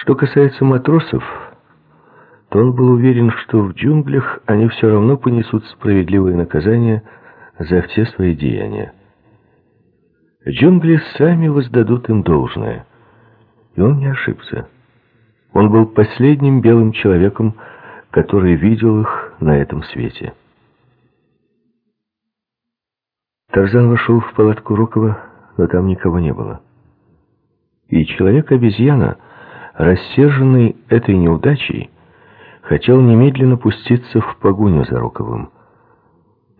Что касается матросов, то он был уверен, что в джунглях они все равно понесут справедливое наказание за все свои деяния. Джунгли сами воздадут им должное. И он не ошибся. Он был последним белым человеком, который видел их на этом свете. Тарзан вошел в палатку Рокова, но там никого не было. И человек-обезьяна, рассерженный этой неудачей, хотел немедленно пуститься в погоню за Роковым.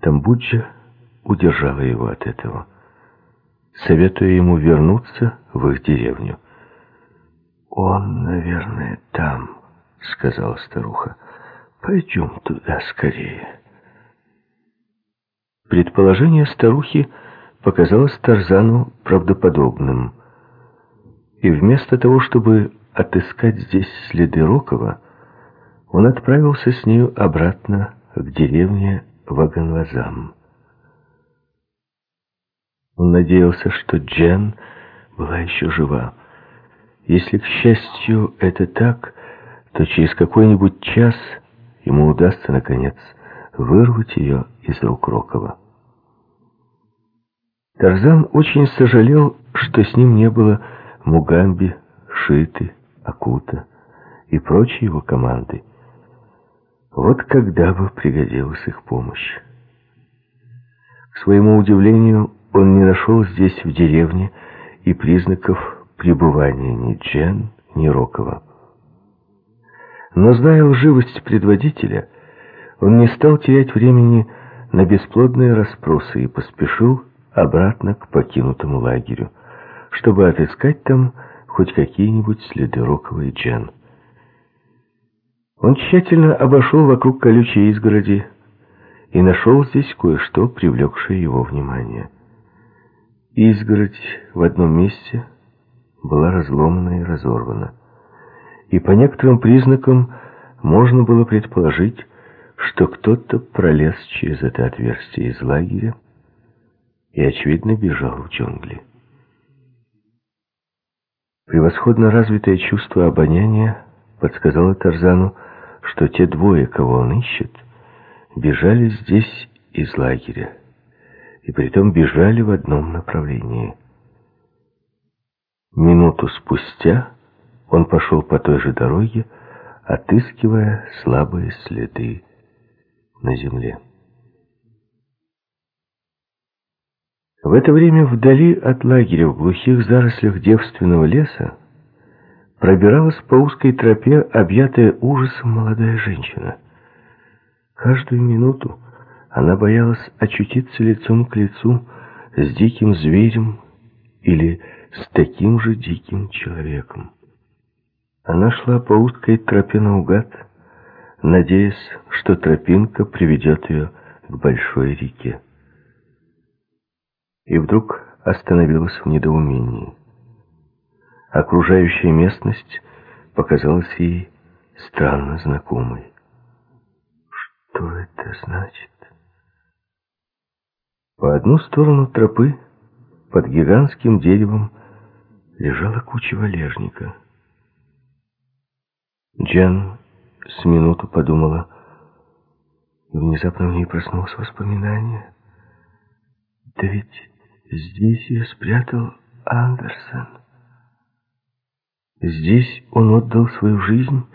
Тамбуджа удержала его от этого, советуя ему вернуться в их деревню. «Он, наверное, там», — сказала старуха. «Пойдем туда скорее». Предположение старухи показалось Тарзану правдоподобным. И вместо того, чтобы отыскать здесь следы Рокова, он отправился с нею обратно к деревне Ваганвазам. Он надеялся, что Джен была еще жива. Если, к счастью, это так, то через какой-нибудь час ему удастся, наконец, вырвать ее из рук Рокова. Тарзан очень сожалел, что с ним не было Мугамби, Шиты, Акута и прочей его команды. Вот когда бы пригодилась их помощь. К своему удивлению, он не нашел здесь, в деревне, и признаков пребывания ни Джен, ни Рокова. Но, зная лживость предводителя, он не стал терять времени на бесплодные расспросы и поспешил обратно к покинутому лагерю, чтобы отыскать там хоть какие-нибудь следы Рокова и Джен. Он тщательно обошел вокруг колючей изгороди и нашел здесь кое-что, привлекшее его внимание. Изгородь в одном месте была разломана и разорвана, и по некоторым признакам можно было предположить, что кто-то пролез через это отверстие из лагеря и, очевидно, бежал в джунгли. Превосходно развитое чувство обоняния подсказало Тарзану, что те двое, кого он ищет, бежали здесь из лагеря, и притом бежали в одном направлении. Минуту спустя он пошел по той же дороге, отыскивая слабые следы на земле. В это время вдали от лагеря в глухих зарослях девственного леса пробиралась по узкой тропе, объятая ужасом молодая женщина. Каждую минуту она боялась очутиться лицом к лицу с диким зверем или с таким же диким человеком. Она шла по узкой тропе наугад, надеясь, что тропинка приведет ее к большой реке. И вдруг остановилась в недоумении. Окружающая местность показалась ей странно знакомой. Что это значит? По одну сторону тропы, под гигантским деревом, лежала куча валежника. Джен с минуту подумала, и внезапно в ней проснулось воспоминание. Да ведь здесь ее спрятал Андерсон. Здесь он отдал свою жизнь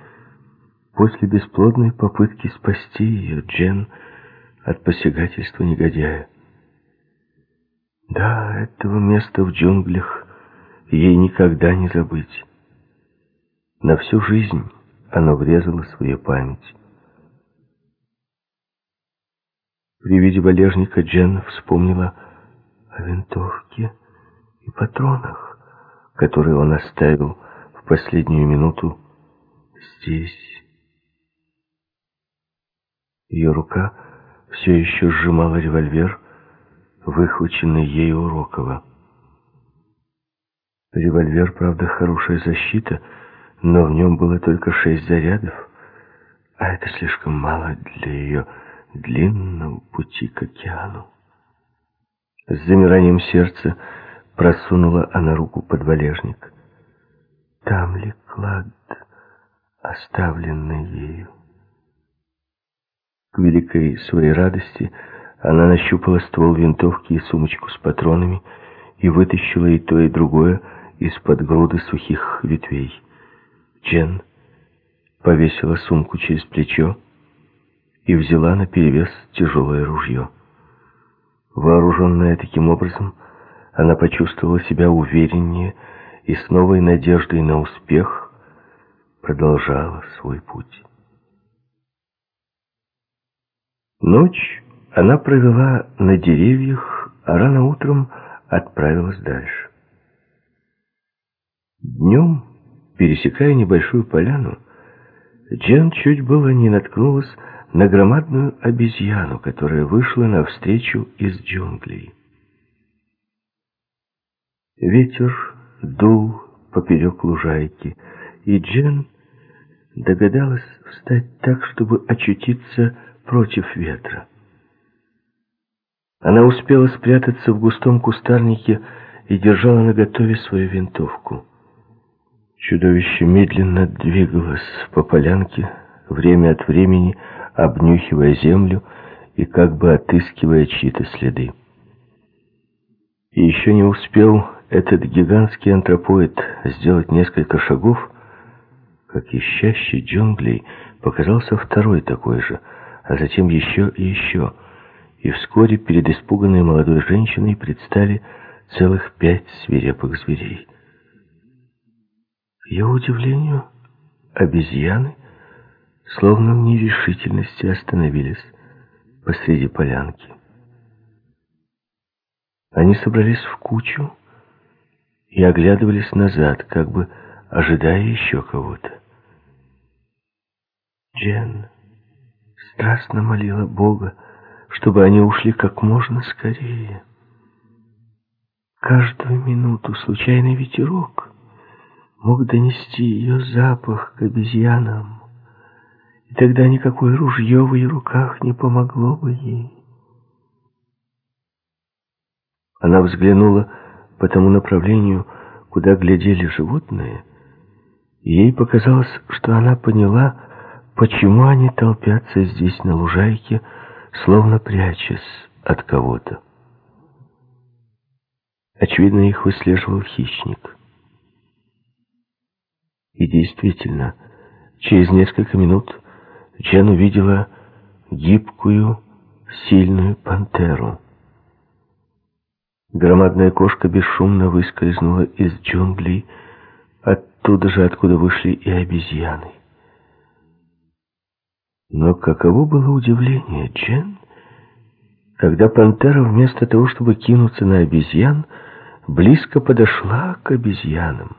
после бесплодной попытки спасти ее, Джен, от посягательства негодяя. Да, этого места в джунглях ей никогда не забыть. На всю жизнь оно врезало свою память. При виде валежника Джен вспомнила о винтовке и патронах, которые он оставил в последнюю минуту здесь. Ее рука все еще сжимала револьвер, выхваченный ею у Рокова. Револьвер, правда, хорошая защита, но в нем было только шесть зарядов, а это слишком мало для ее длинного пути к океану. С замиранием сердца просунула она руку под валежник. Там ли клад? оставленной ею. К великой своей радости она нащупала ствол винтовки и сумочку с патронами и вытащила и то, и другое из-под груды сухих ветвей. Джен повесила сумку через плечо и взяла на перевес тяжелое ружье. Вооруженная таким образом, она почувствовала себя увереннее и с новой надеждой на успех продолжала свой путь. Ночь она провела на деревьях, а рано утром отправилась дальше. Днем, пересекая небольшую поляну, Джен чуть было не наткнулась на громадную обезьяну, которая вышла навстречу из джунглей. Ветер дул поперек лужайки, и Джен догадалась встать так, чтобы очутиться против ветра. Она успела спрятаться в густом кустарнике и держала наготове свою винтовку. Чудовище медленно двигалось по полянке, время от времени обнюхивая землю и как бы отыскивая чьи-то следы. И еще не успел этот гигантский антропоид сделать несколько шагов, как ищащий джунглей показался второй такой же, а затем еще и еще, и вскоре перед испуганной молодой женщиной предстали целых пять свирепых зверей. К ее удивлению, обезьяны, словно в нерешительности, остановились посреди полянки. Они собрались в кучу и оглядывались назад, как бы ожидая еще кого-то. Джен страстно молила Бога, чтобы они ушли как можно скорее. Каждую минуту случайный ветерок мог донести ее запах к обезьянам, и тогда никакое ружье в ее руках не помогло бы ей. Она взглянула по тому направлению, куда глядели животные, и ей показалось, что она поняла, почему они толпятся здесь на лужайке, словно прячась от кого-то. Очевидно, их выслеживал хищник. И действительно, через несколько минут Джен увидела гибкую, сильную пантеру. Громадная кошка бесшумно выскользнула из джунглей, оттуда же, откуда вышли и обезьяны. Но каково было удивление Джен, когда пантера вместо того, чтобы кинуться на обезьян, близко подошла к обезьянам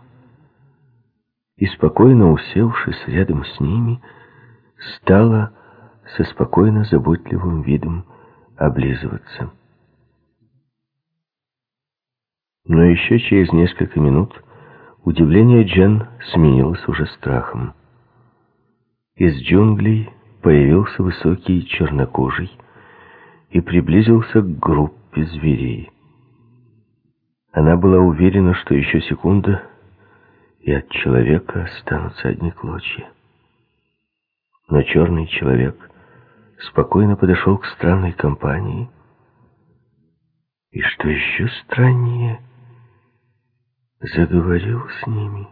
и, спокойно усевшись рядом с ними, стала со спокойно заботливым видом облизываться. Но еще через несколько минут удивление Джен сменилось уже страхом. Из джунглей появился высокий чернокожий и приблизился к группе зверей. Она была уверена, что еще секунда — и от человека останутся одни клочья. Но черный человек спокойно подошел к странной компании, и, что еще страннее, заговорил с ними.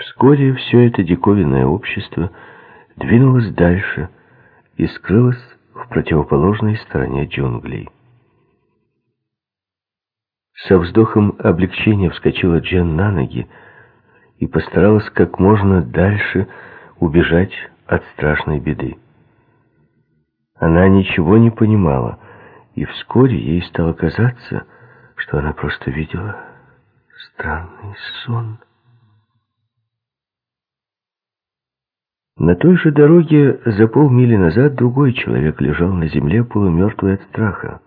Вскоре все это диковинное общество двинулось дальше и скрылось в противоположной стороне джунглей. Со вздохом облегчения вскочила Джен на ноги и постаралась как можно дальше убежать от страшной беды. Она ничего не понимала, и вскоре ей стало казаться, что она просто видела странный сон. На той же дороге за полмили назад другой человек лежал на земле полумертвый от страха.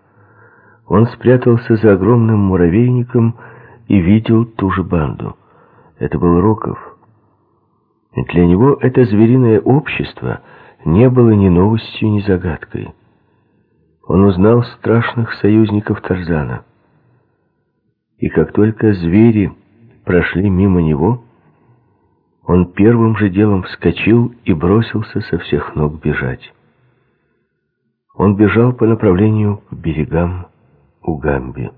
Он спрятался за огромным муравейником и видел ту же банду. Это был Роков. И для него это звериное общество не было ни новостью, ни загадкой. Он узнал страшных союзников Тарзана. И как только звери прошли мимо него, он первым же делом вскочил и бросился со всех ног бежать. Он бежал по направлению к берегам Угамби.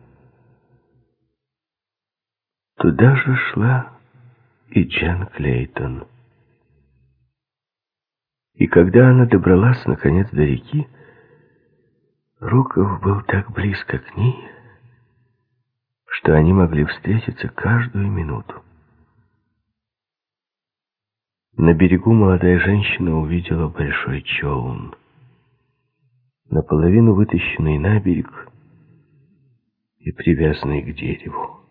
Туда же шла и Джен Клейтон. И когда она добралась, наконец, до реки, Руков был так близко к ней, что они могли встретиться каждую минуту. На берегу молодая женщина увидела большой челн, наполовину вытащенный на берег и привязанный к дереву.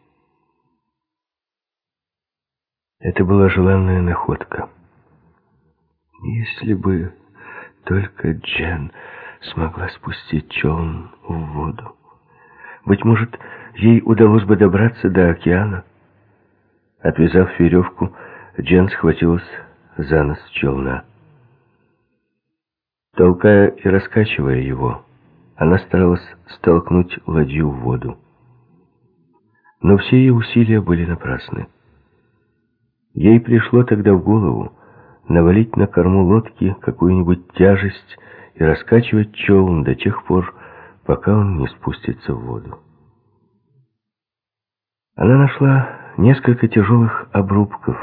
Это была желанная находка. Если бы только Джен смогла спустить челн в воду. Быть может, ей удалось бы добраться до океана. Отвязав веревку, Джен схватилась за нос челна. Толкая и раскачивая его, она старалась столкнуть ладью в воду. Но все ее усилия были напрасны. Ей пришло тогда в голову навалить на корму лодки какую-нибудь тяжесть и раскачивать челн до тех пор, пока он не спустится в воду. Она нашла несколько тяжелых обрубков,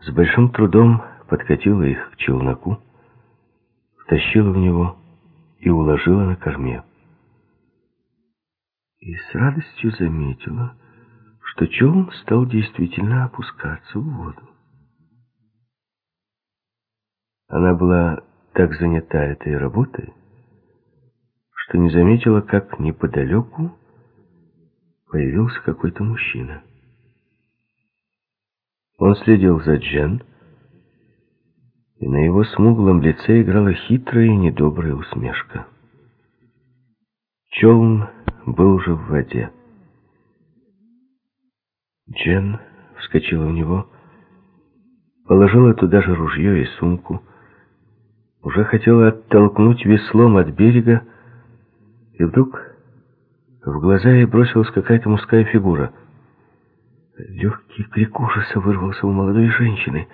с большим трудом подкатила их к челноку, втащила в него и уложила на корме. И с радостью заметила, что челн стал действительно опускаться в воду. Она была так занята этой работой, что не заметила, как неподалеку появился какой-то мужчина. Он следил за Джен, и на его смуглом лице играла хитрая и недобрая усмешка. Челн был уже в воде. Джен вскочила в него, положила туда же ружье и сумку, уже хотела оттолкнуть веслом от берега, и вдруг в глаза ей бросилась какая-то мужская фигура. Легкий крик ужаса вырвался у молодой женщины.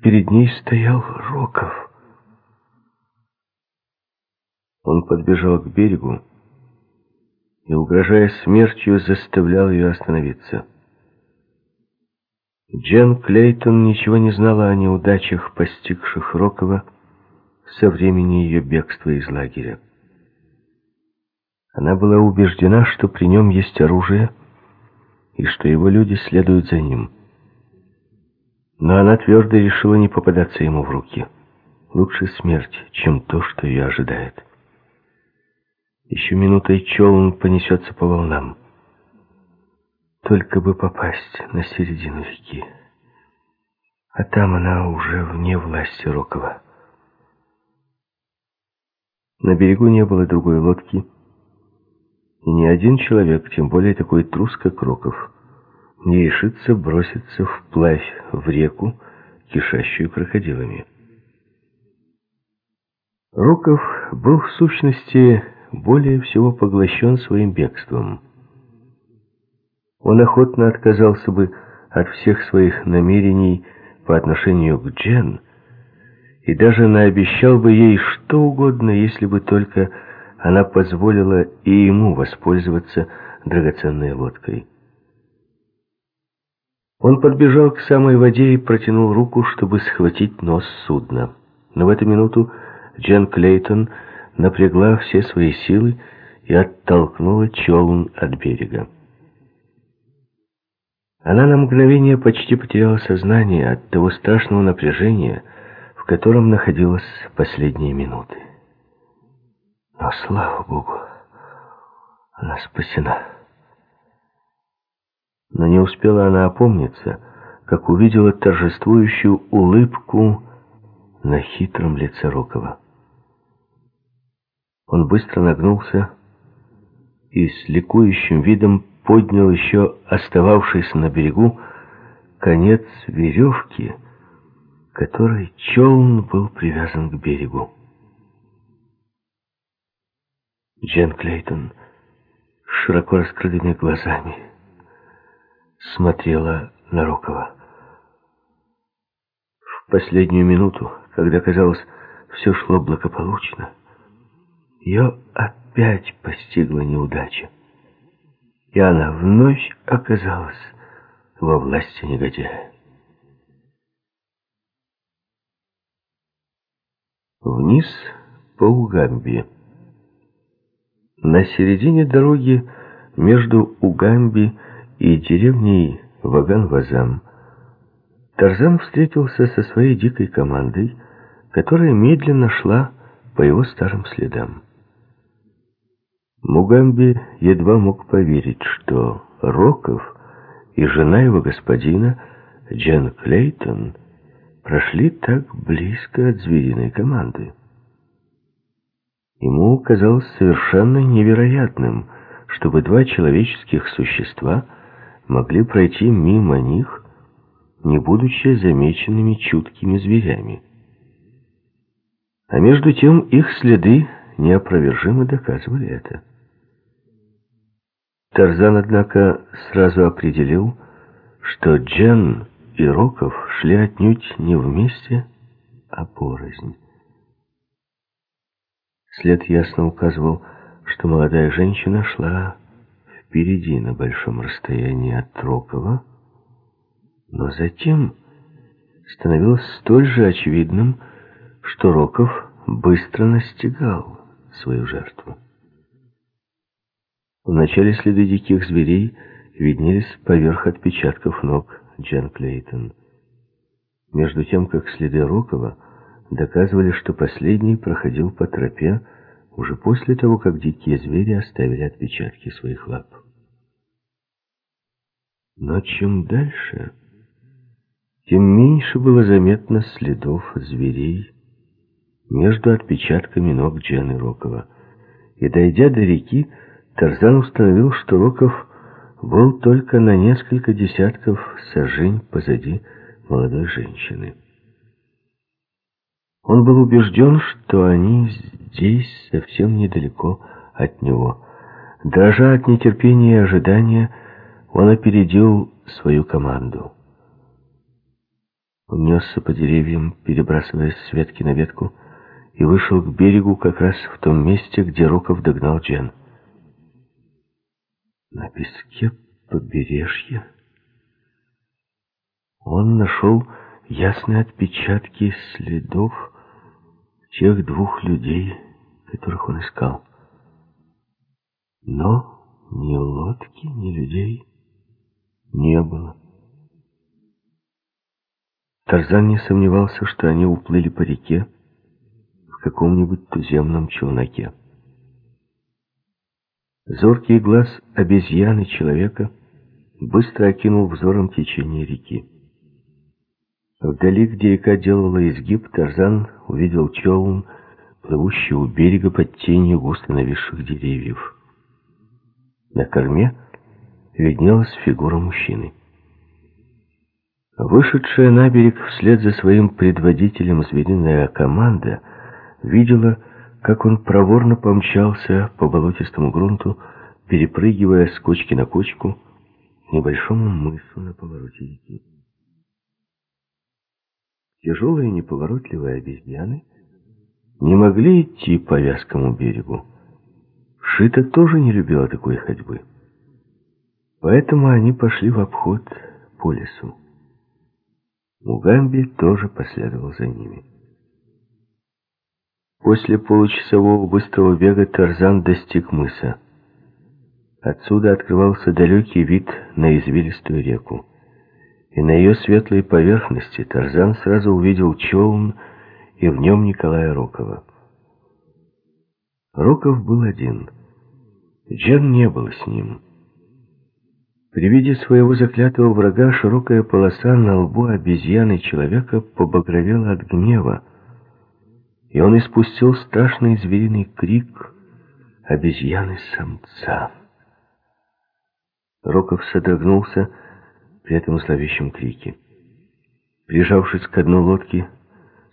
Перед ней стоял Роков. Он подбежал к берегу и, угрожая смертью, заставлял ее остановиться. Джен Клейтон ничего не знала о неудачах, постигших Рокова со времени ее бегства из лагеря. Она была убеждена, что при нем есть оружие и что его люди следуют за ним. Но она твердо решила не попадаться ему в руки. Лучше смерть, чем то, что ее ожидает. Еще минутой челн понесется по волнам. Только бы попасть на середину реки. А там она уже вне власти Рокова. На берегу не было другой лодки, и ни один человек, тем более такой трус, как Роков, не решится броситься вплавь в реку, кишащую крокодилами. Роков был в сущности более всего поглощен своим бегством. Он охотно отказался бы от всех своих намерений по отношению к Джен и даже наобещал бы ей что угодно, если бы только она позволила и ему воспользоваться драгоценной лодкой. Он подбежал к самой воде и протянул руку, чтобы схватить нос судна. Но в эту минуту Джен Клейтон напрягла все свои силы и оттолкнула челн от берега. Она на мгновение почти потеряла сознание от того страшного напряжения, в котором находилась последние минуты. Но, слава Богу, она спасена. Но не успела она опомниться, как увидела торжествующую улыбку на хитром лице Рокова. Он быстро нагнулся и с ликующим видом поднял еще остававшийся на берегу конец веревки, которой челн был привязан к берегу. Джен Клейтон широко раскрытыми глазами смотрела на Рокова. В последнюю минуту, когда, казалось, все шло благополучно, ее опять постигла неудача и она вновь оказалась во власти негодяя. Вниз по Угамби. На середине дороги между Угамби и деревней Ваган-Вазам Тарзан встретился со своей дикой командой, которая медленно шла по его старым следам. Мугамби едва мог поверить, что Роков и жена его господина Джен Клейтон прошли так близко от звериной команды. Ему казалось совершенно невероятным, чтобы два человеческих существа могли пройти мимо них, не будучи замеченными чуткими зверями. А между тем их следы неопровержимо доказывали это. Тарзан, однако, сразу определил, что Джен и Роков шли отнюдь не вместе, а порознь. След ясно указывал, что молодая женщина шла впереди на большом расстоянии от Рокова, но затем становилось столь же очевидным, что Роков быстро настигал свою жертву. Вначале следы диких зверей виднелись поверх отпечатков ног Джен Клейтон. Между тем, как следы Рокова доказывали, что последний проходил по тропе уже после того, как дикие звери оставили отпечатки своих лап. Но чем дальше, тем меньше было заметно следов зверей между отпечатками ног Джены Рокова. И, дойдя до реки, Тарзан установил, что Роков был только на несколько десятков сажень позади молодой женщины. Он был убежден, что они здесь совсем недалеко от него. Дрожа от нетерпения и ожидания, он опередил свою команду. Он несся по деревьям, перебрасываясь с ветки на ветку, и вышел к берегу как раз в том месте, где Роков догнал Джен. На песке побережья он нашел ясные отпечатки следов тех двух людей, которых он искал. Но ни лодки, ни людей не было. Тарзан не сомневался, что они уплыли по реке каком-нибудь туземном челноке. Зоркий глаз обезьяны человека быстро окинул взором течение реки. Вдали, где река делала изгиб, Тарзан увидел челн, плывущий у берега под тенью густо нависших деревьев. На корме виднелась фигура мужчины. Вышедшая на берег вслед за своим предводителем звериная команда видела, как он проворно помчался по болотистому грунту, перепрыгивая с кочки на кочку, небольшому мысу на повороте реки. Тяжелые неповоротливые обезьяны не могли идти по вязкому берегу. Шита тоже не любила такой ходьбы. Поэтому они пошли в обход по лесу. Мугамби тоже последовал за ними. После получасового быстрого бега Тарзан достиг мыса. Отсюда открывался далекий вид на извилистую реку и на ее светлой поверхности Тарзан сразу увидел челн и в нем Николая Рокова. Роков был один. Джен не было с ним. При виде своего заклятого врага широкая полоса на лбу обезьяны человека побагровела от гнева, и он испустил страшный звериный крик обезьяны-самца. Роков содрогнулся при этом зловещем крике. Прижавшись к дну лодки,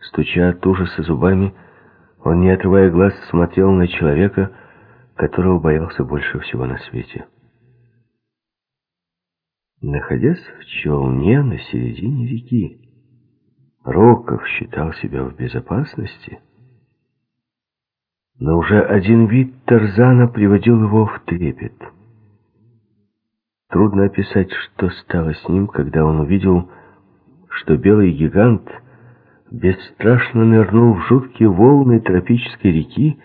стуча от ужаса зубами, он, не отрывая глаз, смотрел на человека, которого боялся больше всего на свете. Находясь в челне на середине реки, Роков считал себя в безопасности, но уже один вид Тарзана приводил его в трепет. Трудно описать, что стало с ним, когда он увидел, что белый гигант бесстрашно нырнул в жуткие волны тропической реки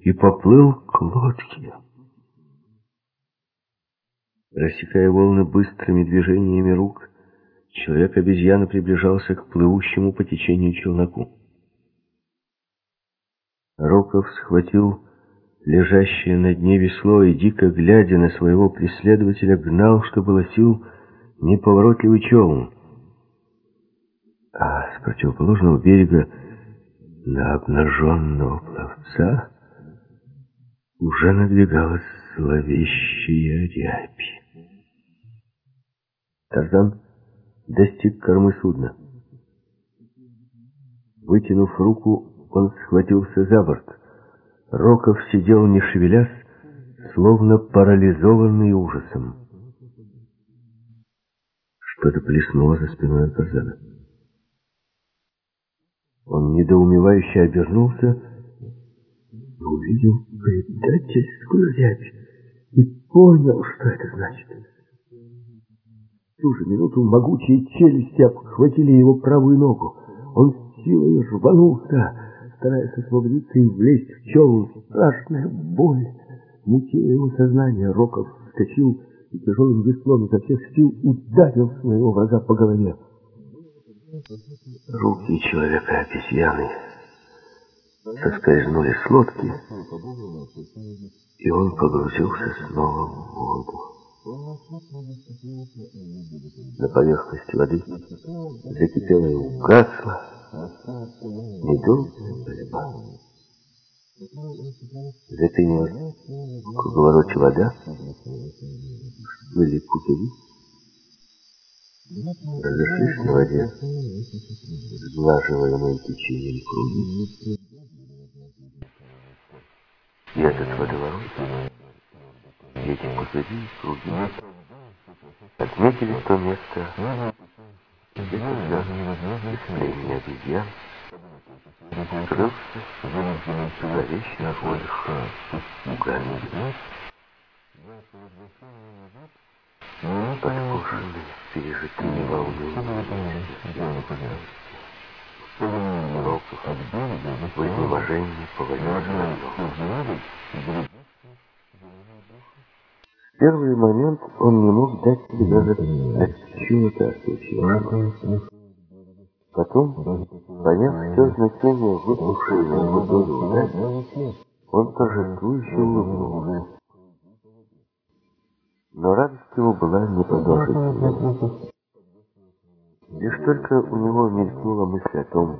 и поплыл к лодке. Рассекая волны быстрыми движениями рук, человек-обезьяна приближался к плывущему по течению челноку. Роков схватил лежащее на дне весло и, дико глядя на своего преследователя, гнал, что было сил, неповоротливый челн. А с противоположного берега на обнаженного пловца уже надвигалась зловещая рябь. Тарзан достиг кормы судна. Вытянув руку, он схватился за борт. Роков сидел, не шевелясь, словно парализованный ужасом. Что-то плеснуло за спиной Тарзана. Он недоумевающе обернулся увидел предательскую рябь и понял, что это значит. В ту же минуту могучие челюсти обхватили его правую ногу. Он силой рванулся, стараясь освободиться и влезть в челн. Страшная боль мутила его сознание. Роков вскочил и тяжелым веслом изо всех сил ударил своего врага по голове. Руки человека-обезьяны соскользнули с лодки, и он погрузился снова в воду. На поверхности воды закипела и угасла недолгая борьба. Запенилась в круговороте вода, были путевик, разошлись на воде, сглаживаемые течением круги. И этот водоворот, и эти пузыри, круги, отметили то место, где тогда бесплетный обезьян скрылся в зловещих водах Уганды. Подкошенный пережитыми волнениями Роков в изнеможении повалился на дно. Первый момент он не мог дать себе даже отчета случившегося. Потом, поняв все значение выпавшей на его долю удачи, он торжествующе улыбнулся. Но радость его была непродолжительной. Лишь только у него мелькнула мысль о том,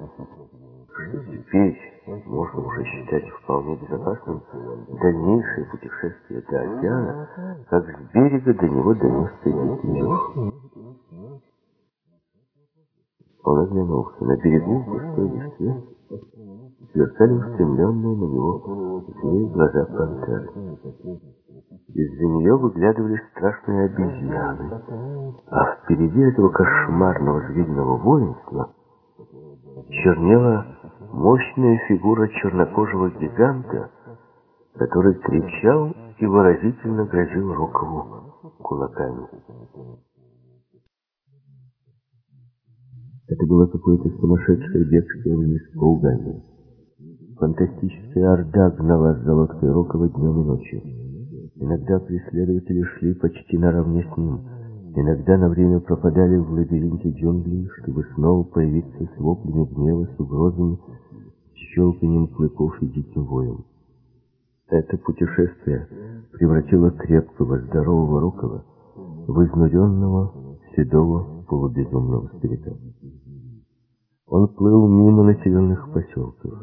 что теперь можно уже считать вполне безопасным дальнейшее путешествие до океана, как с берега до него донесся дикий. Он оглянулся. На берегу в густой листве сверкали устремленные на него злые глаза пантеры. Из-за нее выглядывали страшные обезьяны, а впереди этого кошмарного звериного воинства чернела мощная фигура чернокожего гиганта, который кричал и выразительно грозил Рокову кулаками. Это было какое-то сумасшедшее бегство вниз по Уганде. Фантастическая орда гнала за лодкой Рокова днем и ночью. Иногда преследователи шли почти наравне с ним. Иногда на время пропадали в лабиринте джунглей, чтобы снова появиться с воплями гнева, с угрозами, с щелканием клыков и диким воем. Это путешествие превратило крепкого, здорового Рокова в изнуренного, седого, полубезумного старика. Он плыл мимо населенных поселков.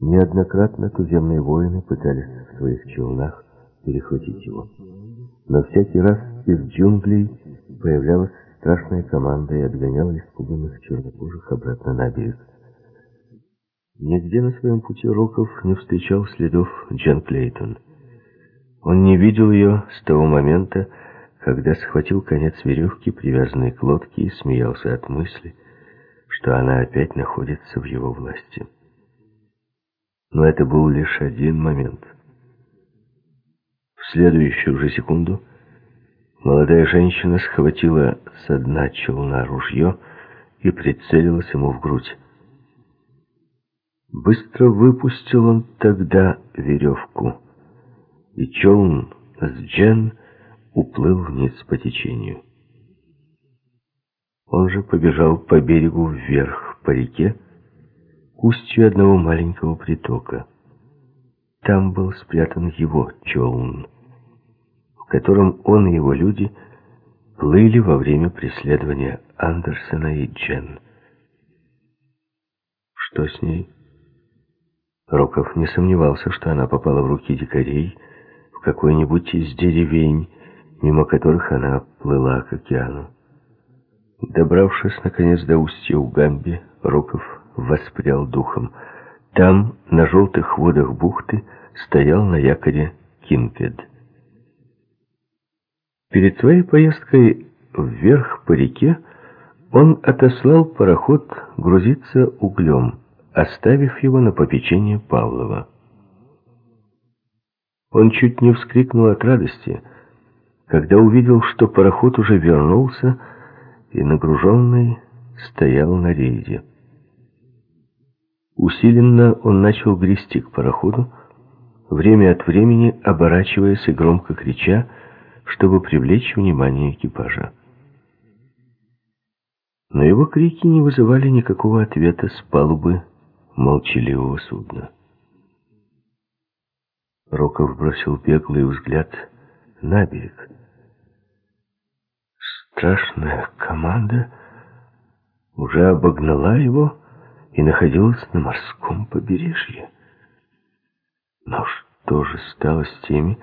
Неоднократно туземные воины пытались в своих челнах перехватить его. Но всякий раз из джунглей появлялась страшная команда и отгоняла испуганных чернокожих обратно на берег. Нигде на своем пути Роков не встречал следов Джен Клейтон. Он не видел ее с того момента, когда схватил конец веревки, привязанной к лодке, и смеялся от мысли, что она опять находится в его власти. Но это был лишь один момент. В следующую же секунду молодая женщина схватила со дна челна ружье и прицелилась ему в грудь. Быстро выпустил он тогда веревку, и челн с Джен уплыл вниз по течению. Он же побежал по берегу вверх по реке, к устью одного маленького притока. Там был спрятан его челн, в котором он и его люди плыли во время преследования Андерсона и Джен. Что с ней? Роков не сомневался, что она попала в руки дикарей в какой-нибудь из деревень, мимо которых она плыла к океану. Добравшись, наконец, до устья Угамби, Роков воспрял духом. Там, на желтых водах бухты, стоял на якоре Кинкед. Перед своей поездкой вверх по реке он отослал пароход грузиться углем, оставив его на попечение Павлова. Он чуть не вскрикнул от радости, когда увидел, что пароход уже вернулся и нагруженный стоял на рейде. Усиленно он начал грести к пароходу, время от времени оборачиваясь и громко крича, чтобы привлечь внимание экипажа. Но его крики не вызывали никакого ответа с палубы молчаливого судна. Роков бросил беглый взгляд на берег. Страшная команда уже обогнала его и находилась на морском побережье. Но что же стало с теми,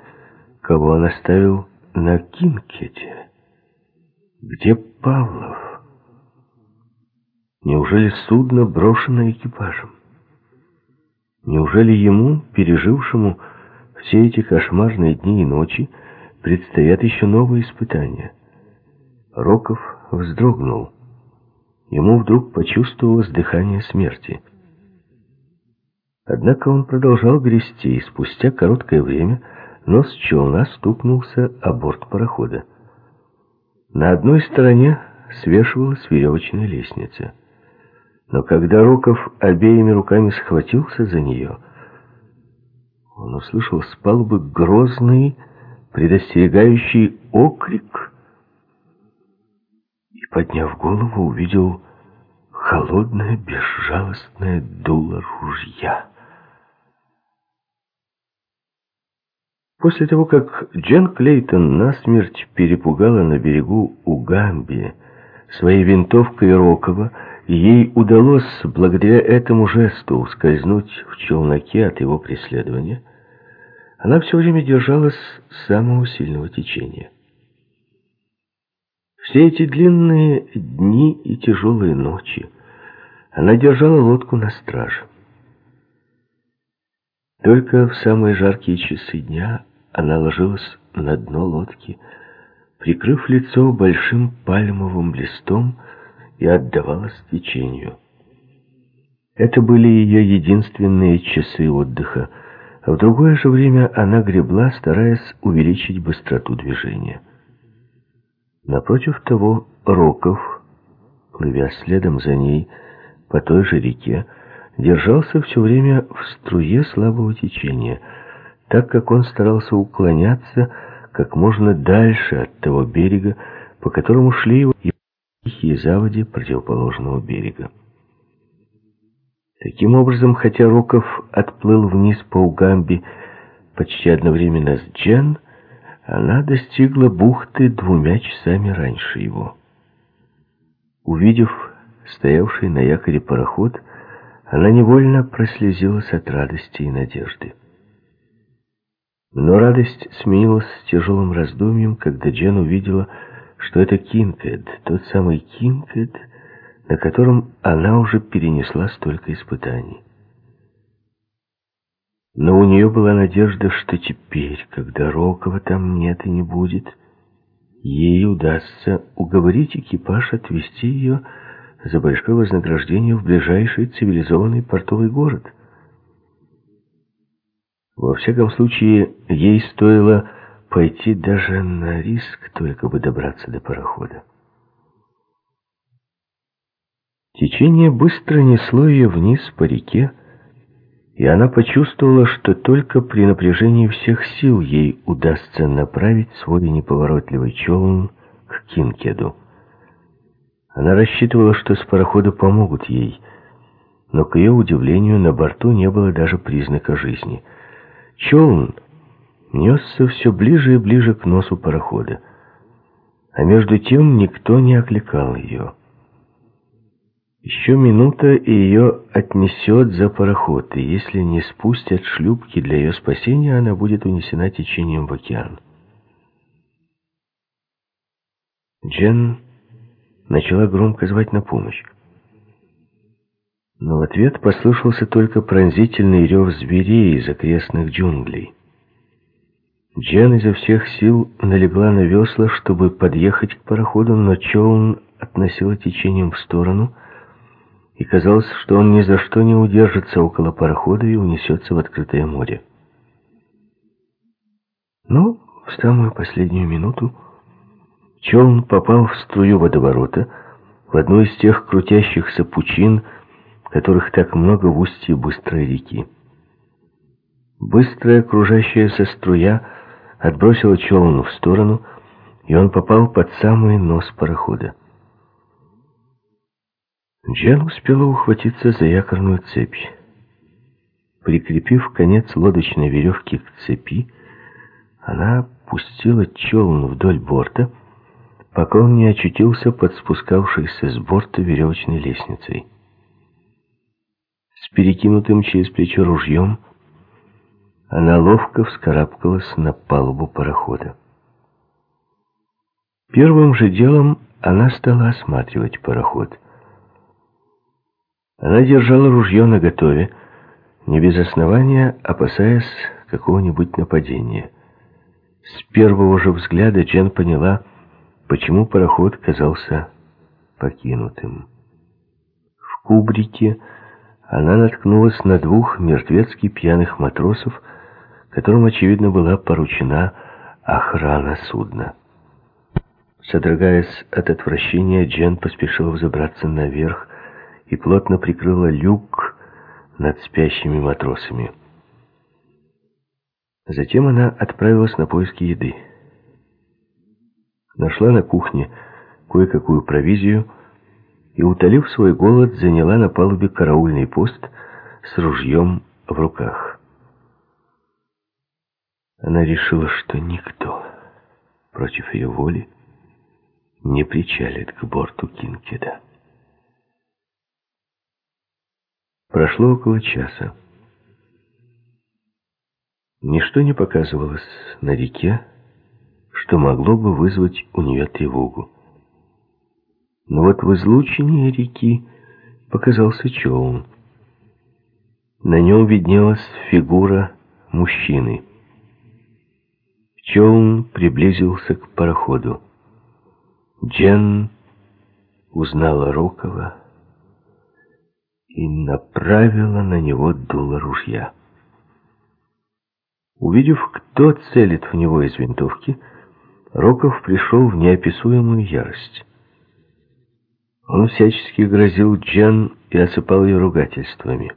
кого он оставил на Кинкете? Где Павлов? Неужели судно брошено экипажем? Неужели ему, пережившему все эти кошмарные дни и ночи, предстоят еще новые испытания? Роков вздрогнул. Ему вдруг почувствовалось дыхание смерти. Однако он продолжал грести, и спустя короткое время нос челна стукнулся о борт парохода. На одной стороне свешивалась веревочная лестница. Но когда Роков обеими руками схватился за нее, он услышал с палубы грозный, предостерегающий окрик и, подняв голову, увидел холодное, безжалостное дуло ружья. После того, как Джен Клейтон насмерть перепугала на берегу у Гамби своей винтовкой Рокова, ей удалось благодаря этому жесту ускользнуть в челноке от его преследования, она все время держалась самого сильного течения. Все эти длинные дни и тяжелые ночи она держала лодку на страже. Только в самые жаркие часы дня она ложилась на дно лодки, прикрыв лицо большим пальмовым листом и отдавалась течению. Это были ее единственные часы отдыха, а в другое же время она гребла, стараясь увеличить быстроту движения. Напротив того, Роков, плывя следом за ней по той же реке, держался все время в струе слабого течения, так как он старался уклоняться как можно дальше от того берега, по которому шли его тихие заводи противоположного берега. Таким образом, хотя Роков отплыл вниз по Угамби почти одновременно с Джен, она достигла бухты двумя часами раньше его. Увидев стоявший на якоре пароход, она невольно прослезилась от радости и надежды. Но радость сменилась тяжелым раздумьем, когда Джен увидела, что это Кинкед, тот самый Кинкед, на котором она уже перенесла столько испытаний. Но у нее была надежда, что теперь, когда Рокова там нет и не будет, ей удастся уговорить экипаж отвезти ее за большое вознаграждение в ближайший цивилизованный портовый город. Во всяком случае, ей стоило пойти даже на риск, только бы добраться до парохода. Течение быстро несло ее вниз по реке, и она почувствовала, что только при напряжении всех сил ей удастся направить свой неповоротливый челн к Кинкеду. Она рассчитывала, что с парохода помогут ей, но, к ее удивлению, на борту не было даже признака жизни. Челн несся все ближе и ближе к носу парохода, а между тем никто не окликал ее. Еще минута, и ее отнесет за пароход, и если не спустят шлюпки для ее спасения, она будет унесена течением в океан. Джен начала громко звать на помощь. Но в ответ послышался только пронзительный рев зверей из окрестных джунглей. Джен изо всех сил налегла на весла, чтобы подъехать к пароходу, но челн относила течением в сторону — и казалось, что он ни за что не удержится около парохода и унесется в открытое море. Но в самую последнюю минуту челн попал в струю водоворота, в одну из тех крутящихся пучин, которых так много в устье быстрой реки. Быстрая кружащаяся струя отбросила челн в сторону, и он попал под самый нос парохода. Джен успела ухватиться за якорную цепь. Прикрепив конец лодочной веревки к цепи, она пустила челн вдоль борта, пока он не очутился под спускавшейся с борта веревочной лестницей. С перекинутым через плечо ружьем она ловко вскарабкалась на палубу парохода. Первым же делом она стала осматривать пароход — она держала ружье наготове, не без основания опасаясь какого-нибудь нападения. С первого же взгляда Джен поняла, почему пароход казался покинутым. В кубрике она наткнулась на двух мертвецки пьяных матросов, которым, очевидно, была поручена охрана судна. Содрогаясь от отвращения, Джен поспешила взобраться наверх, и плотно прикрыла люк над спящими матросами. Затем она отправилась на поиски еды. Нашла на кухне кое-какую провизию и, утолив свой голод, заняла на палубе караульный пост с ружьем в руках. Она решила, что никто против ее воли не причалит к борту Кинкеда. Прошло около часа. Ничто не показывалось на реке, что могло бы вызвать у нее тревогу. Но вот в излучине реки показался челн. На нем виднелась фигура мужчины. Челн приблизился к пароходу. Джен узнала Рокова и направила на него дуло ружья. Увидев, кто целит в него из винтовки, Роков пришел в неописуемую ярость. Он всячески грозил Джен и осыпал ее ругательствами.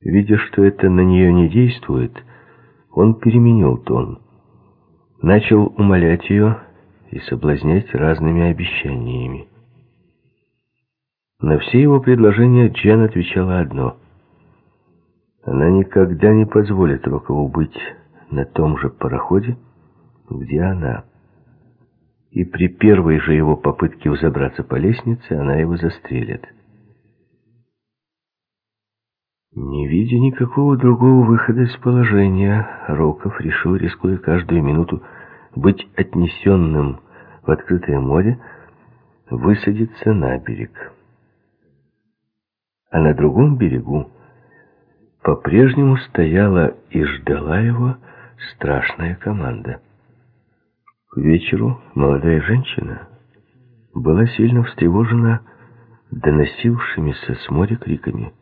Видя, что это на нее не действует, он переменил тон. Начал умолять ее и соблазнять разными обещаниями. На все его предложения Джен отвечала одно. Она никогда не позволит Рокову быть на том же пароходе, где она. И при первой же его попытке взобраться по лестнице она его застрелит. Не видя никакого другого выхода из положения, Роков решил, рискуя каждую минуту быть отнесенным в открытое море, высадиться на берег а на другом берегу по-прежнему стояла и ждала его страшная команда. К вечеру молодая женщина была сильно встревожена доносившимися с моря криками.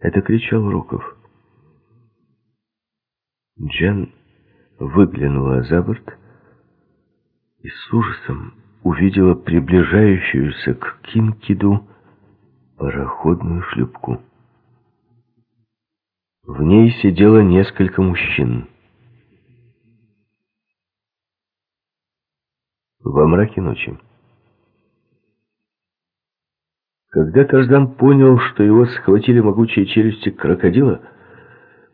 Это кричал Руков. Джен выглянула за борт и с ужасом увидела приближающуюся к Кинкиду пароходную шлюпку. В ней сидело несколько мужчин. Во мраке ночи. Когда Тарзан понял, что его схватили могучие челюсти крокодила,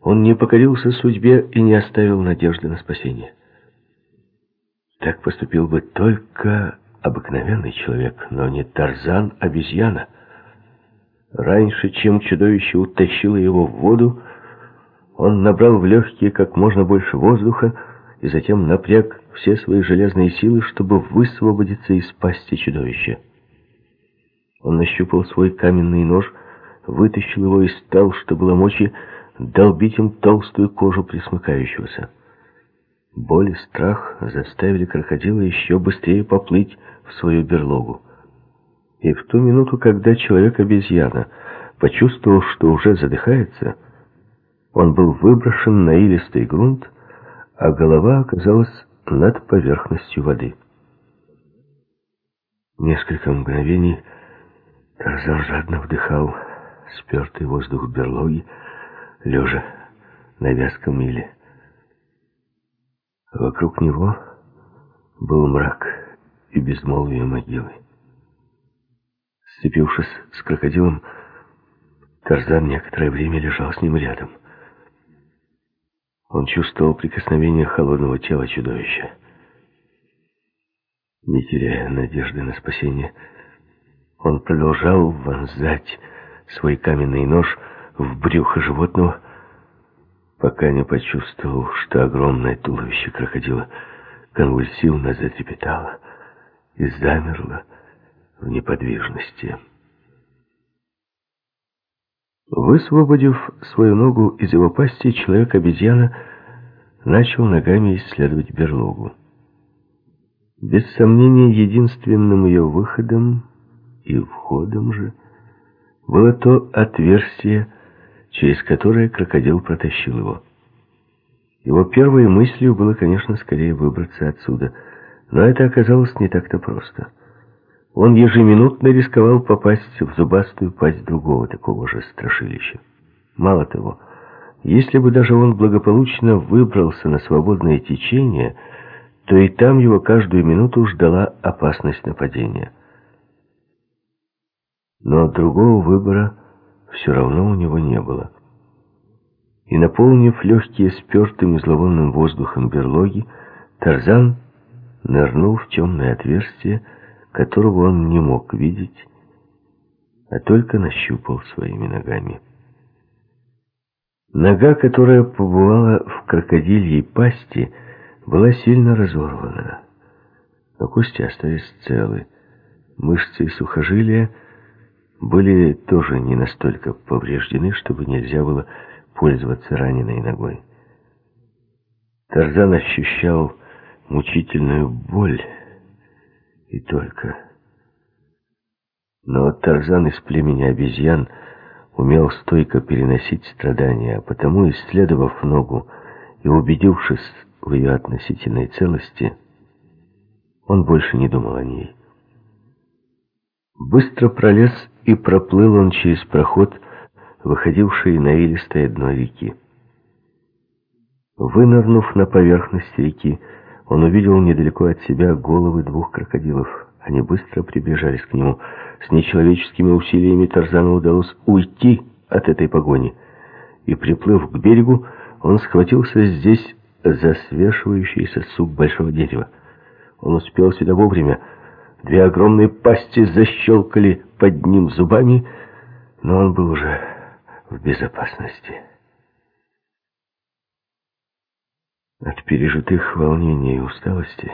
он не покорился судьбе и не оставил надежды на спасение. Так поступил бы только обыкновенный человек, но не Тарзан-обезьяна. Раньше, чем чудовище утащило его в воду, он набрал в легкие как можно больше воздуха и затем напряг все свои железные силы, чтобы высвободиться из пасти чудовища. Он нащупал свой каменный нож, вытащил его и стал, что было мочи, долбить им толстую кожу присмыкающегося. Боль и страх заставили крокодила еще быстрее поплыть в свою берлогу. И в ту минуту, когда человек-обезьяна почувствовал, что уже задыхается, он был выброшен на илистый грунт, а голова оказалась над поверхностью воды. Несколько мгновений Тарзан жадно вдыхал спертый воздух берлоги, лежа на вязком иле. Вокруг него был мрак и безмолвие могилы. Сцепившись с крокодилом, Тарзан некоторое время лежал с ним рядом. Он чувствовал прикосновение холодного тела чудовища. Не теряя надежды на спасение, он продолжал вонзать свой каменный нож в брюхо животного, пока не почувствовал, что огромное туловище крокодила конвульсивно затрепетало и замерло в неподвижности. Высвободив свою ногу из его пасти, человек-обезьяна начал ногами исследовать берлогу. Без сомнения, единственным ее выходом и входом же было то отверстие, через которое крокодил протащил его. Его первой мыслью было, конечно, скорее выбраться отсюда, но это оказалось не так-то просто. Он ежеминутно рисковал попасть в зубастую пасть другого такого же страшилища. Мало того, если бы даже он благополучно выбрался на свободное течение, то и там его каждую минуту ждала опасность нападения. Но другого выбора все равно у него не было. И наполнив легкие спертым и зловонным воздухом берлоги, Тарзан нырнул в темное отверстие, которого он не мог видеть, а только нащупал своими ногами. Нога, которая побывала в крокодильей пасти, была сильно разорвана, но кости остались целы. Мышцы и сухожилия были тоже не настолько повреждены, чтобы нельзя было пользоваться раненой ногой. Тарзан ощущал мучительную боль и только. Но Тарзан из племени обезьян умел стойко переносить страдания, а потому, исследовав ногу и убедившись в ее относительной целости, он больше не думал о ней. Быстро пролез и проплыл он через проход, выходивший на илистое дно реки. Вынырнув на поверхность реки, он увидел недалеко от себя головы двух крокодилов. Они быстро приближались к нему. С нечеловеческими усилиями Тарзану удалось уйти от этой погони. И, приплыв к берегу, он схватился здесь за свешивающийся сук большого дерева. Он успел сюда вовремя, Две огромные пасти защелкали под ним зубами, но он был уже в безопасности. От пережитых волнений и усталости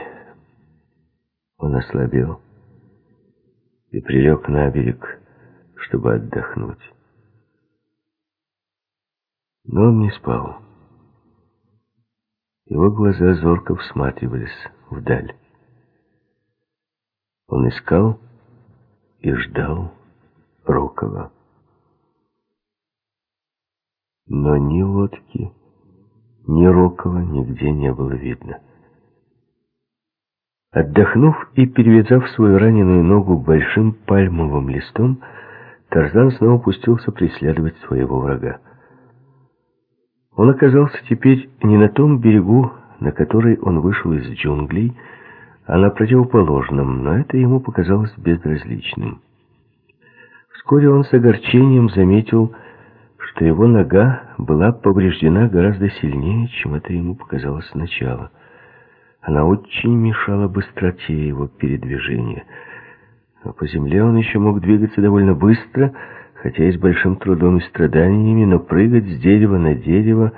он ослабел и прилег на берег, чтобы отдохнуть. Но он не спал. Его глаза зорко всматривались вдаль. Он искал и ждал Рокова. Но ни лодки, ни Рокова нигде не было видно. Отдохнув и перевязав свою раненую ногу большим пальмовым листом, Тарзан снова пустился преследовать своего врага. Он оказался теперь не на том берегу, на который он вышел из джунглей, а на противоположном, но это ему показалось безразличным. Вскоре он с огорчением заметил, что его нога была повреждена гораздо сильнее, чем это ему показалось сначала. Она очень мешала быстроте его передвижения. А по земле он еще мог двигаться довольно быстро, хотя и с большим трудом и страданиями, но прыгать с дерева на дерево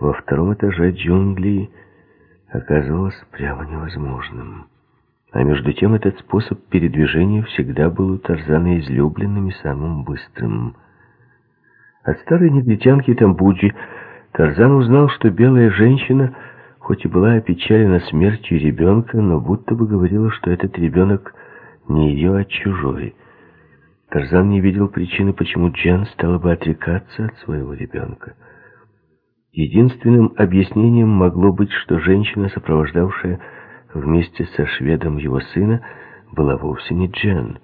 во втором этаже джунглей оказывалось прямо невозможным. А между тем этот способ передвижения всегда был у Тарзана излюбленным и самым быстрым. От старой негритянки Тамбуджи Тарзан узнал, что белая женщина, хоть и была опечалена смертью ребенка, но будто бы говорила, что этот ребенок не ее, а чужой. Тарзан не видел причины, почему Джен стала бы отрекаться от своего ребенка. Единственным объяснением могло быть, что женщина, сопровождавшая вместе со шведом его сына, была вовсе не Джен.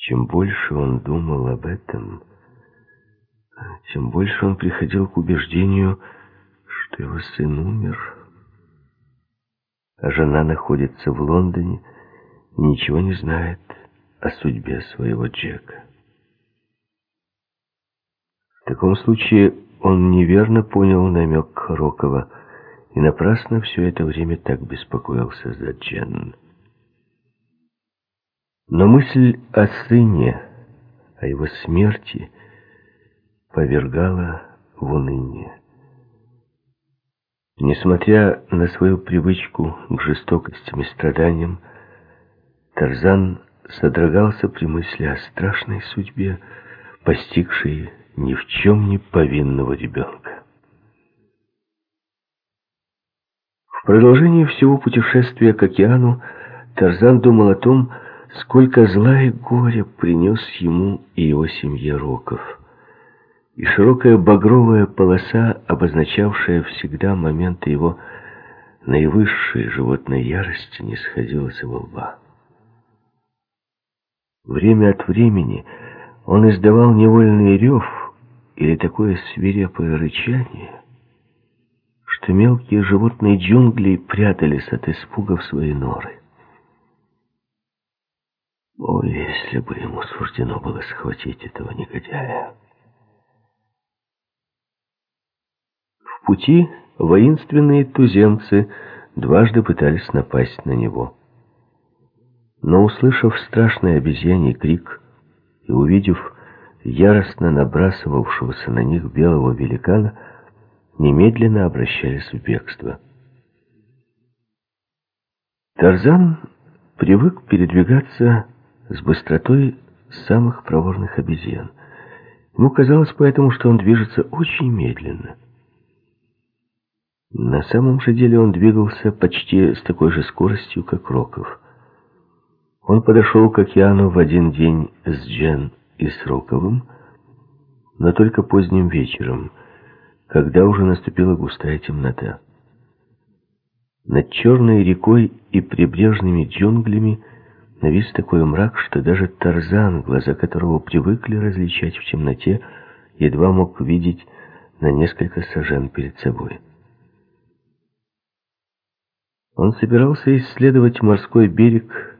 Чем больше он думал об этом, тем больше он приходил к убеждению, что его сын умер, а жена находится в Лондоне и ничего не знает о судьбе своего Джека. В таком случае он неверно понял намек Рокова и напрасно все это время так беспокоился за Джен. Но мысль о сыне, о его смерти, повергала в уныние. Несмотря на свою привычку к жестокостям и страданиям, Тарзан содрогался при мысли о страшной судьбе, постигшей ни в чем не повинного ребенка. В продолжении всего путешествия к океану Тарзан думал о том, сколько зла и горя принес ему и его семье Роков. И широкая багровая полоса, обозначавшая всегда моменты его наивысшей животной ярости, не сходила с его лба. Время от времени он издавал невольный рев или такое свирепое рычание, что мелкие животные джунглей прятались от испуга в свои норы. О, если бы ему суждено было схватить этого негодяя! В пути воинственные туземцы дважды пытались напасть на него. Но, услышав страшный обезьяний крик и увидев яростно набрасывавшегося на них белого великана, немедленно обращались в бегство. Тарзан привык передвигаться с быстротой самых проворных обезьян. Ему казалось поэтому, что он движется очень медленно. На самом же деле он двигался почти с такой же скоростью, как Роков. Он подошел к океану в один день с Джен и с Роковым, но только поздним вечером, когда уже наступила густая темнота. Над черной рекой и прибрежными джунглями навис такой мрак, что даже Тарзан, глаза которого привыкли различать в темноте, едва мог видеть на несколько сажен перед собой. Он собирался исследовать морской берег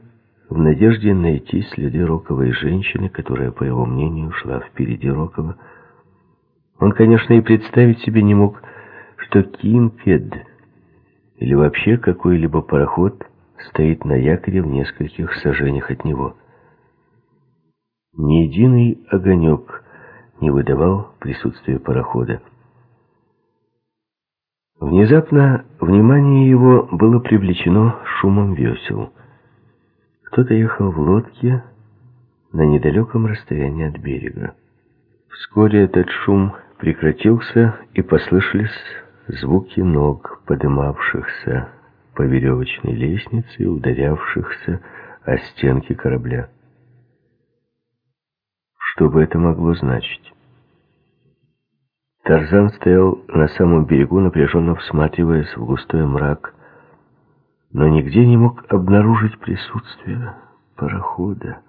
в надежде найти следы роковой женщины, которая, по его мнению, шла впереди Рокова. Он, конечно, и представить себе не мог, что Кинкед или вообще какой-либо пароход стоит на якоре в нескольких сажениях от него. Ни единый огонек не выдавал присутствие парохода. Внезапно внимание его было привлечено шумом весел. Кто-то ехал в лодке на недалеком расстоянии от берега. Вскоре этот шум прекратился, и послышались звуки ног, подымавшихся по веревочной лестнице, ударявшихся о стенки корабля. Что бы это могло значить? Тарзан стоял на самом берегу, напряженно всматриваясь в густой мрак, но нигде не мог обнаружить присутствие парохода.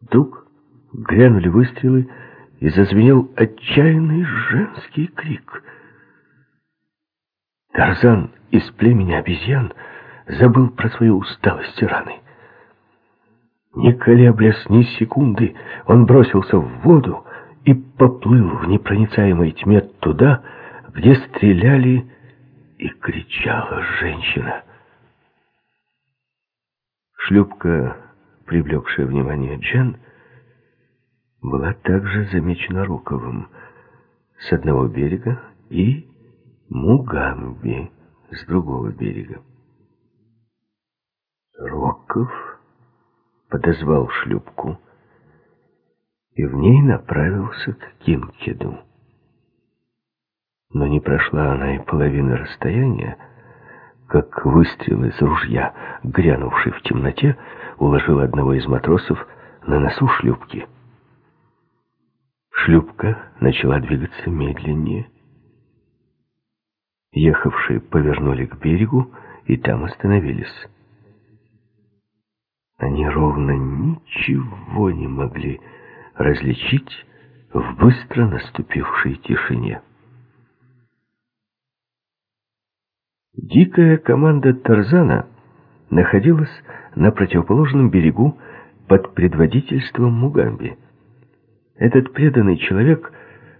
Вдруг грянули выстрелы, и зазвенел отчаянный женский крик. Тарзан из племени обезьян забыл про свою усталость и раны. Не колеблясь ни секунды, он бросился в воду и поплыл в непроницаемой тьме туда, где стреляли и кричала женщина. Шлюпка, привлекшая внимание Джен, была также замечена Руковым с одного берега и Мугамби с другого берега. Роков подозвал шлюпку и в ней направился к Кимкеду. Но не прошла она и половины расстояния, как выстрел из ружья, грянувший в темноте, уложил одного из матросов на носу шлюпки. Шлюпка начала двигаться медленнее. Ехавшие повернули к берегу и там остановились. Они ровно ничего не могли различить в быстро наступившей тишине. Дикая команда Тарзана находилась на противоположном берегу под предводительством Мугамби. Этот преданный человек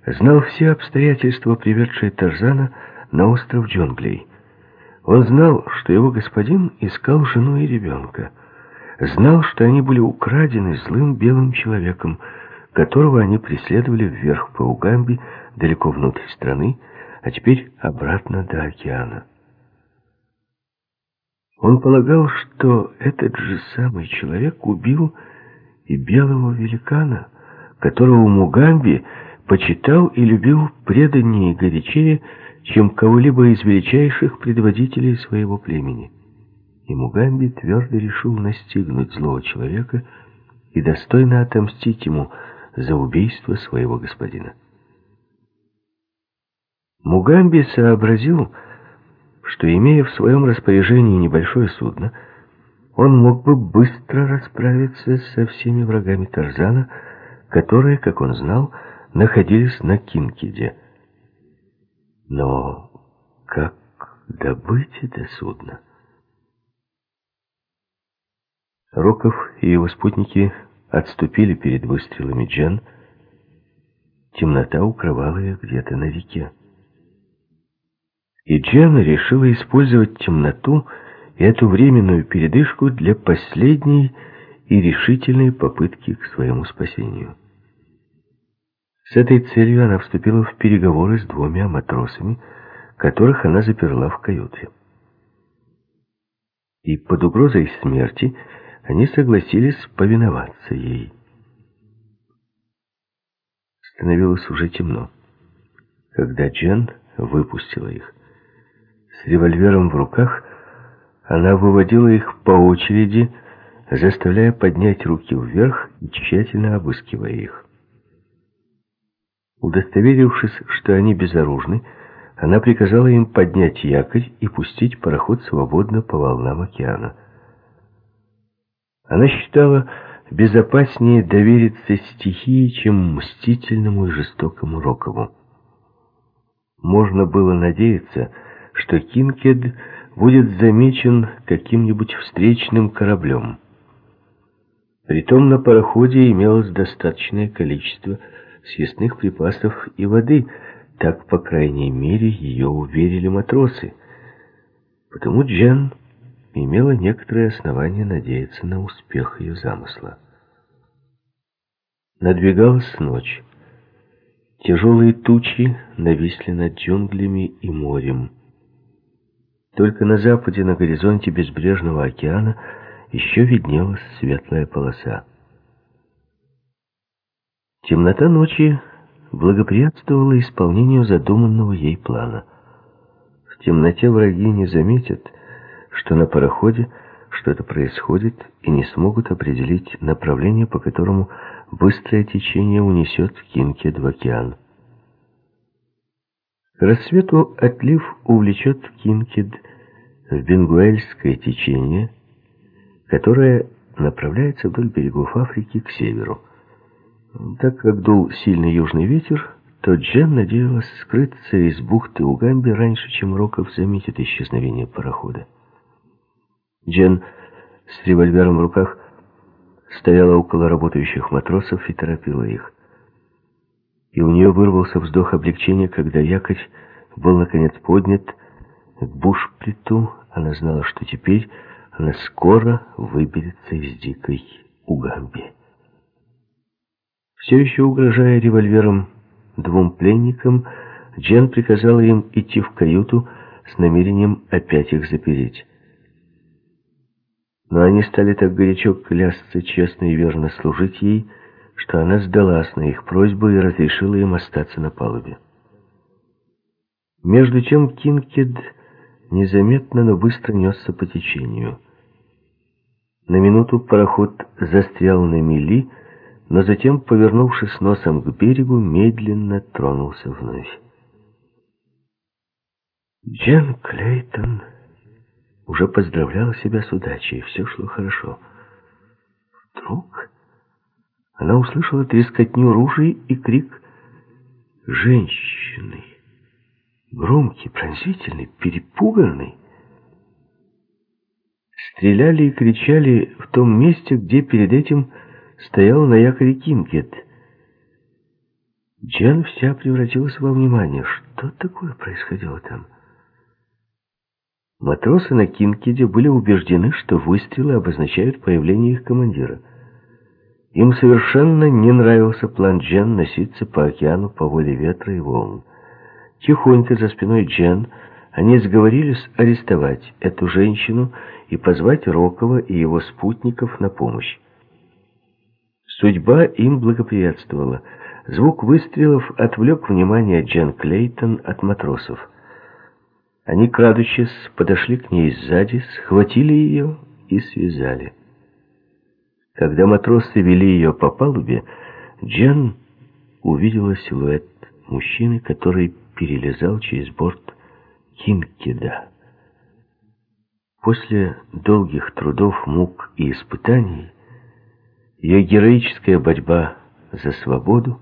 знал все обстоятельства, приведшие Тарзана на остров джунглей. Он знал, что его господин искал жену и ребенка. Знал, что они были украдены злым белым человеком, которого они преследовали вверх по Угамби, далеко внутрь страны, а теперь обратно до океана. Он полагал, что этот же самый человек убил и белого великана, которого Мугамби почитал и любил преданнее и горячее, чем кого-либо из величайших предводителей своего племени. И Мугамби твердо решил настигнуть злого человека и достойно отомстить ему за убийство своего господина. Мугамби сообразил, что, имея в своем распоряжении небольшое судно, он мог бы быстро расправиться со всеми врагами Тарзана, которые, как он знал, находились на Кинкиде. Но как добыть это судно? Роков и его спутники отступили перед выстрелами Джен. Темнота укрывала их где-то на реке. И Джен решила использовать темноту и эту временную передышку для последней и решительной попытки к своему спасению. С этой целью она вступила в переговоры с двумя матросами, которых она заперла в каюте. И под угрозой смерти они согласились повиноваться ей. Становилось уже темно, когда Джен выпустила их. С револьвером в руках она выводила их по очереди, заставляя поднять руки вверх и тщательно обыскивая их. Удостоверившись, что они безоружны, она приказала им поднять якорь и пустить пароход свободно по волнам океана. Она считала безопаснее довериться стихии, чем мстительному и жестокому Рокову. Можно было надеяться, что Кинкед будет замечен каким-нибудь встречным кораблем. Притом на пароходе имелось достаточное количество съестных припасов и воды. Так, по крайней мере, ее уверили матросы. Потому Джен имела некоторые основания надеяться на успех ее замысла. Надвигалась ночь. Тяжелые тучи нависли над джунглями и морем. Только на западе, на горизонте безбрежного океана, еще виднелась светлая полоса. Темнота ночи благоприятствовала исполнению задуманного ей плана. В темноте враги не заметят, что на пароходе что-то происходит и не смогут определить направление, по которому быстрое течение унесет Кинкед в океан. Рассвету отлив увлечет Кинкед в Бенгуэльское течение, которое направляется вдоль берегов Африки к северу. Так как дул сильный южный ветер, то Джен надеялась скрыться из бухты Угамби раньше, чем Роков заметит исчезновение парохода. Джен с револьвером в руках стояла около работающих матросов и торопила их. И у нее вырвался вздох облегчения, когда якорь был наконец поднят к бушприту. Она знала, что теперь она скоро выберется из дикой Угамби. Все еще угрожая револьвером двум пленникам, Джен приказала им идти в каюту с намерением опять их запереть. Но они стали так горячо клясться честно и верно служить ей, что она сдалась на их просьбу и разрешила им остаться на палубе. Между тем Кинкед незаметно, но быстро несся по течению. На минуту пароход застрял на мели, но затем, повернувшись носом к берегу, медленно тронулся вновь. Джен Клейтон уже поздравляла себя с удачей, все шло хорошо. Вдруг она услышала трескотню ружей и крик женщины. Громкий, пронзительный, перепуганный. Стреляли и кричали в том месте, где перед этим стоял на якоре Кинкет. Джен вся превратилась во внимание. Что такое происходило там? Матросы на Кинкеде были убеждены, что выстрелы обозначают появление их командира. Им совершенно не нравился план Джен носиться по океану по воле ветра и волн. Тихонько за спиной Джен они сговорились арестовать эту женщину и позвать Рокова и его спутников на помощь. Судьба им благоприятствовала. Звук выстрелов отвлек внимание Джен Клейтон от матросов. Они, крадучись, подошли к ней сзади, схватили ее и связали. Когда матросы вели ее по палубе, Джен увидела силуэт мужчины, который перелезал через борт Кинкеда. После долгих трудов, мук и испытаний ее героическая борьба за свободу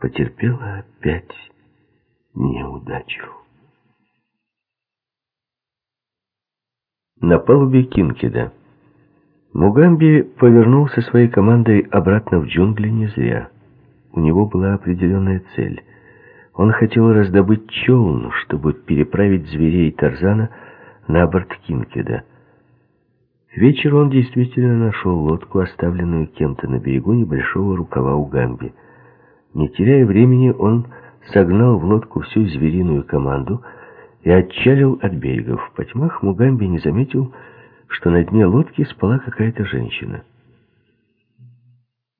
потерпела опять неудачу. На палубе Кинкеда. Мугамби повернул со своей командой обратно в джунгли не зря. У него была определенная цель. Он хотел раздобыть челн, чтобы переправить зверей Тарзана на борт Вечер он действительно нашел лодку, оставленную кем-то на берегу небольшого рукава у Гамби. Не теряя времени, он согнал в лодку всю звериную команду — и отчалил от берега. В потьмах Мугамби не заметил, что на дне лодки спала какая-то женщина.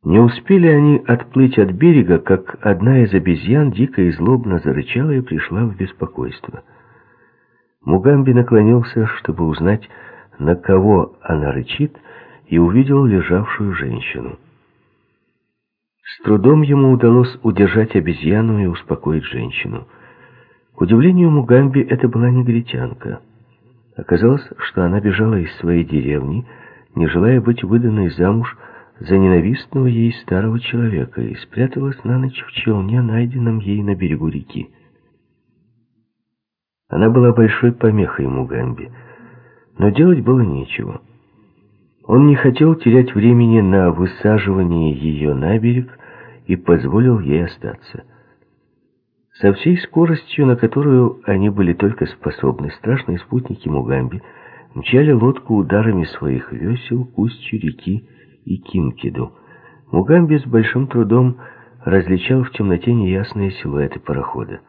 Не успели они отплыть от берега, как одна из обезьян дико и злобно зарычала и пришла в беспокойство. Мугамби наклонился, чтобы узнать, на кого она рычит, и увидел лежавшую женщину. С трудом ему удалось удержать обезьяну и успокоить женщину. К удивлению Мугамби, это была негритянка. Оказалось, что она бежала из своей деревни, не желая быть выданной замуж за ненавистного ей старого человека, и спряталась на ночь в челне, найденном ей на берегу реки. Она была большой помехой Мугамби, но делать было нечего. Он не хотел терять времени на высаживание ее на берег и позволил ей остаться. Со всей скоростью, на которую они были только способны, страшные спутники Мугамби мчали лодку ударами своих весел к устью реки и Кинкиду. Мугамби с большим трудом различал в темноте неясные силуэты парохода.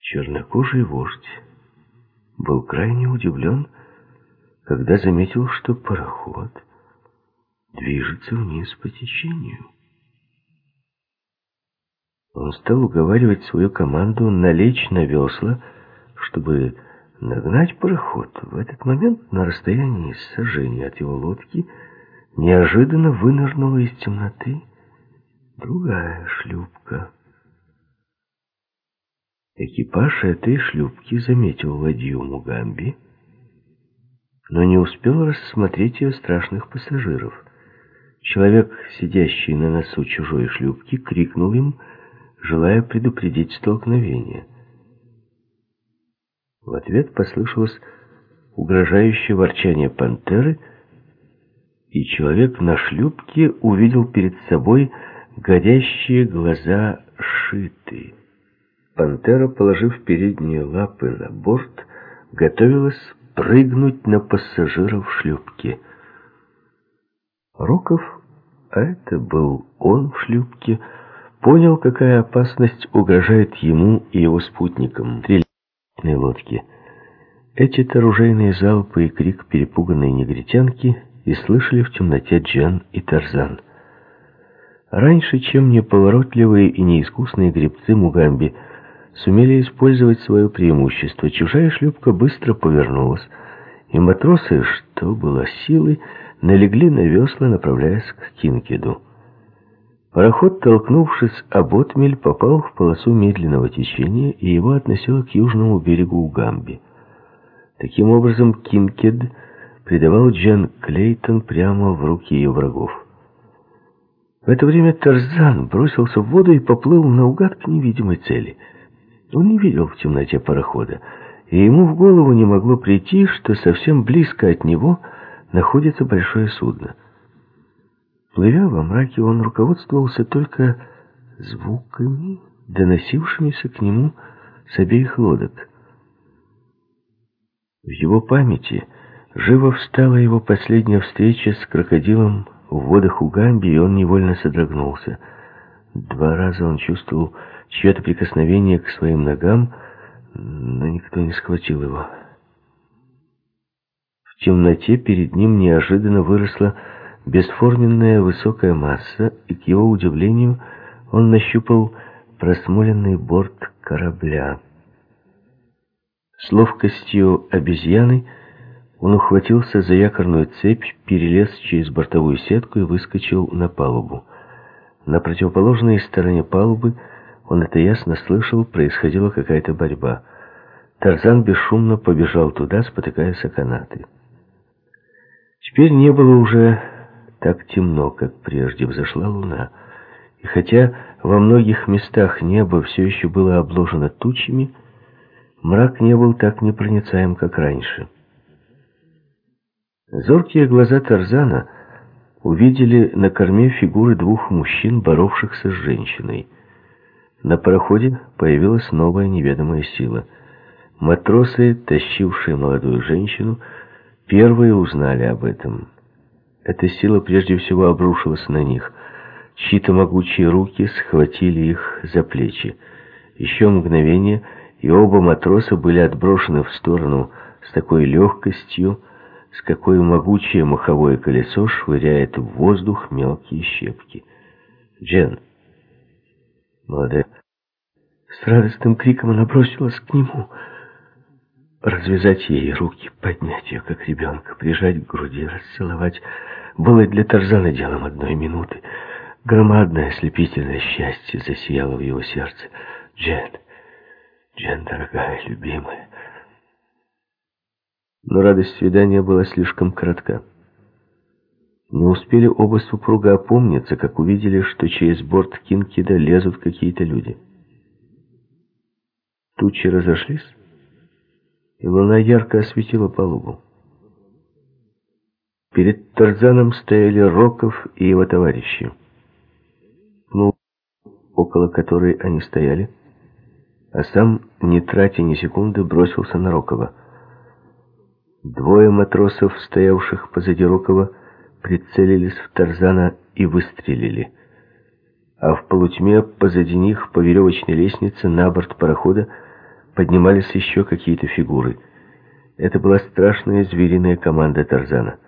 Чернокожий вождь был крайне удивлен, когда заметил, что пароход движется вниз по течению. Он стал уговаривать свою команду налечь на весла, чтобы нагнать пароход. В этот момент на расстоянии сожжения от его лодки неожиданно вынырнула из темноты другая шлюпка. Экипаж этой шлюпки заметил ладью Мугамби, но не успел рассмотреть ее страшных пассажиров. Человек, сидящий на носу чужой шлюпки, крикнул им, желая предупредить столкновение. В ответ послышалось угрожающее ворчание пантеры, и человек на шлюпке увидел перед собой горящие глаза шиты. Пантера, положив передние лапы на борт, готовилась прыгнуть на пассажиров шлюпки. Роков, а это был он в шлюпке, понял, какая опасность угрожает ему и его спутникам стрельной лодки. Эти оружейные залпы и крик перепуганной негритянки и слышали в темноте Джан и Тарзан. Раньше, чем неповоротливые и неискусные гребцы Мугамби сумели использовать свое преимущество, чужая шлюпка быстро повернулась, и матросы, что было силы, налегли на весла, направляясь к Кинкеду. Пароход, толкнувшись об отмель, попал в полосу медленного течения, и его относило к южному берегу Угамби. Таким образом, Кинкед предавал Джен Клейтон прямо в руки ее врагов. В это время Тарзан бросился в воду и поплыл наугад к невидимой цели. Он не видел в темноте парохода, и ему в голову не могло прийти, что совсем близко от него находится большое судно. Плывя во мраке, он руководствовался только звуками, доносившимися к нему с обеих лодок. В его памяти живо встала его последняя встреча с крокодилом в водах Угамби, и он невольно содрогнулся. Два раза он чувствовал чье-то прикосновение к своим ногам, но никто не схватил его. В темноте перед ним неожиданно выросла бесформенная высокая масса, и, к его удивлению, он нащупал просмоленный борт корабля. С ловкостью обезьяны он ухватился за якорную цепь, перелез через бортовую сетку и выскочил на палубу. На противоположной стороне палубы, он это ясно слышал, происходила какая-то борьба. Тарзан бесшумно побежал туда, спотыкаясь о канаты. Теперь не было уже так темно, как прежде взошла луна. И хотя во многих местах небо все еще было обложено тучами, мрак не был так непроницаем, как раньше. Зоркие глаза Тарзана увидели на корме фигуры двух мужчин, боровшихся с женщиной. На пароходе появилась новая неведомая сила. Матросы, тащившие молодую женщину, первые узнали об этом. Эта сила прежде всего обрушилась на них. Чьи-то могучие руки схватили их за плечи. Еще мгновение, и оба матроса были отброшены в сторону с такой легкостью, с какой могучее маховое колесо швыряет в воздух мелкие щепки. Джен, молодая, с радостным криком она бросилась к нему — Развязать ей руки, поднять ее, как ребенка, прижать к груди, расцеловать, было для Тарзана делом одной минуты. Громадное ослепительное счастье засияло в его сердце. Джен, Джен, дорогая, любимая. Но радость свидания была слишком коротка. Не успели оба супруга опомниться, как увидели, что через борт Кинкида лезут какие-то люди. Тучи разошлись, и луна ярко осветила палубу. Перед Тарзаном стояли Роков и его товарищи. Ну, около которой они стояли, а сам, не тратя ни секунды, бросился на Рокова. Двое матросов, стоявших позади Рокова, прицелились в Тарзана и выстрелили. А в полутьме позади них по веревочной лестнице на борт парохода поднимались еще какие-то фигуры. Это была страшная звериная команда Тарзана.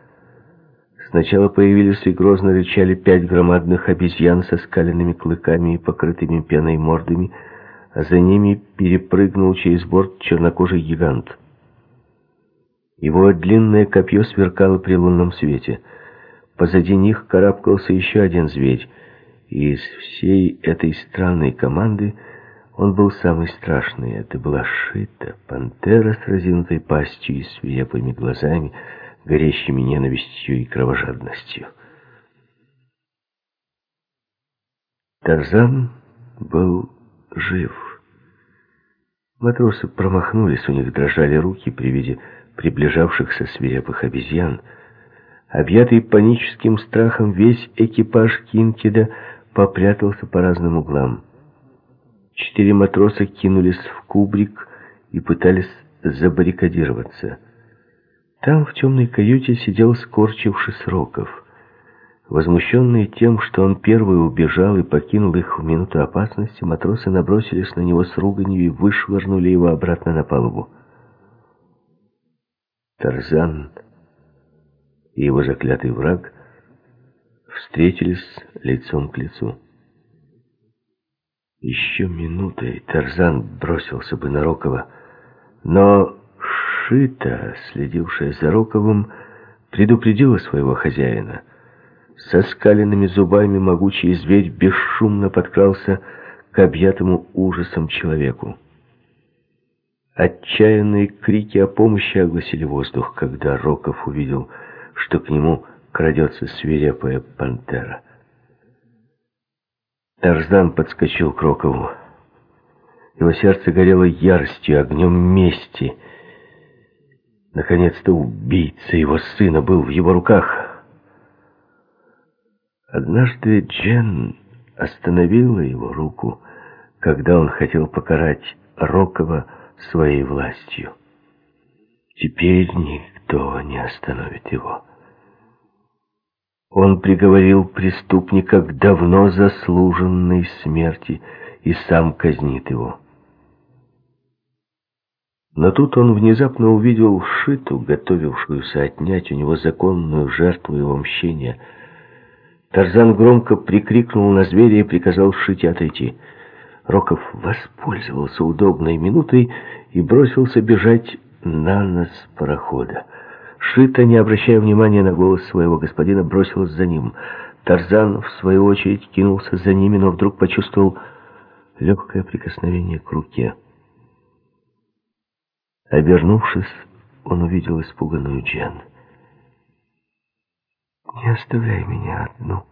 Сначала появились и грозно рычали пять громадных обезьян со скаленными клыками и покрытыми пеной мордами, а за ними перепрыгнул через борт чернокожий гигант. Его длинное копье сверкало при лунном свете. Позади них карабкался еще один зверь, и из всей этой странной команды он был самый страшный. Это была Шита, пантера с разинутой пастью и свирепыми глазами, горящими ненавистью и кровожадностью. Тарзан был жив. Матросы промахнулись, у них дрожали руки при виде приближавшихся свирепых обезьян. Объятый паническим страхом, весь экипаж Кинкеда попрятался по разным углам. Четыре матроса кинулись в кубрик и пытались забаррикадироваться. Там, в темной каюте, сидел скорчившись Роков. Возмущенные тем, что он первый убежал и покинул их в минуту опасности, матросы набросились на него с руганью и вышвырнули его обратно на палубу. Тарзан и его заклятый враг встретились лицом к лицу. Еще минутой Тарзан бросился бы на Рокова, но Шита, следившая за Роковым, предупредила своего хозяина. Со скаленными зубами могучий зверь бесшумно подкрался к объятому ужасом человеку. Отчаянные крики о помощи огласили воздух, когда Роков увидел, что к нему крадется свирепая пантера. Тарзан подскочил к Рокову. Его сердце горело яростью, огнем мести. Наконец-то убийца его сына был в его руках. Однажды Джен остановила его руку, когда он хотел покарать Рокова своей властью. Теперь никто не остановит его. Он приговорил преступника к давно заслуженной смерти и сам казнит его. Но тут он внезапно увидел Шиту, готовившуюся отнять у него законную жертву его мщения. Тарзан громко прикрикнул на зверя и приказал Шите отойти. Роков воспользовался удобной минутой и бросился бежать на нос парохода. Шита, не обращая внимания на голос своего господина, бросилась за ним. Тарзан, в свою очередь, кинулся за ними, но вдруг почувствовал легкое прикосновение к руке. Обернувшись, он увидел испуганную Джен. «Не оставляй меня одну»,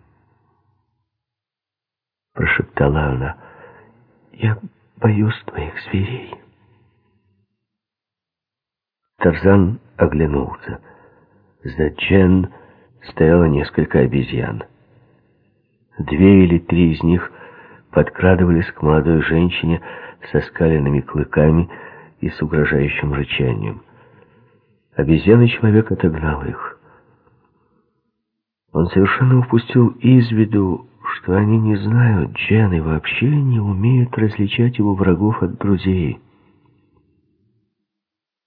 — прошептала она. «Я боюсь твоих зверей». Тарзан оглянулся. За Джен стояло несколько обезьян. Две или три из них подкрадывались к молодой женщине со скаленными клыками и с угрожающим рычанием. Обезьяный человек отогнал их. Он совершенно упустил из виду, что они не знают Джен и вообще не умеют различать его врагов от друзей.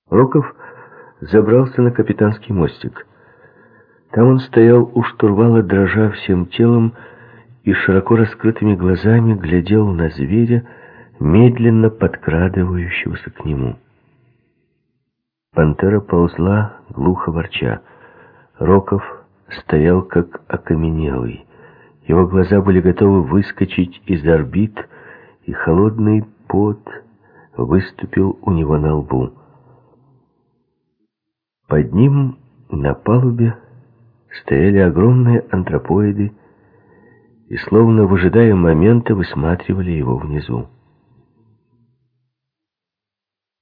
Роков забрался на капитанский мостик. Там он стоял у штурвала, дрожа всем телом, и широко раскрытыми глазами глядел на зверя, медленно подкрадывающегося к нему. Пантера ползла, глухо ворча. Роков стоял как окаменелый. Его глаза были готовы выскочить из орбит, и холодный пот выступил у него на лбу. Под ним на палубе стояли огромные антропоиды и, словно выжидая момента, высматривали его внизу.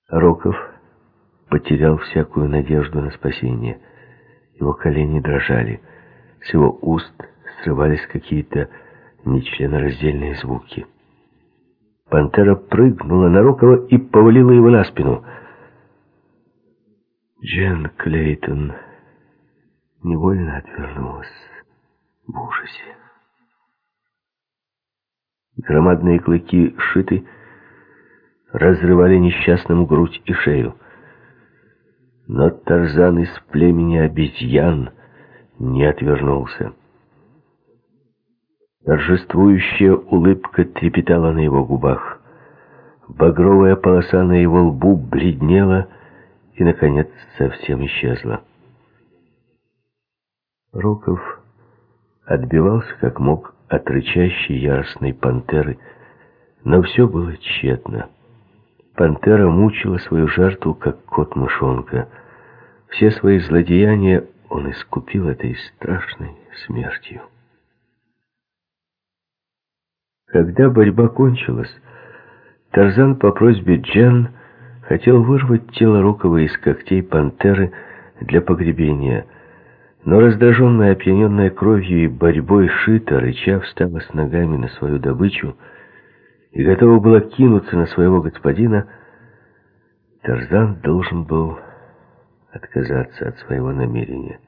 Роков потерял всякую надежду на спасение. Его колени дрожали, с его уст срывались какие-то нечленораздельные звуки. Пантера прыгнула на Рокова и повалила его на спину — Джен Клейтон невольно отвернулась в ужасе. Громадные клыки шиты разрывали несчастному грудь и шею. Но Тарзан из племени обезьян не отвернулся. Торжествующая улыбка трепетала на его губах. Багровая полоса на его лбу бледнела и, наконец, совсем исчезла. Роков отбивался как мог от рычащей яростной пантеры, но все было тщетно. Пантера мучила свою жертву, как кот-мышонка. Все свои злодеяния он искупил этой страшной смертью. Когда борьба кончилась, Тарзан по просьбе Джен хотел вырвать тело Рокова из когтей пантеры для погребения, но раздраженная, опьяненная кровью и борьбой Шита, рыча встала с ногами на свою добычу и готова была кинуться на своего господина, Тарзан должен был отказаться от своего намерения.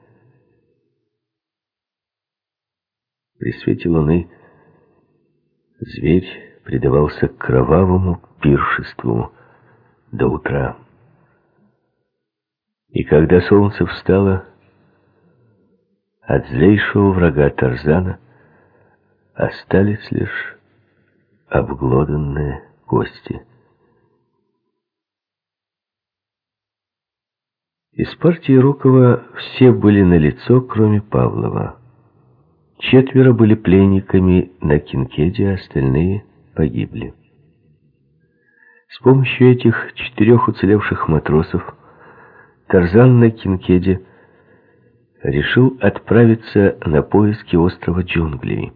При свете луны зверь предавался кровавому пиршеству до утра. И когда солнце встало, от злейшего врага Тарзана остались лишь обглоданные кости. Из партии Рукова все были на лицо, кроме Павлова. Четверо были пленниками на Кинкеде, остальные погибли. С помощью этих четырех уцелевших матросов Тарзан на Кинкеде решил отправиться на поиски острова Джунглей.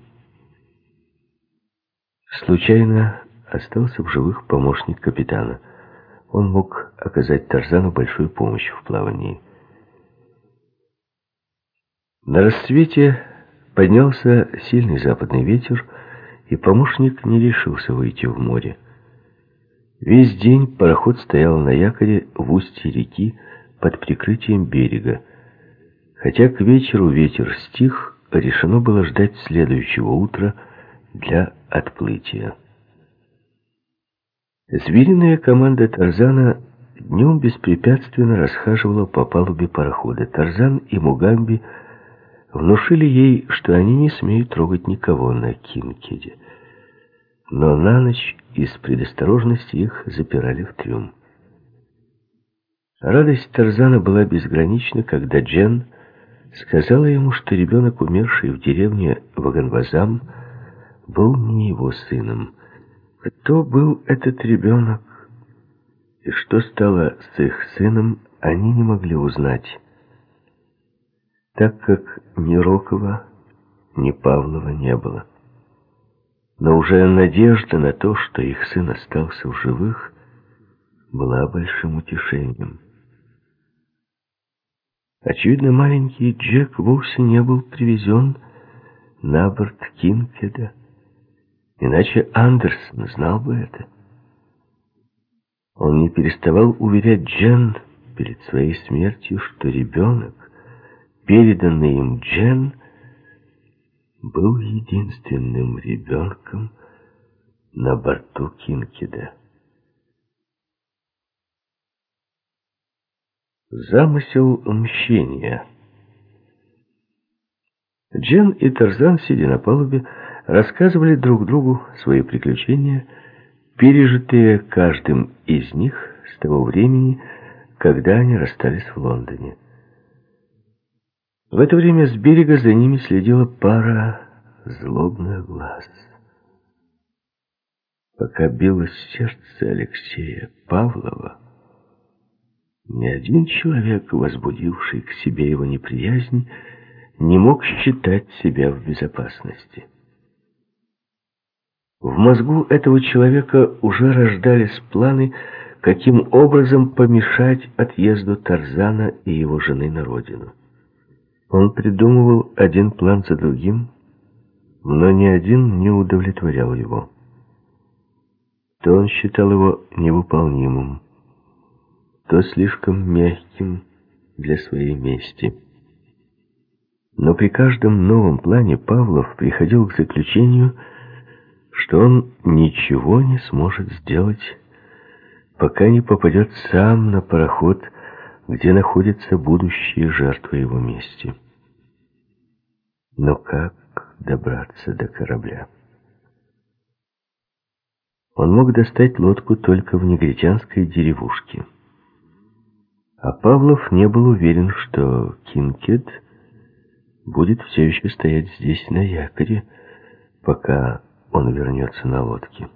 Случайно остался в живых помощник капитана. Он мог оказать Тарзану большую помощь в плавании. На рассвете Поднялся сильный западный ветер, и помощник не решился выйти в море. Весь день пароход стоял на якоре в устье реки под прикрытием берега. Хотя к вечеру ветер стих, решено было ждать следующего утра для отплытия. Звериная команда Тарзана днем беспрепятственно расхаживала по палубе парохода. Тарзан и Мугамби – внушили ей, что они не смеют трогать никого на Кинкеде. Но на ночь из предосторожности их запирали в трюм. Радость Тарзана была безгранична, когда Джен сказала ему, что ребенок, умерший в деревне Ваганвазам, был не его сыном. Кто был этот ребенок и что стало с их сыном, они не могли узнать так как ни Рокова, ни Павлова не было. Но уже надежда на то, что их сын остался в живых, была большим утешением. Очевидно, маленький Джек вовсе не был привезен на борт Кинкеда, иначе Андерсон знал бы это. Он не переставал уверять Джен перед своей смертью, что ребенок переданный им Джен, был единственным ребенком на борту Кинкеда. Замысел мщения Джен и Тарзан, сидя на палубе, рассказывали друг другу свои приключения, пережитые каждым из них с того времени, когда они расстались в Лондоне. В это время с берега за ними следила пара злобных глаз. Пока билось сердце Алексея Павлова, ни один человек, возбудивший к себе его неприязнь, не мог считать себя в безопасности. В мозгу этого человека уже рождались планы, каким образом помешать отъезду Тарзана и его жены на родину. Он придумывал один план за другим, но ни один не удовлетворял его. То он считал его невыполнимым, то слишком мягким для своей мести. Но при каждом новом плане Павлов приходил к заключению, что он ничего не сможет сделать, пока не попадет сам на пароход где находятся будущие жертвы его мести. Но как добраться до корабля? Он мог достать лодку только в негритянской деревушке. А Павлов не был уверен, что Кинкет будет все еще стоять здесь на якоре, пока он вернется на лодке.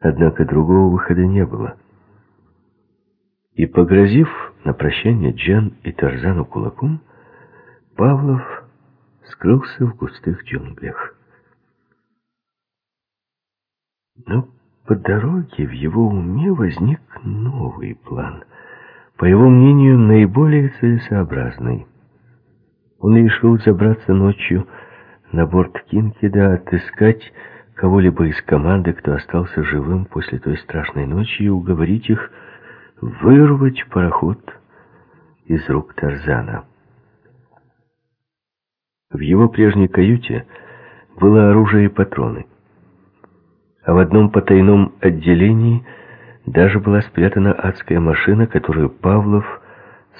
Однако другого выхода не было. И, погрозив на прощание Джан и Тарзану кулаком, Павлов скрылся в густых джунглях. Но по дороге в его уме возник новый план, по его мнению, наиболее целесообразный. Он решил забраться ночью на борт Кинкеда, отыскать кого-либо из команды, кто остался живым после той страшной ночи, и уговорить их вырвать пароход из рук Тарзана. В его прежней каюте было оружие и патроны, а в одном потайном отделении даже была спрятана адская машина, которую Павлов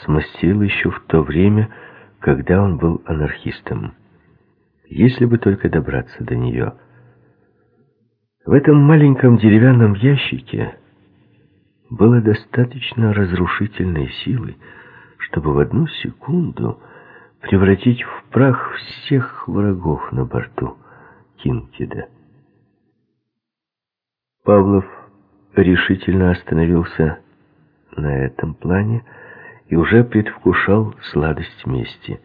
смастерил еще в то время, когда он был анархистом. Если бы только добраться до нее – в этом маленьком деревянном ящике было достаточно разрушительной силы, чтобы в одну секунду превратить в прах всех врагов на борту Кинкида. Павлов решительно остановился на этом плане и уже предвкушал сладость мести.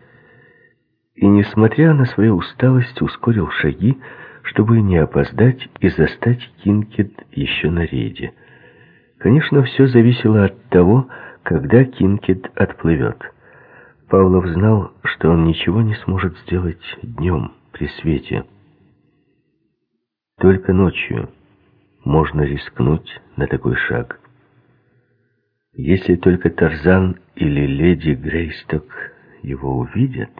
И, несмотря на свою усталость, ускорил шаги, чтобы не опоздать и застать Кинкет еще на рейде. Конечно, все зависело от того, когда Кинкет отплывет. Павлов знал, что он ничего не сможет сделать днем при свете. Только ночью можно рискнуть на такой шаг. Если только Тарзан или леди Грейсток его увидят,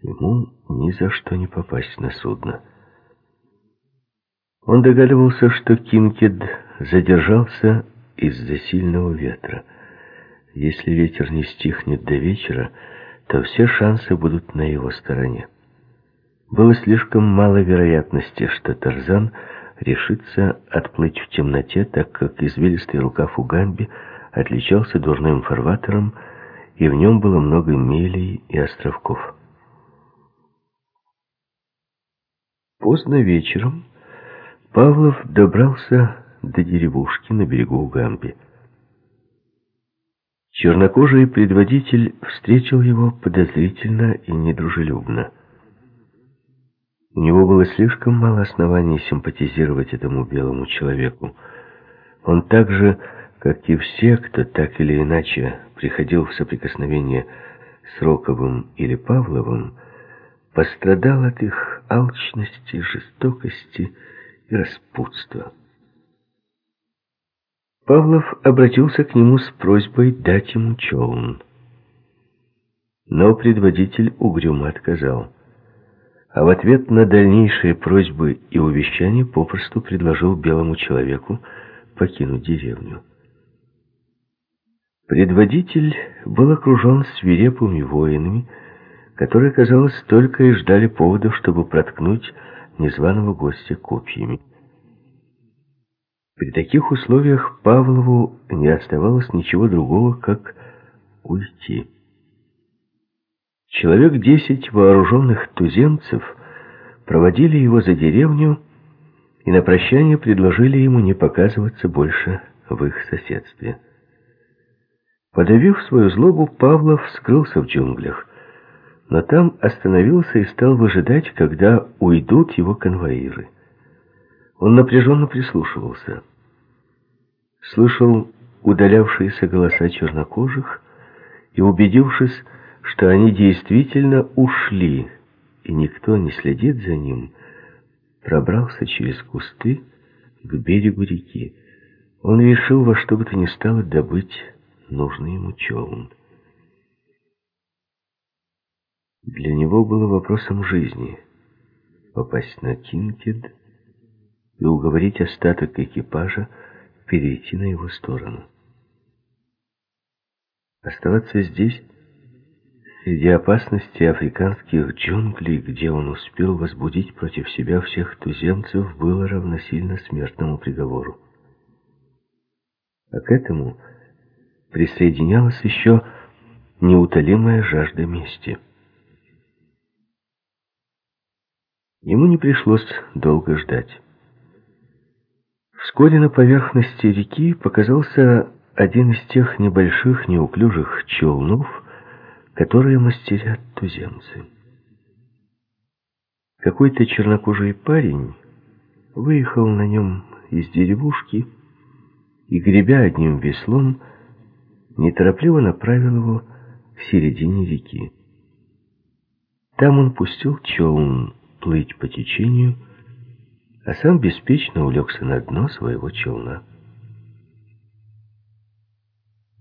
ему ни за что не попасть на судно. Он догадывался, что Кинкед задержался из-за сильного ветра. Если ветер не стихнет до вечера, то все шансы будут на его стороне. Было слишком мало вероятности, что Тарзан решится отплыть в темноте, так как извилистый рукав Угамби отличался дурным фарватером, и в нем было много мелей и островков. Поздно вечером Павлов добрался до деревушки на берегу Гамби. Чернокожий предводитель встретил его подозрительно и недружелюбно. У него было слишком мало оснований симпатизировать этому белому человеку. Он так же, как и все, кто так или иначе приходил в соприкосновение с Роковым или Павловым, пострадал от их алчности, жестокости, и распутства. Павлов обратился к нему с просьбой дать ему челн. Но предводитель угрюмо отказал. А в ответ на дальнейшие просьбы и увещания попросту предложил белому человеку покинуть деревню. Предводитель был окружен свирепыми воинами, которые, казалось, только и ждали поводов, чтобы проткнуть незваного гостя копьями. При таких условиях Павлову не оставалось ничего другого, как уйти. Человек десять вооруженных туземцев проводили его за деревню и на прощание предложили ему не показываться больше в их соседстве. Подавив свою злобу, Павлов скрылся в джунглях но там остановился и стал выжидать, когда уйдут его конвоиры. Он напряженно прислушивался. Слышал удалявшиеся голоса чернокожих и, убедившись, что они действительно ушли, и никто не следит за ним, пробрался через кусты к берегу реки. Он решил во что бы то ни стало добыть нужный ему челн. Для него было вопросом жизни попасть на Кинкед и уговорить остаток экипажа перейти на его сторону. Оставаться здесь Среди опасности африканских джунглей, где он успел возбудить против себя всех туземцев, было равносильно смертному приговору. А к этому присоединялась еще неутолимая жажда мести. Ему не пришлось долго ждать. Вскоре на поверхности реки показался один из тех небольших неуклюжих челнов, которые мастерят туземцы. Какой-то чернокожий парень выехал на нем из деревушки и, гребя одним веслом, неторопливо направил его к середине реки. Там он пустил челн плыть по течению, а сам беспечно улегся на дно своего челна.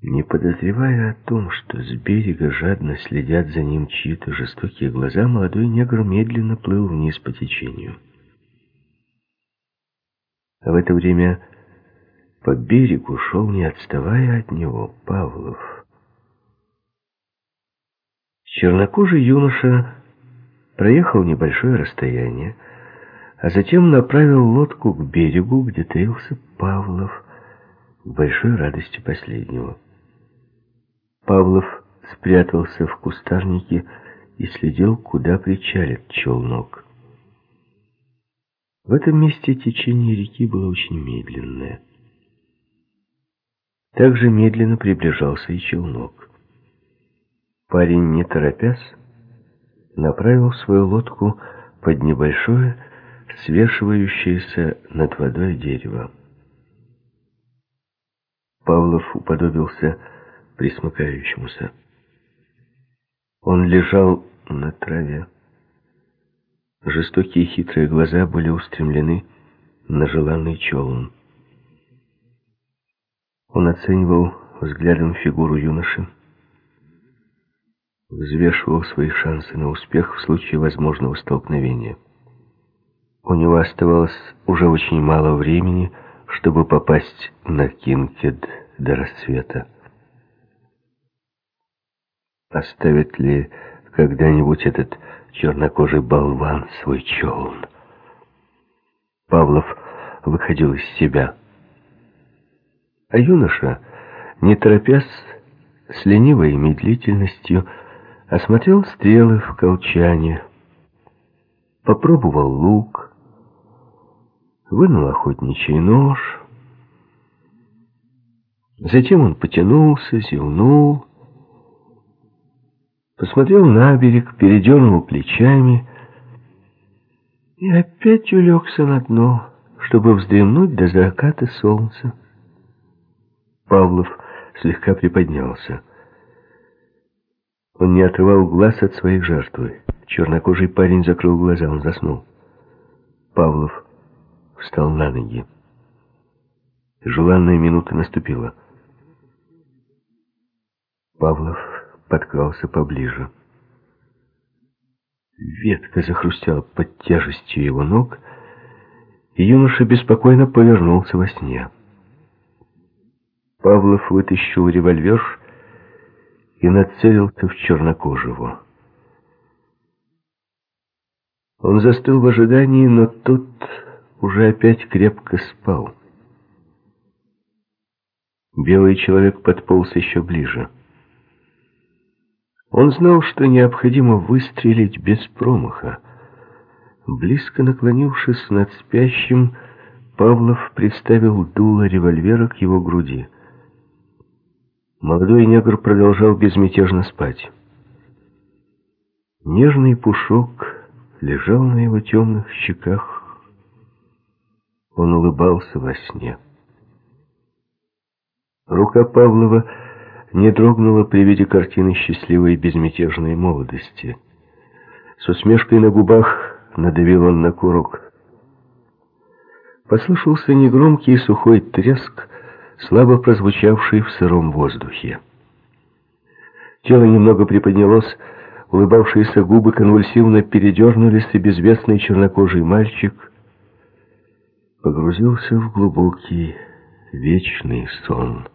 Не подозревая о том, что с берега жадно следят за ним чьи-то жестокие глаза, молодой негр медленно плыл вниз по течению. А в это время по берегу шел, не отставая от него, Павлов. Чернокожий юноша проехал небольшое расстояние, а затем направил лодку к берегу, где таился Павлов, к большой радости последнего. Павлов спрятался в кустарнике и следил, куда причалит челнок. В этом месте течение реки было очень медленное. Также медленно приближался и челнок. Парень, не торопясь, направил свою лодку под небольшое, свешивающееся над водой дерево. Павлов уподобился присмыкающемуся. Он лежал на траве. Жестокие хитрые глаза были устремлены на желанный челн. Он оценивал взглядом фигуру юноши, взвешивал свои шансы на успех в случае возможного столкновения. У него оставалось уже очень мало времени, чтобы попасть на Кинкед до рассвета. Оставит ли когда-нибудь этот чернокожий болван свой челн? Павлов выходил из себя. А юноша, не торопясь, с ленивой медлительностью, осмотрел стрелы в колчане, попробовал лук, вынул охотничий нож. Затем он потянулся, зевнул, посмотрел на берег, передернул плечами и опять улегся на дно, чтобы вздремнуть до заката солнца. Павлов слегка приподнялся. Он не отрывал глаз от своей жертвы. Чернокожий парень закрыл глаза, он заснул. Павлов встал на ноги. Желанная минута наступила. Павлов подкрался поближе. Ветка захрустела под тяжестью его ног, и юноша беспокойно повернулся во сне. Павлов вытащил револьвер и нацелился в чернокожего. Он застыл в ожидании, но тот уже опять крепко спал. Белый человек подполз еще ближе. Он знал, что необходимо выстрелить без промаха. Близко наклонившись над спящим, Павлов приставил дуло револьвера к его груди. Молодой негр продолжал безмятежно спать. Нежный пушок лежал на его темных щеках. Он улыбался во сне. Рука Павлова не дрогнула при виде картины счастливой безмятежной молодости. С усмешкой на губах надавил он на курок. Послышался негромкий сухой треск, слабо прозвучавший в сыром воздухе. Тело немного приподнялось, улыбавшиеся губы конвульсивно передернулись, и безвестный чернокожий мальчик погрузился в глубокий вечный сон.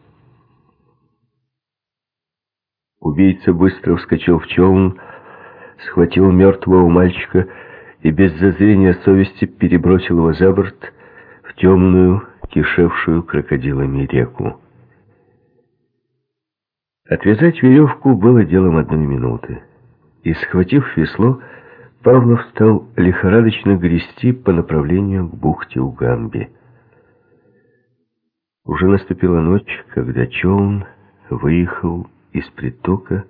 Убийца быстро вскочил в челн, схватил мертвого мальчика и без зазрения совести перебросил его за борт в темную, кишевшую крокодилами реку. Отвязать веревку было делом одной минуты, и, схватив весло, Павлов стал лихорадочно грести по направлению к бухте Угамби. Уже наступила ночь, когда челн выехал из притока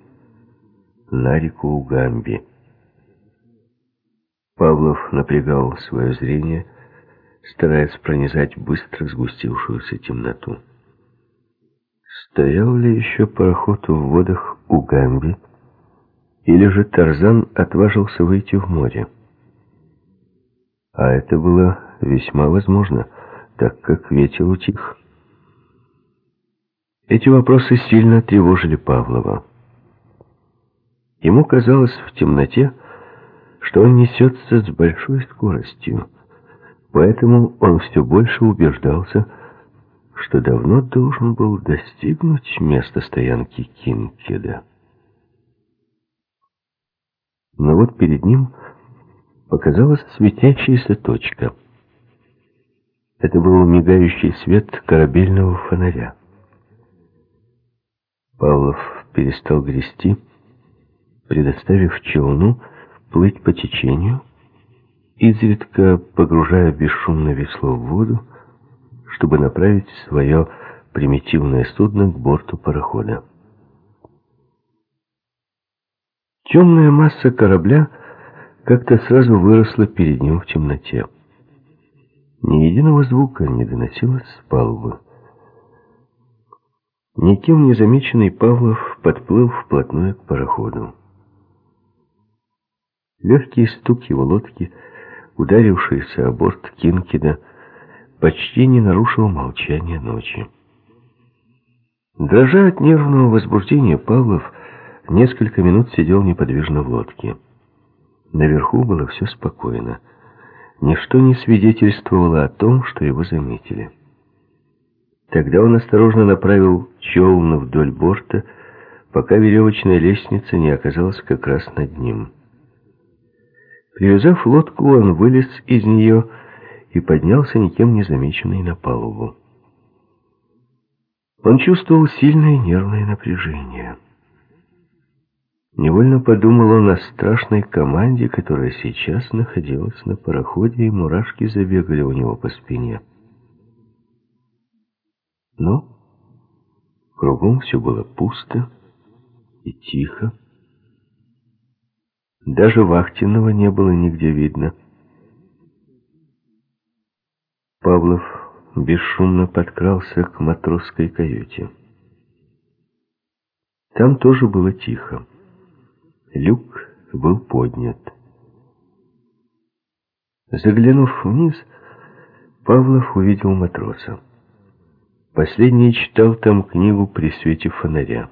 на реку Угамби. Павлов напрягал свое зрение, стараясь пронизать быстро сгустившуюся темноту. Стоял ли еще пароход в водах Угамби, или же Тарзан отважился выйти в море? А это было весьма возможно, так как ветер утих. Эти вопросы сильно тревожили Павлова. Ему казалось в темноте, что он несется с большой скоростью, поэтому он все больше убеждался, что давно должен был достигнуть места стоянки Кинкеда. Но вот перед ним показалась светящаяся точка. Это был мигающий свет корабельного фонаря. Павлов перестал грести, предоставив челну плыть по течению, изредка погружая бесшумно весло в воду, чтобы направить свое примитивное судно к борту парохода. Темная масса корабля как-то сразу выросла перед ним в темноте. Ни единого звука не доносилось с палубы. Никем не замеченный Павлов подплыл вплотную к пароходу. Легкий стук его лодки, ударившийся о борт Кинкида, почти не нарушил молчание ночи. Дрожа от нервного возбуждения, Павлов несколько минут сидел неподвижно в лодке. Наверху было все спокойно. Ничто не свидетельствовало о том, что его заметили. Тогда он осторожно направил челн вдоль борта, пока веревочная лестница не оказалась как раз над ним. Привязав лодку, он вылез из нее и поднялся никем не замеченный на палубу. Он чувствовал сильное нервное напряжение. Невольно подумал он о страшной команде, которая сейчас находилась на пароходе, и мурашки забегали у него по спине. Но кругом все было пусто и тихо. Даже вахтенного не было нигде видно. Павлов бесшумно подкрался к матросской каюте. Там тоже было тихо. Люк был поднят. Заглянув вниз, Павлов увидел матроса. Последний читал там книгу при свете фонаря.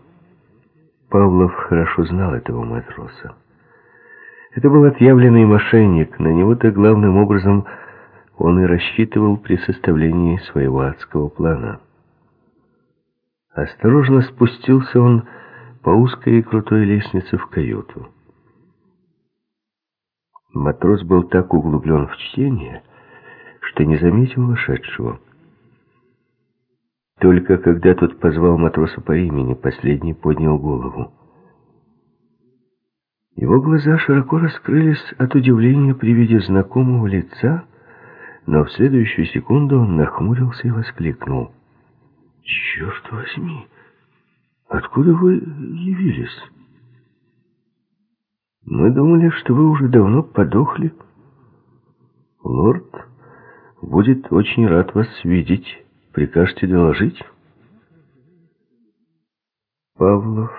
Павлов хорошо знал этого матроса. Это был отъявленный мошенник, на него-то главным образом он и рассчитывал при составлении своего адского плана. Осторожно спустился он по узкой и крутой лестнице в каюту. Матрос был так углублен в чтение, что не заметил вошедшего. Только когда тот позвал матроса по имени, последний поднял голову. Его глаза широко раскрылись от удивления при виде знакомого лица, но в следующую секунду он нахмурился и воскликнул. «Черт возьми! Откуда вы явились?» «Мы думали, что вы уже давно подохли. Лорд будет очень рад вас видеть». Прикажете доложить? Павлов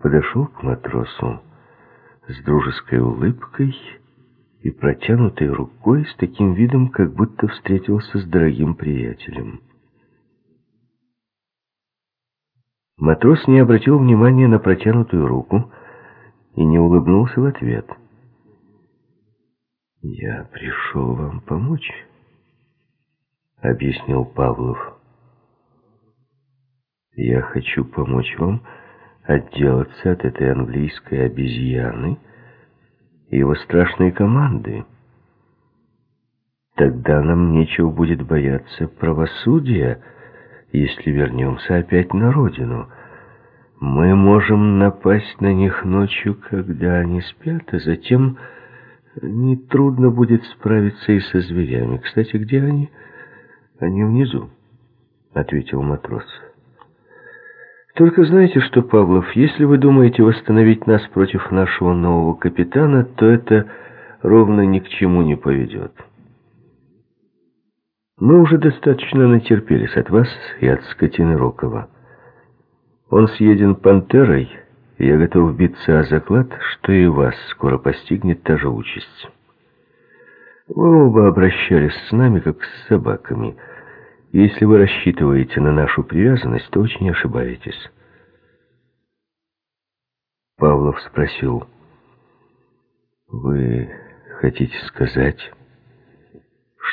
подошел к матросу с дружеской улыбкой и протянутой рукой с таким видом, как будто встретился с дорогим приятелем. Матрос не обратил внимания на протянутую руку и не улыбнулся в ответ. «Я пришел вам помочь», — объяснил Павлов. Я хочу помочь вам отделаться от этой английской обезьяны и его страшной команды. Тогда нам нечего будет бояться правосудия, если вернемся опять на родину. Мы можем напасть на них ночью, когда они спят, а затем нетрудно будет справиться и со зверями. Кстати, где они? Они внизу, — ответил матрос. Только знаете что, Павлов, если вы думаете восстановить нас против нашего нового капитана, то это ровно ни к чему не поведет. Мы уже достаточно натерпелись от вас и от скотины Рокова. Он съеден пантерой, и я готов биться о заклад, что и вас скоро постигнет та же участь. Вы оба обращались с нами, как с собаками. Если вы рассчитываете на нашу привязанность, то очень ошибаетесь. Павлов спросил, «Вы хотите сказать...»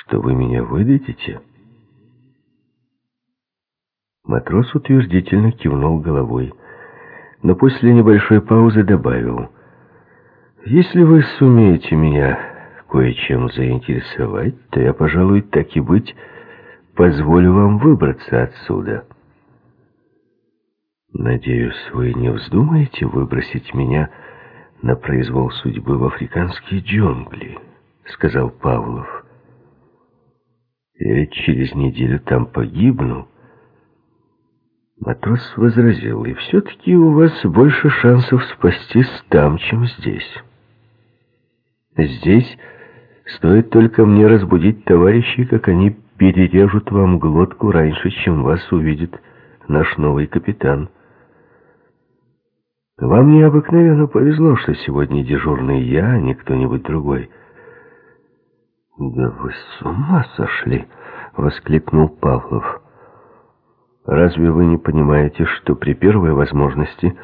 что вы меня выдадите?» Матрос утвердительно кивнул головой, но после небольшой паузы добавил, «Если вы сумеете меня кое-чем заинтересовать, то я, пожалуй, так и быть, позволю вам выбраться отсюда». «Надеюсь, вы не вздумаете выбросить меня на произвол судьбы в африканские джунгли», — сказал Павлов. Я ведь через неделю там погибну. Матрос возразил, и все-таки у вас больше шансов спастись там, чем здесь. Здесь стоит только мне разбудить товарищей, как они перережут вам глотку раньше, чем вас увидит наш новый капитан. Вам необыкновенно повезло, что сегодня дежурный я, а не кто-нибудь другой. «Да вы с ума сошли!» — воскликнул Павлов. «Разве вы не понимаете, что при первой возможности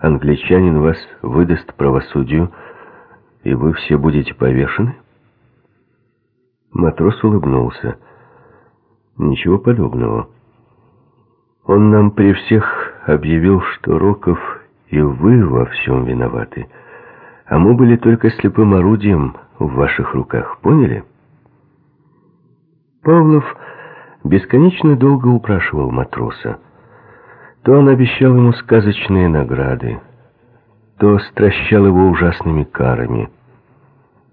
англичанин вас выдаст правосудию, и вы все будете повешены?» Матрос улыбнулся. «Ничего подобного. Он нам при всех объявил, что Роков и вы во всем виноваты, а мы были только слепым орудием в ваших руках, поняли?» Павлов бесконечно долго упрашивал матроса. То он обещал ему сказочные награды, то стращал его ужасными карами.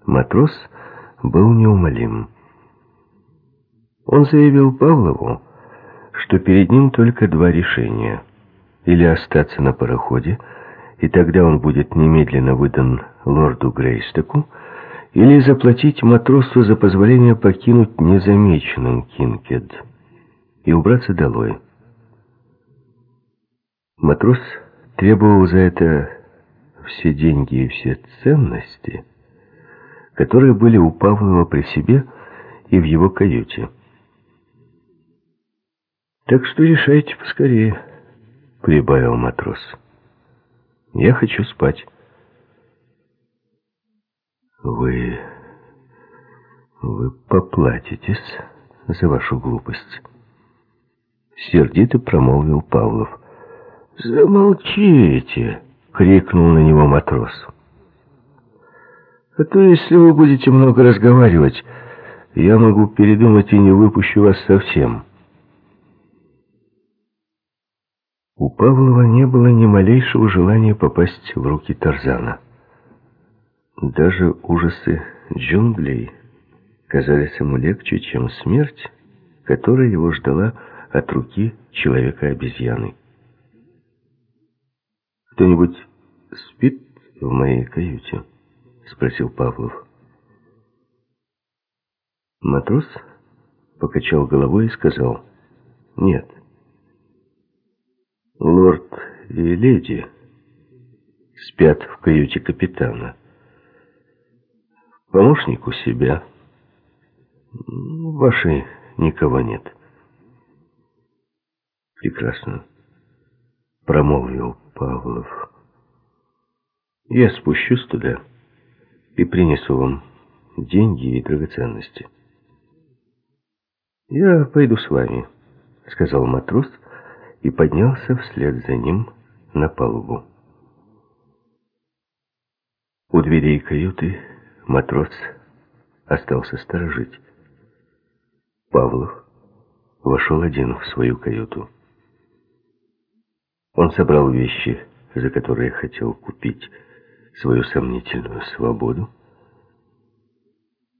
Матрос был неумолим. Он заявил Павлову, что перед ним только два решения. Или остаться на пароходе, и тогда он будет немедленно выдан лорду Грейстоку, или заплатить матросу за позволение покинуть незамеченным Кинкед и убраться долой. Матрос требовал за это все деньги и все ценности, которые были у Павлова при себе и в его каюте. «Так что решайте поскорее», — прибавил матрос. «Я хочу спать». Вы... вы поплатитесь за вашу глупость. Сердито промолвил Павлов. «Замолчите!» — крикнул на него матрос. «А то, если вы будете много разговаривать, я могу передумать и не выпущу вас совсем». У Павлова не было ни малейшего желания попасть в руки Тарзана. Даже ужасы джунглей казались ему легче, чем смерть, которая его ждала от руки человека-обезьяны. «Кто-нибудь спит в моей каюте?» — спросил Павлов. Матрос покачал головой и сказал «Нет». «Лорд и леди спят в каюте капитана». Помощник у себя. Вашей никого нет. Прекрасно. Промолвил Павлов. Я спущусь туда и принесу вам деньги и драгоценности. «Я пойду с вами», — сказал матрос и поднялся вслед за ним на палубу. У дверей каюты матрос остался сторожить. Павлов вошел один в свою каюту. Он собрал вещи, за которые хотел купить свою сомнительную свободу,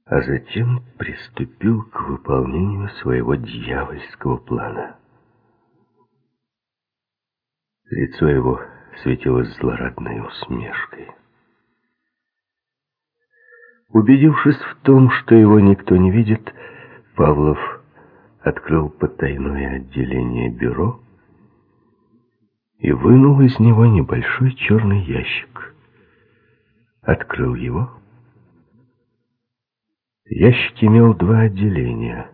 а затем приступил к выполнению своего дьявольского плана. Лицо его светилось злорадной усмешкой. Убедившись в том, что его никто не видит, Павлов открыл потайное отделение бюро и вынул из него небольшой черный ящик. Открыл его. Ящик имел два отделения.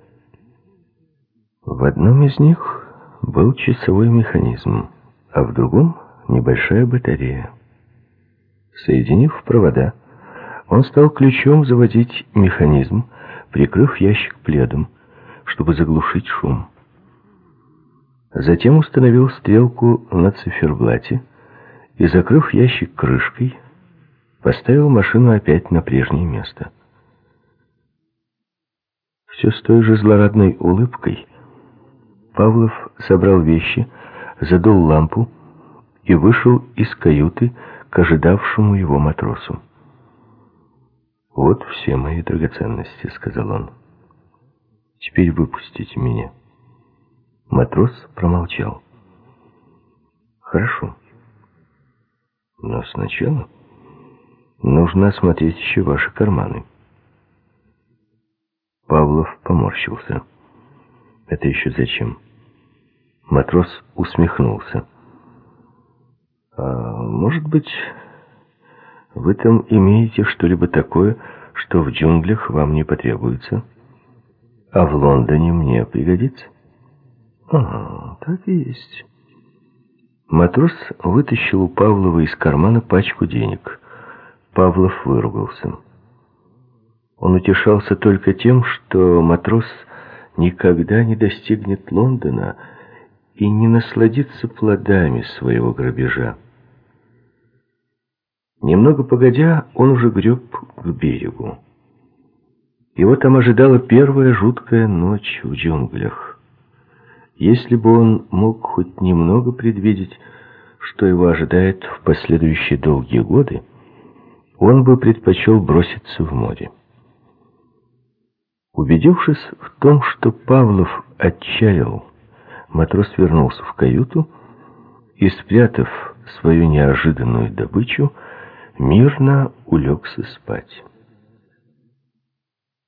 В одном из них был часовой механизм, а в другом — небольшая батарея. Соединив провода, он стал ключом заводить механизм, прикрыв ящик пледом, чтобы заглушить шум. Затем установил стрелку на циферблате и, закрыв ящик крышкой, поставил машину опять на прежнее место. Все с той же злорадной улыбкой Павлов собрал вещи, задул лампу и вышел из каюты к ожидавшему его матросу. «Вот все мои драгоценности», — сказал он. «Теперь выпустите меня». Матрос промолчал. «Хорошо. Но сначала нужно осмотреть еще ваши карманы». Павлов поморщился. «Это еще зачем?» Матрос усмехнулся. «А может быть, вы там имеете что-либо такое, что в джунглях вам не потребуется, а в Лондоне мне пригодится?» «Ага, так и есть». Матрос вытащил у Павлова из кармана пачку денег. Павлов выругался. Он утешался только тем, что матрос никогда не достигнет Лондона и не насладится плодами своего грабежа. Немного погодя, он уже греб к берегу. Его там ожидала первая жуткая ночь в джунглях. Если бы он мог хоть немного предвидеть, что его ожидает в последующие долгие годы, он бы предпочел броситься в море. Убедившись в том, что Павлов отчаял, матрос вернулся в каюту и, спрятав свою неожиданную добычу, мирно улегся спать.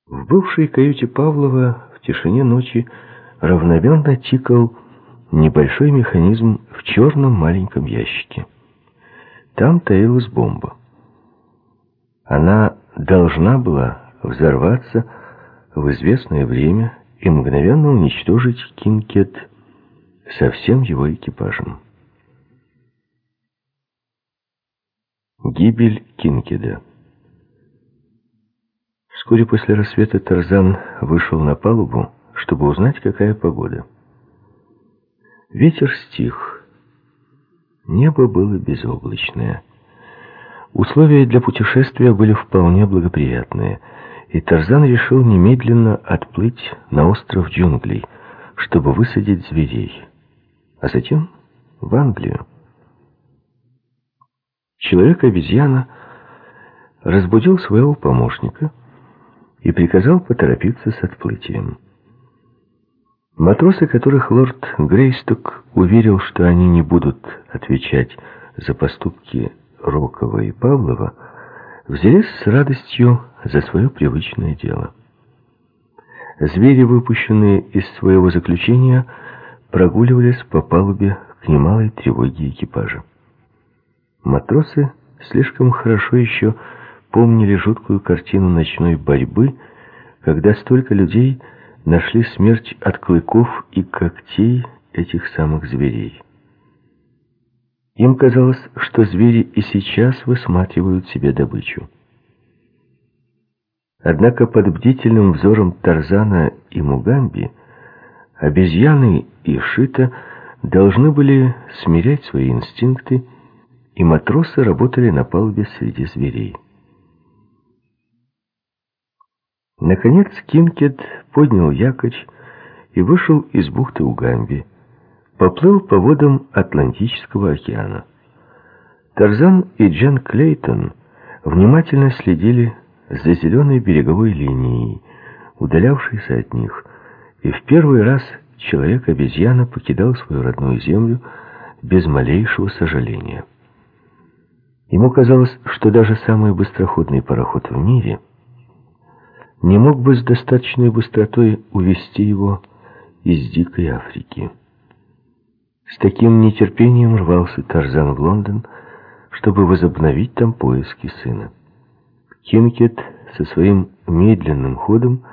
В бывшей каюте Павлова в тишине ночи равномерно тикал небольшой механизм в черном маленьком ящике. Там таилась бомба. Она должна была взорваться в известное время и мгновенно уничтожить Кинкет со всем его экипажем. Гибель Кинкеда Вскоре после рассвета Тарзан вышел на палубу, чтобы узнать, какая погода. Ветер стих. Небо было безоблачное. Условия для путешествия были вполне благоприятные, и Тарзан решил немедленно отплыть на остров джунглей, чтобы высадить зверей, а затем в Англию. Человек-обезьяна разбудил своего помощника и приказал поторопиться с отплытием. Матросы, которых лорд Грейсток уверил, что они не будут отвечать за поступки Рокова и Павлова, взялись с радостью за свое привычное дело. Звери, выпущенные из своего заключения, прогуливались по палубе к немалой тревоге экипажа. Матросы слишком хорошо еще помнили жуткую картину ночной борьбы, когда столько людей нашли смерть от клыков и когтей этих самых зверей. Им казалось, что звери и сейчас высматривают себе добычу. Однако под бдительным взором Тарзана и Мугамби обезьяны и Шита должны были смирять свои инстинкты, и матросы работали на палубе среди зверей. Наконец Кинкет поднял якорь и вышел из бухты Угамби, поплыл по водам Атлантического океана. Тарзан и Джан Клейтон внимательно следили за зеленой береговой линией, удалявшейся от них, и в первый раз человек-обезьяна покидал свою родную землю без малейшего сожаления. Ему казалось, что даже самый быстроходный пароход в мире не мог бы с достаточной быстротой увести его из дикой Африки. С таким нетерпением рвался Тарзан в Лондон, чтобы возобновить там поиски сына. Кинкет со своим медленным ходом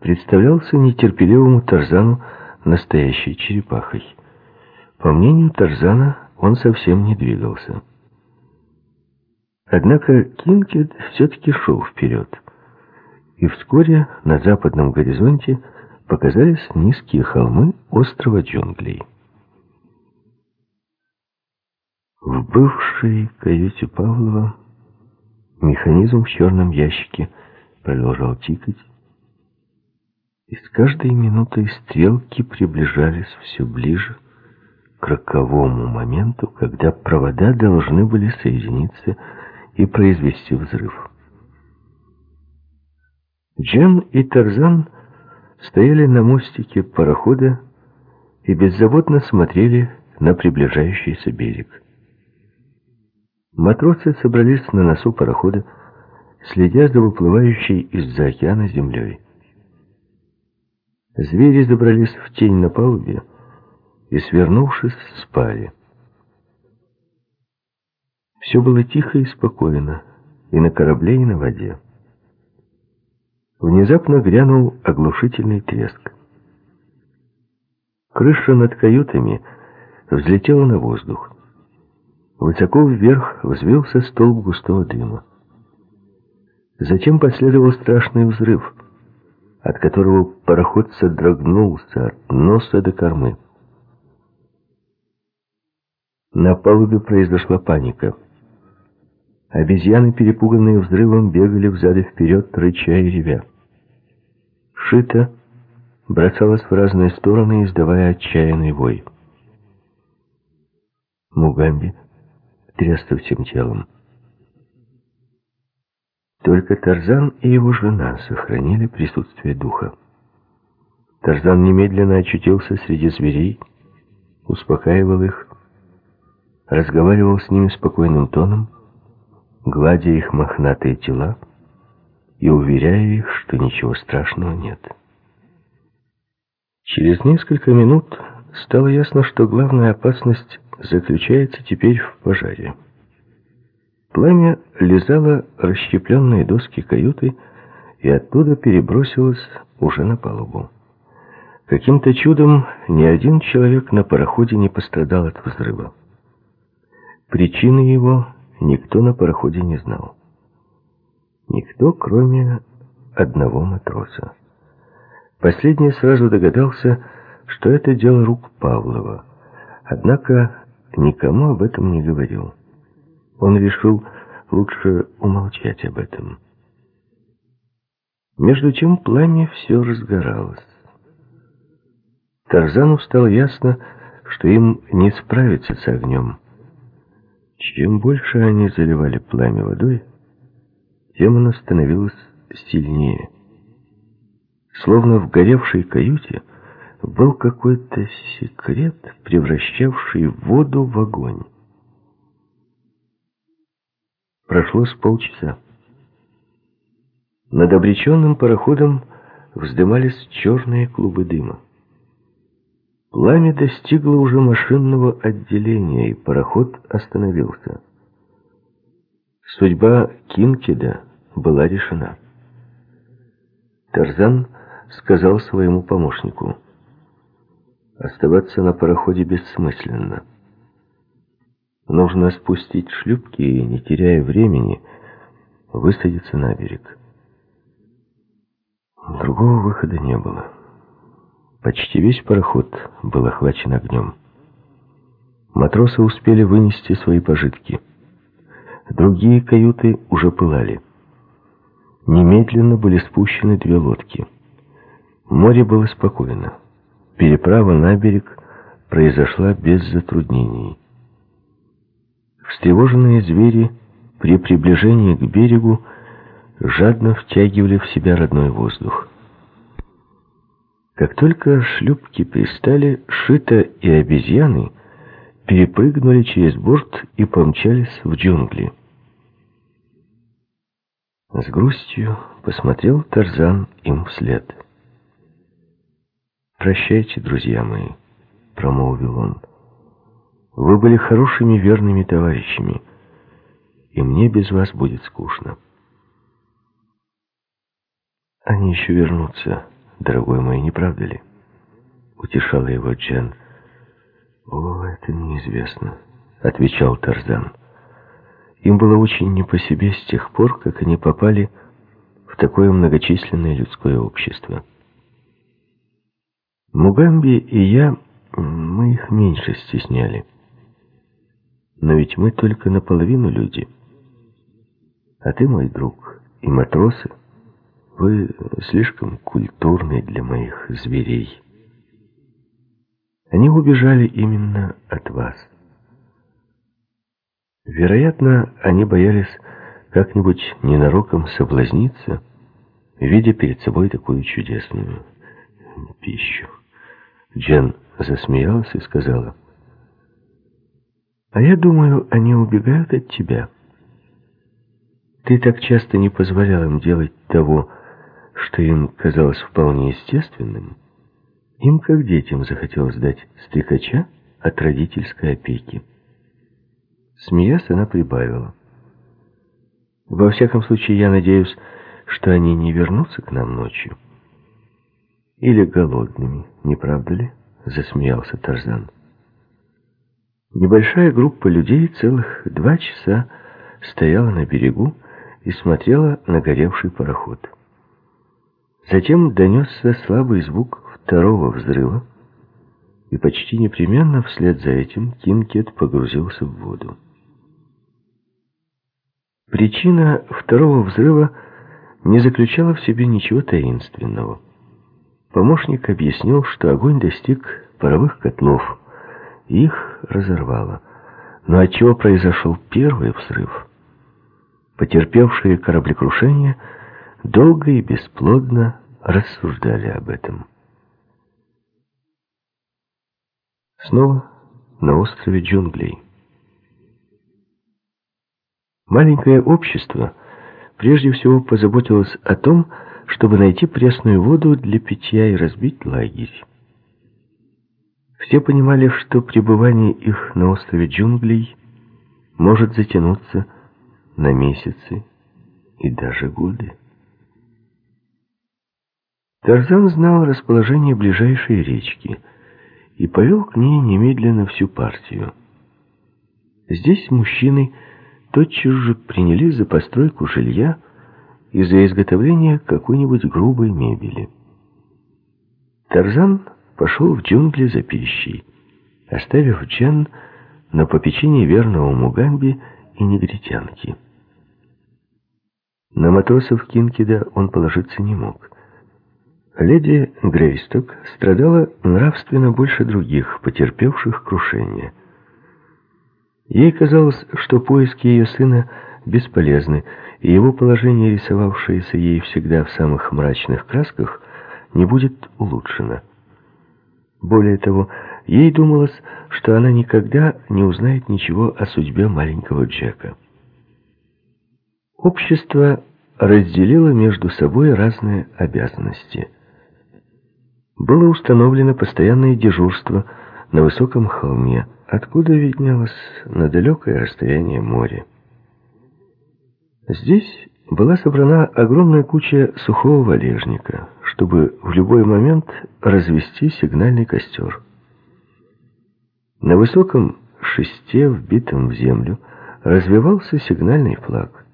представлялся нетерпеливому Тарзану настоящей черепахой. По мнению Тарзана, он совсем не двигался. Однако Кинкет все-таки шел вперед. И вскоре на западном горизонте показались низкие холмы острова джунглей. В бывшей каюте Павлова механизм в черном ящике продолжал тикать, и с каждой минутой стрелки приближались все ближе к роковому моменту, когда провода должны были соединиться и произвести взрыв. Джен и Тарзан стояли на мостике парохода и беззаботно смотрели на приближающийся берег. Матросы собрались на носу парохода, следя за выплывающей из-за океана землей. Звери забрались в тень на палубе и, свернувшись, спали. Все было тихо и спокойно, и на корабле, и на воде. Внезапно грянул оглушительный треск. Крыша над каютами взлетела на воздух. Высоко вверх взвился столб густого дыма. Затем последовал страшный взрыв, от которого пароход содрогнулся от носа до кормы. На палубе произошла паника. Обезьяны, перепуганные взрывом, бегали взад и вперед, рыча и ревя. Шита бросалась в разные стороны, издавая отчаянный вой. Мугамби трясся всем телом. Только Тарзан и его жена сохранили присутствие духа. Тарзан немедленно очутился среди зверей, успокаивал их, разговаривал с ними спокойным тоном, гладя их мохнатые тела и уверяя их, что ничего страшного нет. Через несколько минут стало ясно, что главная опасность заключается теперь в пожаре. Пламя лизало расщепленные доски каюты и оттуда перебросилось уже на палубу. Каким-то чудом ни один человек на пароходе не пострадал от взрыва. Причины его никто на пароходе не знал. Никто, кроме одного матроса. Последний сразу догадался, что это дело рук Павлова. Однако никому об этом не говорил. Он решил лучше умолчать об этом. Между тем пламя все разгоралось. Тарзану стало ясно, что им не справиться с огнем. Чем больше они заливали пламя водой, тем оно становилось сильнее. Словно в горевшей каюте был какой-то секрет, превращавший воду в огонь. Прошло с полчаса. Над обреченным пароходом вздымались черные клубы дыма. Пламя достигло уже машинного отделения, и пароход остановился. Судьба Кинкеда была решена. Тарзан сказал своему помощнику, «Оставаться на пароходе бессмысленно. Нужно спустить шлюпки и, не теряя времени, высадиться на берег». Другого выхода не было. Почти весь пароход был охвачен огнем. Матросы успели вынести свои пожитки. Другие каюты уже пылали. Немедленно были спущены две лодки. Море было спокойно. Переправа на берег произошла без затруднений. Встревоженные звери при приближении к берегу жадно втягивали в себя родной воздух. Как только шлюпки пристали, Шита и обезьяны перепрыгнули через борт и помчались в джунгли. С грустью посмотрел Тарзан им вслед. «Прощайте, друзья мои», — промолвил он. «Вы были хорошими верными товарищами, и мне без вас будет скучно». «Они еще вернутся, дорогой мой, не правда ли?» — утешала его Джен. «О, это неизвестно», — отвечал Тарзан. Им было очень не по себе с тех пор, как они попали в такое многочисленное людское общество. Мугамби и я, мы их меньше стесняли. Но ведь мы только наполовину люди. А ты, мой друг, и матросы, вы слишком культурны для моих зверей. Они убежали именно от вас. Вероятно, они боялись как-нибудь ненароком соблазниться, видя перед собой такую чудесную пищу. Джен засмеялась и сказала, «А я думаю, они убегают от тебя. Ты так часто не позволял им делать того, что им казалось вполне естественным». Им, как детям, захотелось дать стрекача от родительской опеки. Смеясь, она прибавила. Во всяком случае, я надеюсь, что они не вернутся к нам ночью. Или голодными, не правда ли? Засмеялся Тарзан. Небольшая группа людей целых два часа стояла на берегу и смотрела на горевший пароход. Затем донесся слабый звук второго взрыва, и почти непременно вслед за этим Кинкет погрузился в воду. Причина второго взрыва не заключала в себе ничего таинственного. Помощник объяснил, что огонь достиг паровых котлов, их разорвало. Но от чего произошел первый взрыв? Потерпевшие кораблекрушение долго и бесплодно рассуждали об этом. Снова на острове джунглей. Маленькое общество прежде всего позаботилось о том, чтобы найти пресную воду для питья и разбить лагерь. Все понимали, что пребывание их на острове джунглей может затянуться на месяцы и даже годы. Тарзан знал расположение ближайшей речки – и повел к ней немедленно всю партию. Здесь мужчины тотчас же принялись за постройку жилья и за изготовление какой-нибудь грубой мебели. Тарзан пошел в джунгли за пищей, оставив Джен на попечении верного Мугамби и негритянки. На матросов Кинкида он положиться не мог. Леди Грейсток страдала нравственно больше других, потерпевших крушение. Ей казалось, что поиски ее сына бесполезны, и его положение, рисовавшееся ей всегда в самых мрачных красках, не будет улучшено. Более того, ей думалось, что она никогда не узнает ничего о судьбе маленького Джека. Общество разделило между собой разные обязанности – было установлено постоянное дежурство на высоком холме, откуда виднелось на далекое расстояние море. Здесь была собрана огромная куча сухого валежника, чтобы в любой момент развести сигнальный костер. На высоком шесте, вбитом в землю, развивался сигнальный флаг.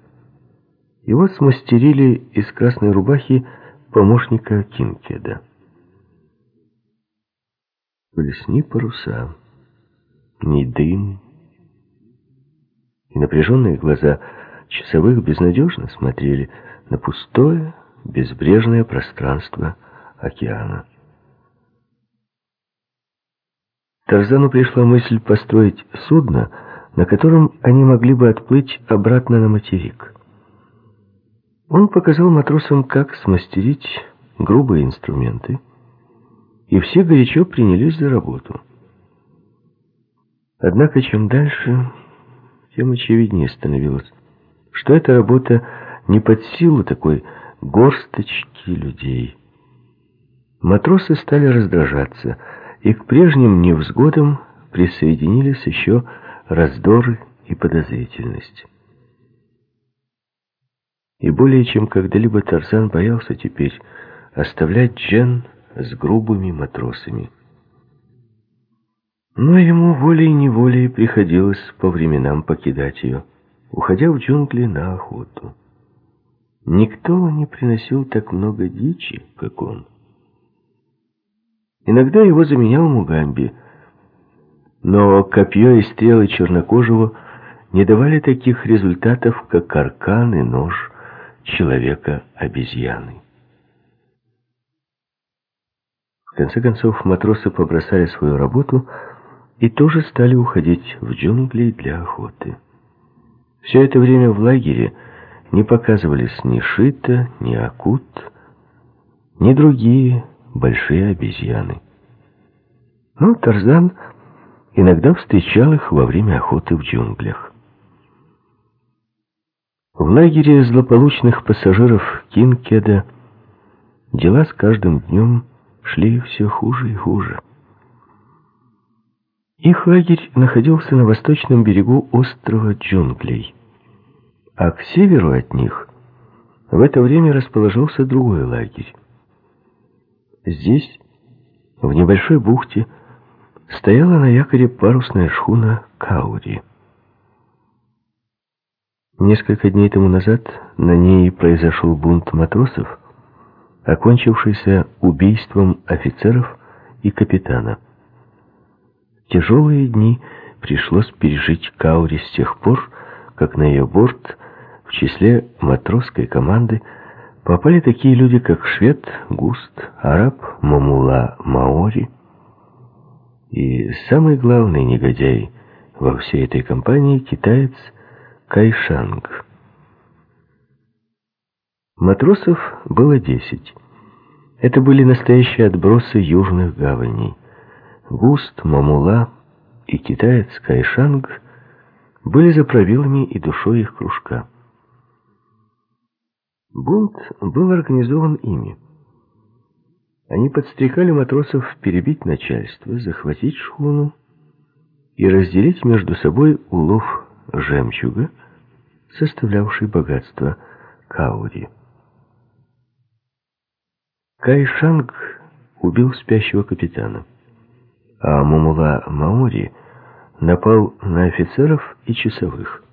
Его смастерили из красной рубахи помощника Кинкеда. «Плесни паруса», ни дым. И напряженные глаза часовых безнадежно смотрели на пустое, безбрежное пространство океана. Тарзану пришла мысль построить судно, на котором они могли бы отплыть обратно на материк. Он показал матросам, как смастерить грубые инструменты, и все горячо принялись за работу. Однако, чем дальше, тем очевиднее становилось, что эта работа не под силу такой горсточки людей. Матросы стали раздражаться, и к прежним невзгодам присоединились еще раздоры и подозрительность. И более чем когда-либо Тарзан боялся теперь оставлять Джен с грубыми матросами. Но ему волей-неволей приходилось по временам покидать ее, уходя в джунгли на охоту. Никто не приносил так много дичи, как он. Иногда его заменял Мугамби, но копье и стрелы чернокожего не давали таких результатов, как аркан и нож человека-обезьяны. В конце концов, матросы побросали свою работу и тоже стали уходить в джунгли для охоты. Все это время в лагере не показывались ни Шита, ни Акут, ни другие большие обезьяны. Но Тарзан иногда встречал их во время охоты в джунглях. В лагере злополучных пассажиров Кинкеда дела с каждым днем шли все хуже и хуже. Их лагерь находился на восточном берегу острова Джунглей, а к северу от них в это время расположился другой лагерь. Здесь, в небольшой бухте, стояла на якоре парусная шхуна «Каури». Несколько дней тому назад на ней произошел бунт матросов, окончившийся убийством офицеров и капитана. Тяжелые дни пришлось пережить Каури с тех пор, как на ее борт в числе матросской команды попали такие люди, как швед, густ, араб, мамула, маори. И самый главный негодяй во всей этой компании китаец Кайшанг. Матросов было десять. Это были настоящие отбросы южных гаваней. Густ, Мамула и китаец Кайшанг были за правилами и душой их кружка. Бунт был организован ими. Они подстрекали матросов перебить начальство, захватить шхуну и разделить между собой улов жемчуга, составлявший богатство Каури. Кайшанг убил спящего капитана, а Мумула Маори напал на офицеров и часовых.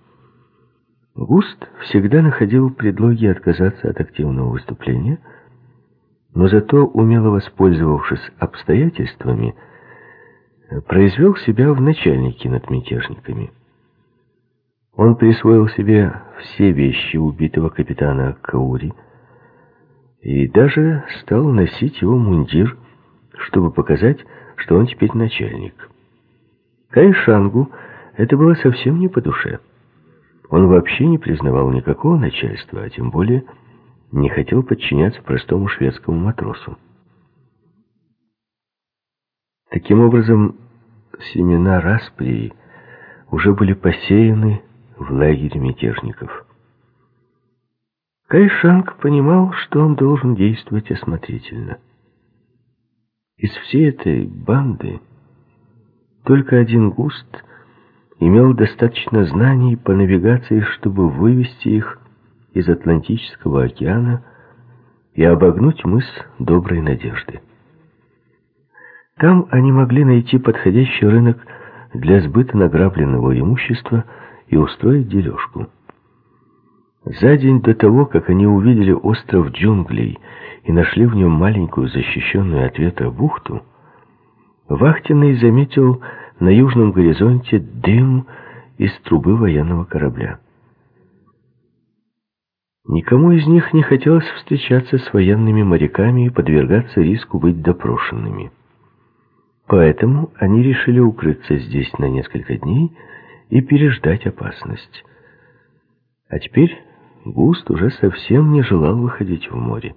Густ всегда находил предлоги отказаться от активного выступления, но зато, умело воспользовавшись обстоятельствами, произвел себя в начальнике над мятежниками. Он присвоил себе все вещи убитого капитана Каури и даже стал носить его мундир, чтобы показать, что он теперь начальник. Кайшангу это было совсем не по душе. Он вообще не признавал никакого начальства, а тем более не хотел подчиняться простому шведскому матросу. Таким образом, семена распри уже были посеяны в лагере мятежников. Кайшанг понимал, что он должен действовать осмотрительно. Из всей этой банды только один густ имел достаточно знаний по навигации, чтобы вывести их из Атлантического океана и обогнуть мыс Доброй Надежды. Там они могли найти подходящий рынок для сбыта награбленного имущества и устроить дележку. За день до того, как они увидели остров джунглей и нашли в нем маленькую защищенную от ветра бухту, Вахтенный заметил на южном горизонте дым из трубы военного корабля. Никому из них не хотелось встречаться с военными моряками и подвергаться риску быть допрошенными. Поэтому они решили укрыться здесь на несколько дней и переждать опасность. А теперь Густ уже совсем не желал выходить в море.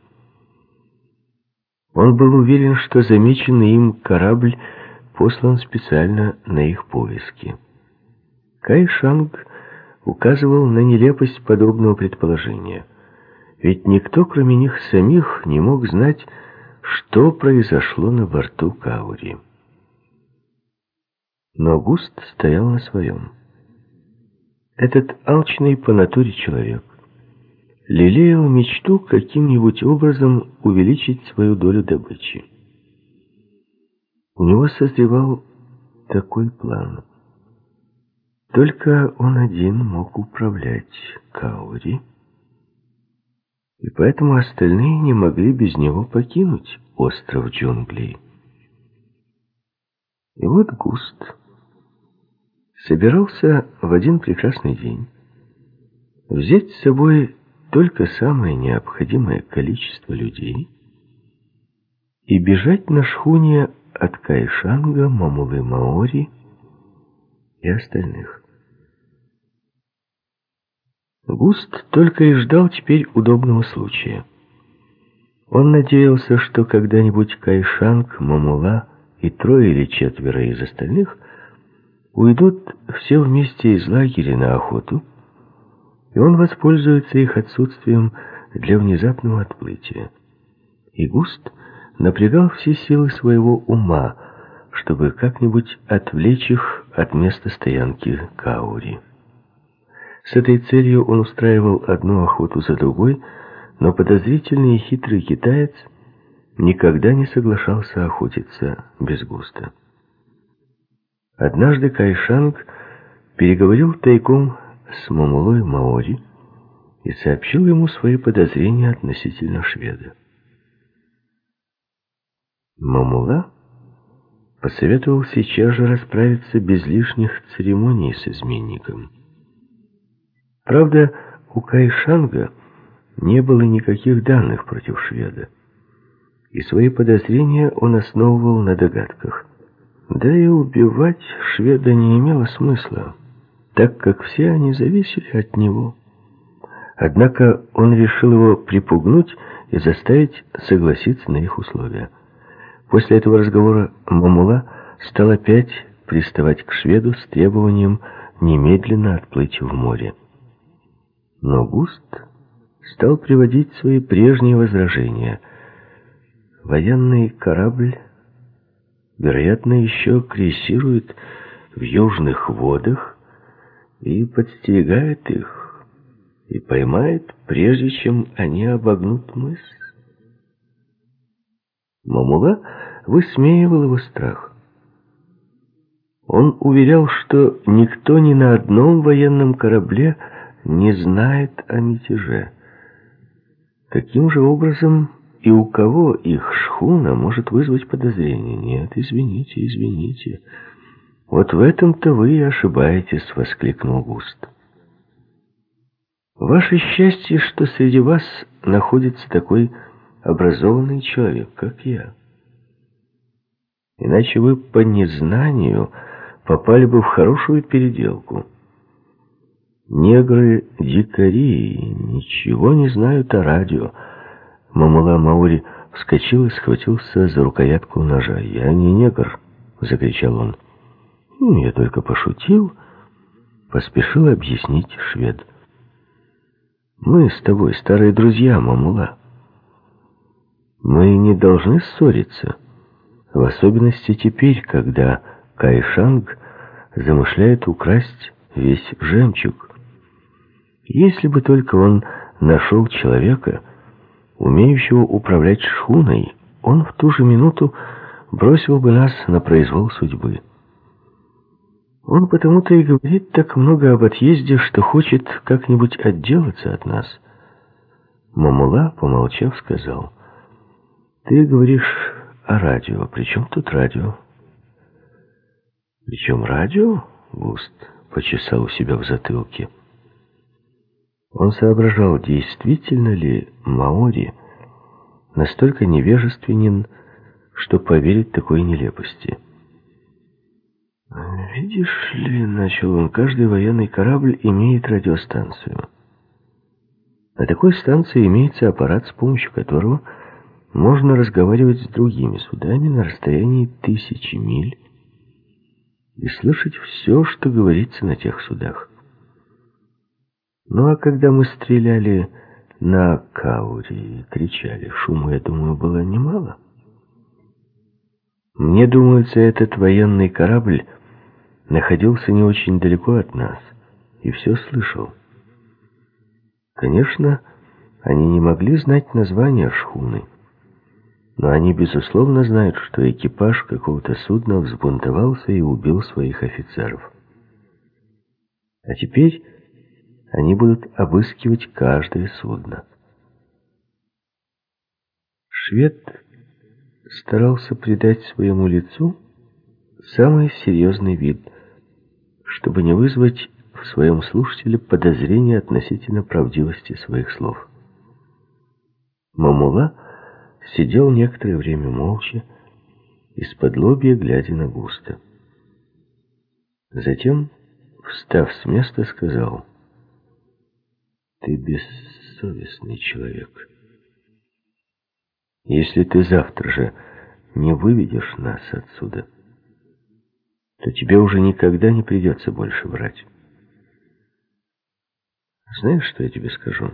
Он был уверен, что замеченный им корабль послан специально на их поиски. Кай Шанг указывал на нелепость подобного предположения. Ведь никто, кроме них самих, не мог знать, что произошло на борту Каури. Но Густ стоял на своем. Этот алчный по натуре человек лелеял мечту каким-нибудь образом увеличить свою долю добычи. У него созревал такой план. Только он один мог управлять Каури, и поэтому остальные не могли без него покинуть остров джунглей. И вот Густ собирался в один прекрасный день взять с собой только самое необходимое количество людей и бежать на шхуне от Кайшанга, Мамулы Маори и остальных. Густ только и ждал теперь удобного случая. Он надеялся, что когда-нибудь Кайшанг, Мамула и трое или четверо из остальных уйдут все вместе из лагеря на охоту, и он воспользуется их отсутствием для внезапного отплытия. И Густ напрягал все силы своего ума, чтобы как-нибудь отвлечь их от места стоянки Каури. С этой целью он устраивал одну охоту за другой, но подозрительный и хитрый китаец никогда не соглашался охотиться без Густа. Однажды Кайшанг переговорил тайком с Мамулой Маори и сообщил ему свои подозрения относительно шведа. Мамула посоветовал сейчас же расправиться без лишних церемоний с изменником. Правда, у Кайшанга не было никаких данных против шведа, и свои подозрения он основывал на догадках. Да и убивать шведа не имело смысла так как все они зависели от него. Однако он решил его припугнуть и заставить согласиться на их условия. После этого разговора Мамула стал опять приставать к шведу с требованием немедленно отплыть в море. Но Густ стал приводить свои прежние возражения. Военный корабль, вероятно, еще крейсирует в южных водах, и подстерегает их, и поймает, прежде чем они обогнут мыс. Мамула высмеивал его страх. Он уверял, что никто ни на одном военном корабле не знает о мятеже. Таким же образом и у кого их шхуна может вызвать подозрение? Нет, извините, извините. «Вот в этом-то вы и ошибаетесь», — воскликнул Густ. «Ваше счастье, что среди вас находится такой образованный человек, как я. Иначе вы по незнанию попали бы в хорошую переделку. Негры — дикари, ничего не знают о радио». Мамула Маури вскочил и схватился за рукоятку ножа. «Я не негр!» — закричал он. «Ну, я только пошутил», — поспешил объяснить швед. «Мы с тобой старые друзья, Мамула. Мы не должны ссориться, в особенности теперь, когда Кайшанг замышляет украсть весь жемчуг. Если бы только он нашел человека, умеющего управлять шхуной, он в ту же минуту бросил бы нас на произвол судьбы». Он потому-то и говорит так много об отъезде, что хочет как-нибудь отделаться от нас. Мамула, помолчав, сказал, «Ты говоришь о радио. При чем тут радио?» Причем радио? Густ почесал у себя в затылке. Он соображал, действительно ли Маори настолько невежественен, что поверит такой нелепости. «Видишь ли, — начал он, — каждый военный корабль имеет радиостанцию. На такой станции имеется аппарат, с помощью которого можно разговаривать с другими судами на расстоянии тысячи миль и слышать все, что говорится на тех судах. Ну а когда мы стреляли на Каури и кричали, шуму, я думаю, было немало. Мне думается, этот военный корабль находился не очень далеко от нас и все слышал. Конечно, они не могли знать название шхуны, но они, безусловно, знают, что экипаж какого-то судна взбунтовался и убил своих офицеров. А теперь они будут обыскивать каждое судно. Швед старался придать своему лицу самый серьезный вид, чтобы не вызвать в своем слушателе подозрения относительно правдивости своих слов. Мамула сидел некоторое время молча, из-под лобья глядя на густо. Затем, встав с места, сказал, «Ты бессовестный человек. Если ты завтра же не выведешь нас отсюда, то тебе уже никогда не придется больше врать. Знаешь, что я тебе скажу?»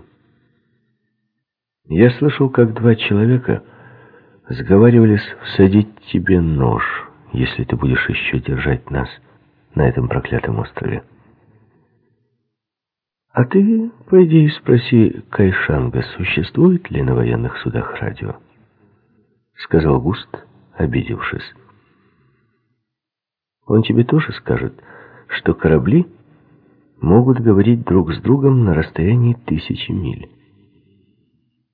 Я слышал, как два человека сговаривались всадить тебе нож, если ты будешь еще держать нас на этом проклятом острове. А ты пойди и спроси Кайшанга, существует ли на военных судах радио, сказал Густ, обидевшись. Он тебе тоже скажет, что корабли могут говорить друг с другом на расстоянии тысячи миль.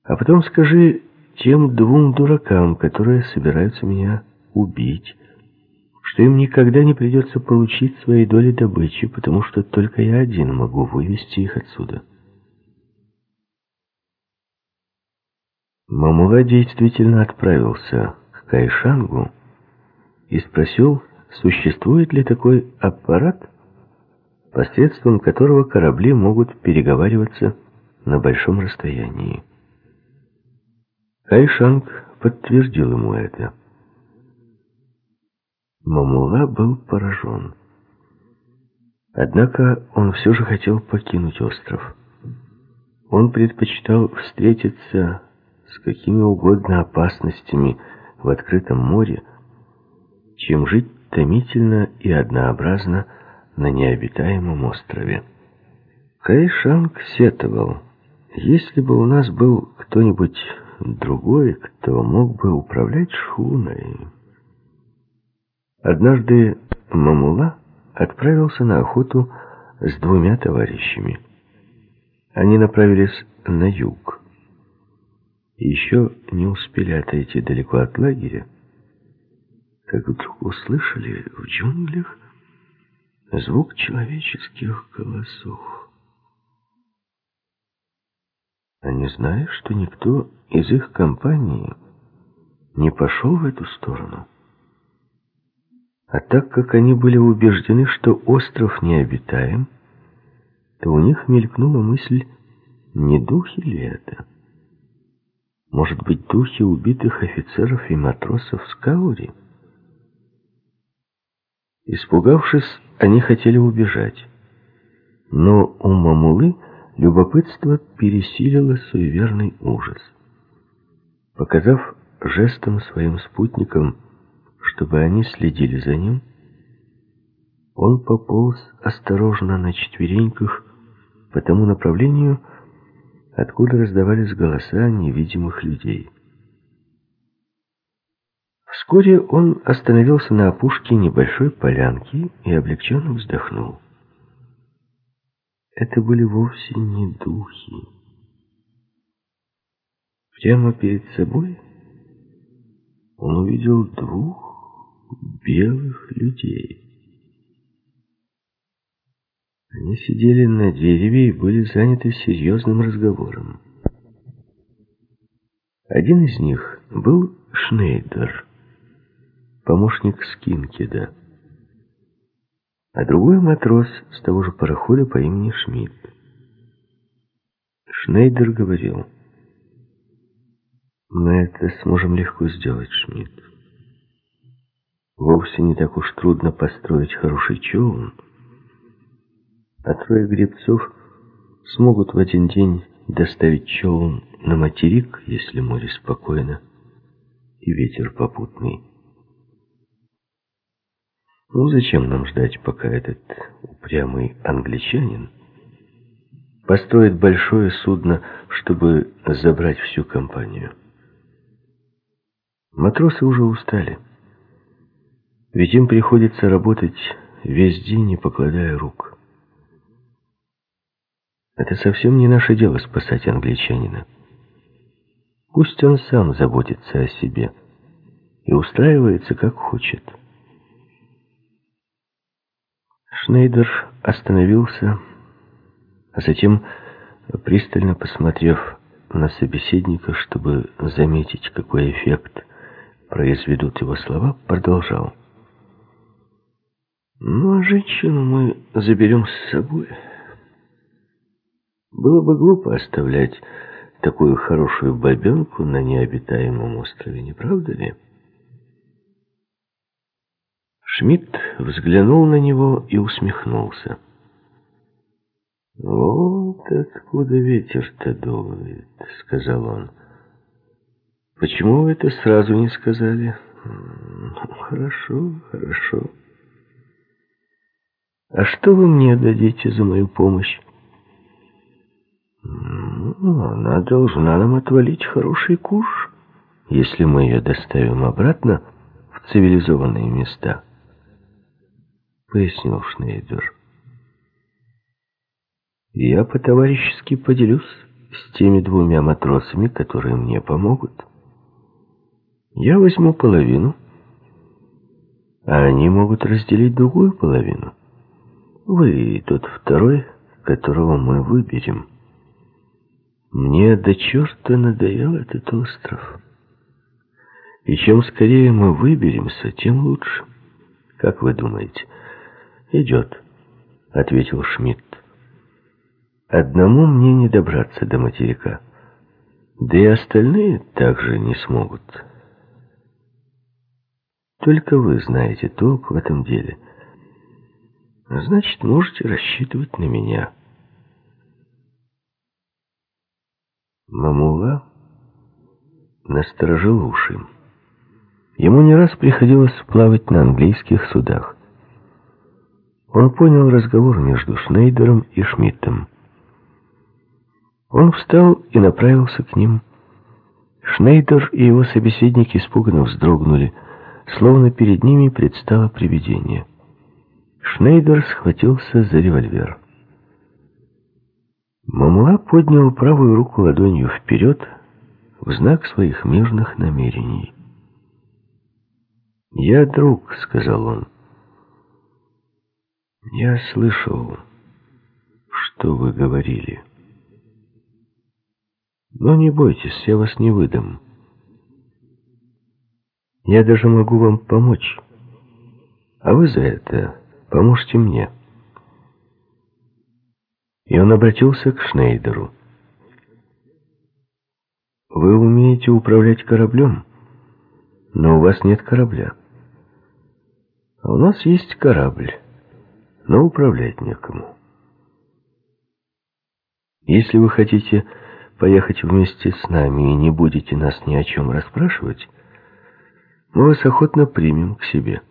А потом скажи тем двум дуракам, которые собираются меня убить, что им никогда не придется получить свои доли добычи, потому что только я один могу вывести их отсюда. Мамула действительно отправился к Кайшангу и спросил, существует ли такой аппарат, посредством которого корабли могут переговариваться на большом расстоянии. Кайшанг подтвердил ему это. Мамула был поражен. Однако он все же хотел покинуть остров. Он предпочитал встретиться с какими угодно опасностями в открытом море, чем жить томительно и однообразно на необитаемом острове. Кайшанг сетовал, если бы у нас был кто-нибудь другой, кто мог бы управлять шхуной. Однажды Мамула отправился на охоту с двумя товарищами. Они направились на юг. еще не успели отойти далеко от лагеря, как вдруг услышали в джунглях звук человеческих голосов. Они знают, что никто из их компании не пошел в эту сторону. А так как они были убеждены, что остров необитаем, то у них мелькнула мысль, не духи ли это? Может быть, духи убитых офицеров и матросов с Каури? Испугавшись, они хотели убежать. Но у Мамулы Любопытство пересилило суеверный ужас. Показав жестом своим спутникам, чтобы они следили за ним, он пополз осторожно на четвереньках по тому направлению, откуда раздавались голоса невидимых людей. Вскоре он остановился на опушке небольшой полянки и облегченно вздохнул. Это были вовсе не духи. Прямо перед собой он увидел двух белых людей. Они сидели на дереве и были заняты серьезным разговором. Один из них был Шнейдер, помощник Скинкеда, а другой матрос с того же парохода по имени Шмидт. Шнейдер говорил, «Мы это сможем легко сделать, Шмидт. Вовсе не так уж трудно построить хороший човен, а трое гребцов смогут в один день доставить човен на материк, если море спокойно и ветер попутный. Ну, зачем нам ждать, пока этот упрямый англичанин построит большое судно, чтобы забрать всю компанию? Матросы уже устали. Ведь им приходится работать весь день, не покладая рук. Это совсем не наше дело спасать англичанина. Пусть он сам заботится о себе и устраивается как хочет. Шнейдер остановился, а затем, пристально посмотрев на собеседника, чтобы заметить, какой эффект произведут его слова, продолжал. «Ну, а женщину мы заберем с собой». Было бы глупо оставлять такую хорошую бабенку на необитаемом острове, не правда ли? Шмидт взглянул на него и усмехнулся. «Вот откуда ветер-то дует», — сказал он. «Почему вы это сразу не сказали?» «Ну, хорошо, хорошо. А что вы мне дадите за мою помощь?» Ну, она должна нам отвалить хороший куш, если мы ее доставим обратно в цивилизованные места, пояснил Шнейдер. Я по-товарищески поделюсь с теми двумя матросами, которые мне помогут. Я возьму половину, а они могут разделить другую половину. Вы и тот второй, которого мы выберем. Мне до черта надоел этот остров. И чем скорее мы выберемся, тем лучше. Как вы думаете? Идет, ответил Шмидт. Одному мне не добраться до материка. Да и остальные также не смогут. Только вы знаете толк в этом деле. Значит, можете рассчитывать на меня. Мамула насторожил уши. Ему не раз приходилось плавать на английских судах. Он понял разговор между Шнейдером и Шмидтом. Он встал и направился к ним. Шнейдер и его собеседники испуганно вздрогнули, словно перед ними предстало привидение. Шнейдер схватился за револьвер. Мамуа поднял правую руку ладонью вперед в знак своих мирных намерений. «Я друг», — сказал он. «Я слышал, что вы говорили. Но не бойтесь, я вас не выдам. Я даже могу вам помочь, а вы за это поможете мне» и он обратился к Шнейдеру. «Вы умеете управлять кораблем, но у вас нет корабля. А у нас есть корабль, но управлять некому. Если вы хотите поехать вместе с нами и не будете нас ни о чем расспрашивать, мы вас охотно примем к себе.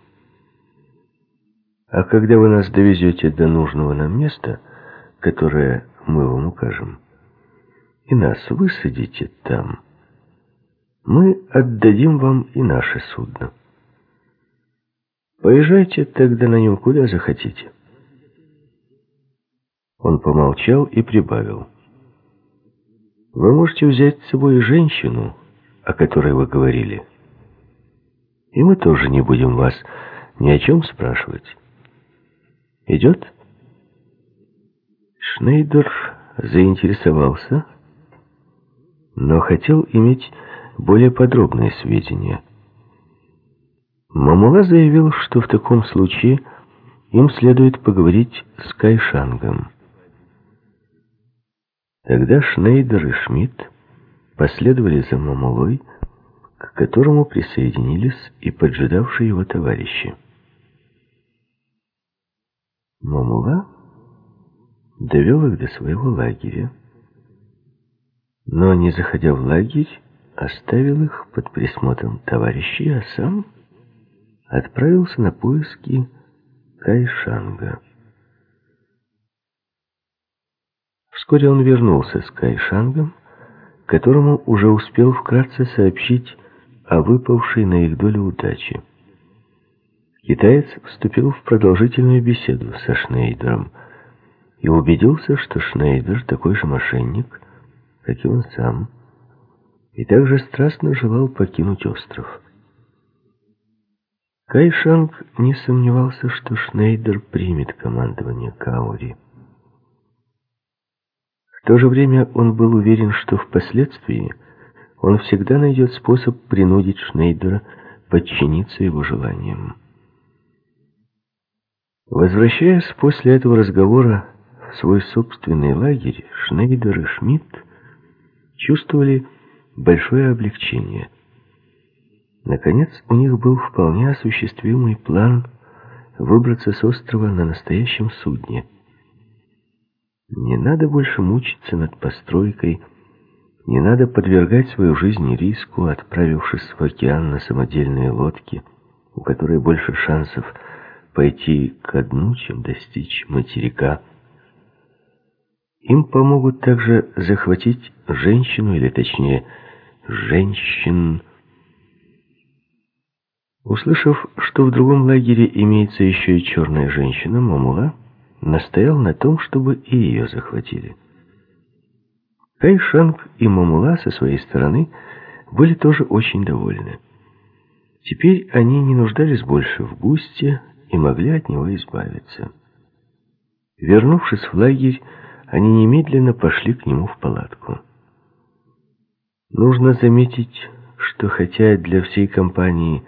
А когда вы нас довезете до нужного нам места — которое мы вам укажем, и нас высадите там, мы отдадим вам и наше судно. Поезжайте тогда на нем куда захотите. Он помолчал и прибавил. Вы можете взять с собой женщину, о которой вы говорили. И мы тоже не будем вас ни о чем спрашивать. Идет? Шнейдер заинтересовался, но хотел иметь более подробные сведения. Мамула заявил, что в таком случае им следует поговорить с Кайшангом. Тогда Шнейдер и Шмидт последовали за Мамулой, к которому присоединились и поджидавшие его товарищи. Мамула довел их до своего лагеря, но, не заходя в лагерь, оставил их под присмотром товарищей, а сам отправился на поиски Кайшанга. Вскоре он вернулся с Кайшангом, которому уже успел вкратце сообщить о выпавшей на их долю удаче. Китаец вступил в продолжительную беседу со Шнейдером и убедился, что Шнейдер такой же мошенник, как и он сам, и также страстно желал покинуть остров. Кайшанг не сомневался, что Шнейдер примет командование Каури. То же время он был уверен, что впоследствии он всегда найдет способ принудить Шнейдера подчиниться его желаниям. Возвращаясь после этого разговора в свой собственный лагерь, Шнейдер и Шмидт чувствовали большое облегчение. Наконец, у них был вполне осуществимый план выбраться с острова на настоящем судне. Не надо больше мучиться над постройкой, не надо подвергать свою жизнь риску, отправившись в океан на самодельные лодки, у которой больше шансов пойти ко дну, чем достичь материка. Им помогут также захватить женщину, или точнее, женщин. Услышав, что в другом лагере имеется еще и черная женщина, Мамула настоял на том, чтобы и ее захватили. Кайшанг и Мамула со своей стороны были тоже очень довольны. Теперь они не нуждались больше в густе и могли от него избавиться. Вернувшись в лагерь, они немедленно пошли к нему в палатку. Нужно заметить, что хотя для всей компании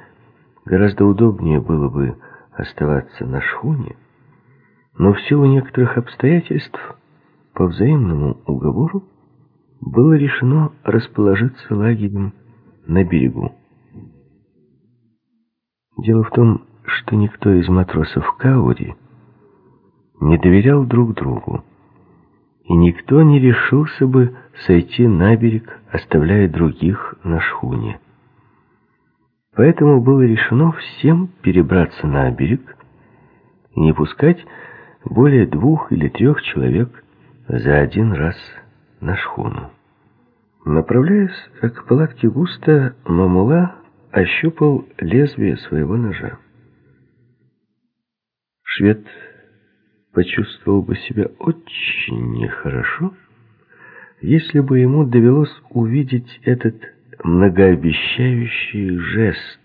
гораздо удобнее было бы оставаться на шхуне, но в силу некоторых обстоятельств по взаимному уговору было решено расположиться лагерем на берегу. Дело в том, что никто из матросов Каури не доверял друг другу, и никто не решился бы сойти на берег, оставляя других на шхуне. Поэтому было решено всем перебраться на берег и не пускать более двух или трех человек за один раз на шхуну. Направляясь к палатке густо, Мамула ощупал лезвие своего ножа. Швед почувствовал бы себя очень нехорошо, если бы ему довелось увидеть этот многообещающий жест,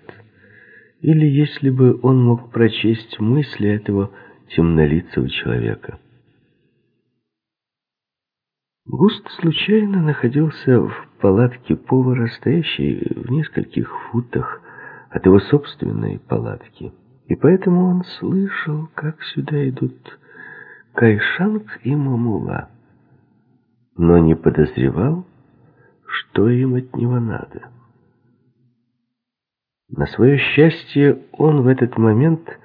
или если бы он мог прочесть мысли этого темнолицего человека. Густ случайно находился в палатке повара, стоящей в нескольких футах от его собственной палатки, и поэтому он слышал, как сюда идут Кайшанг и Мамула, но не подозревал, что им от него надо. На свое счастье он в этот момент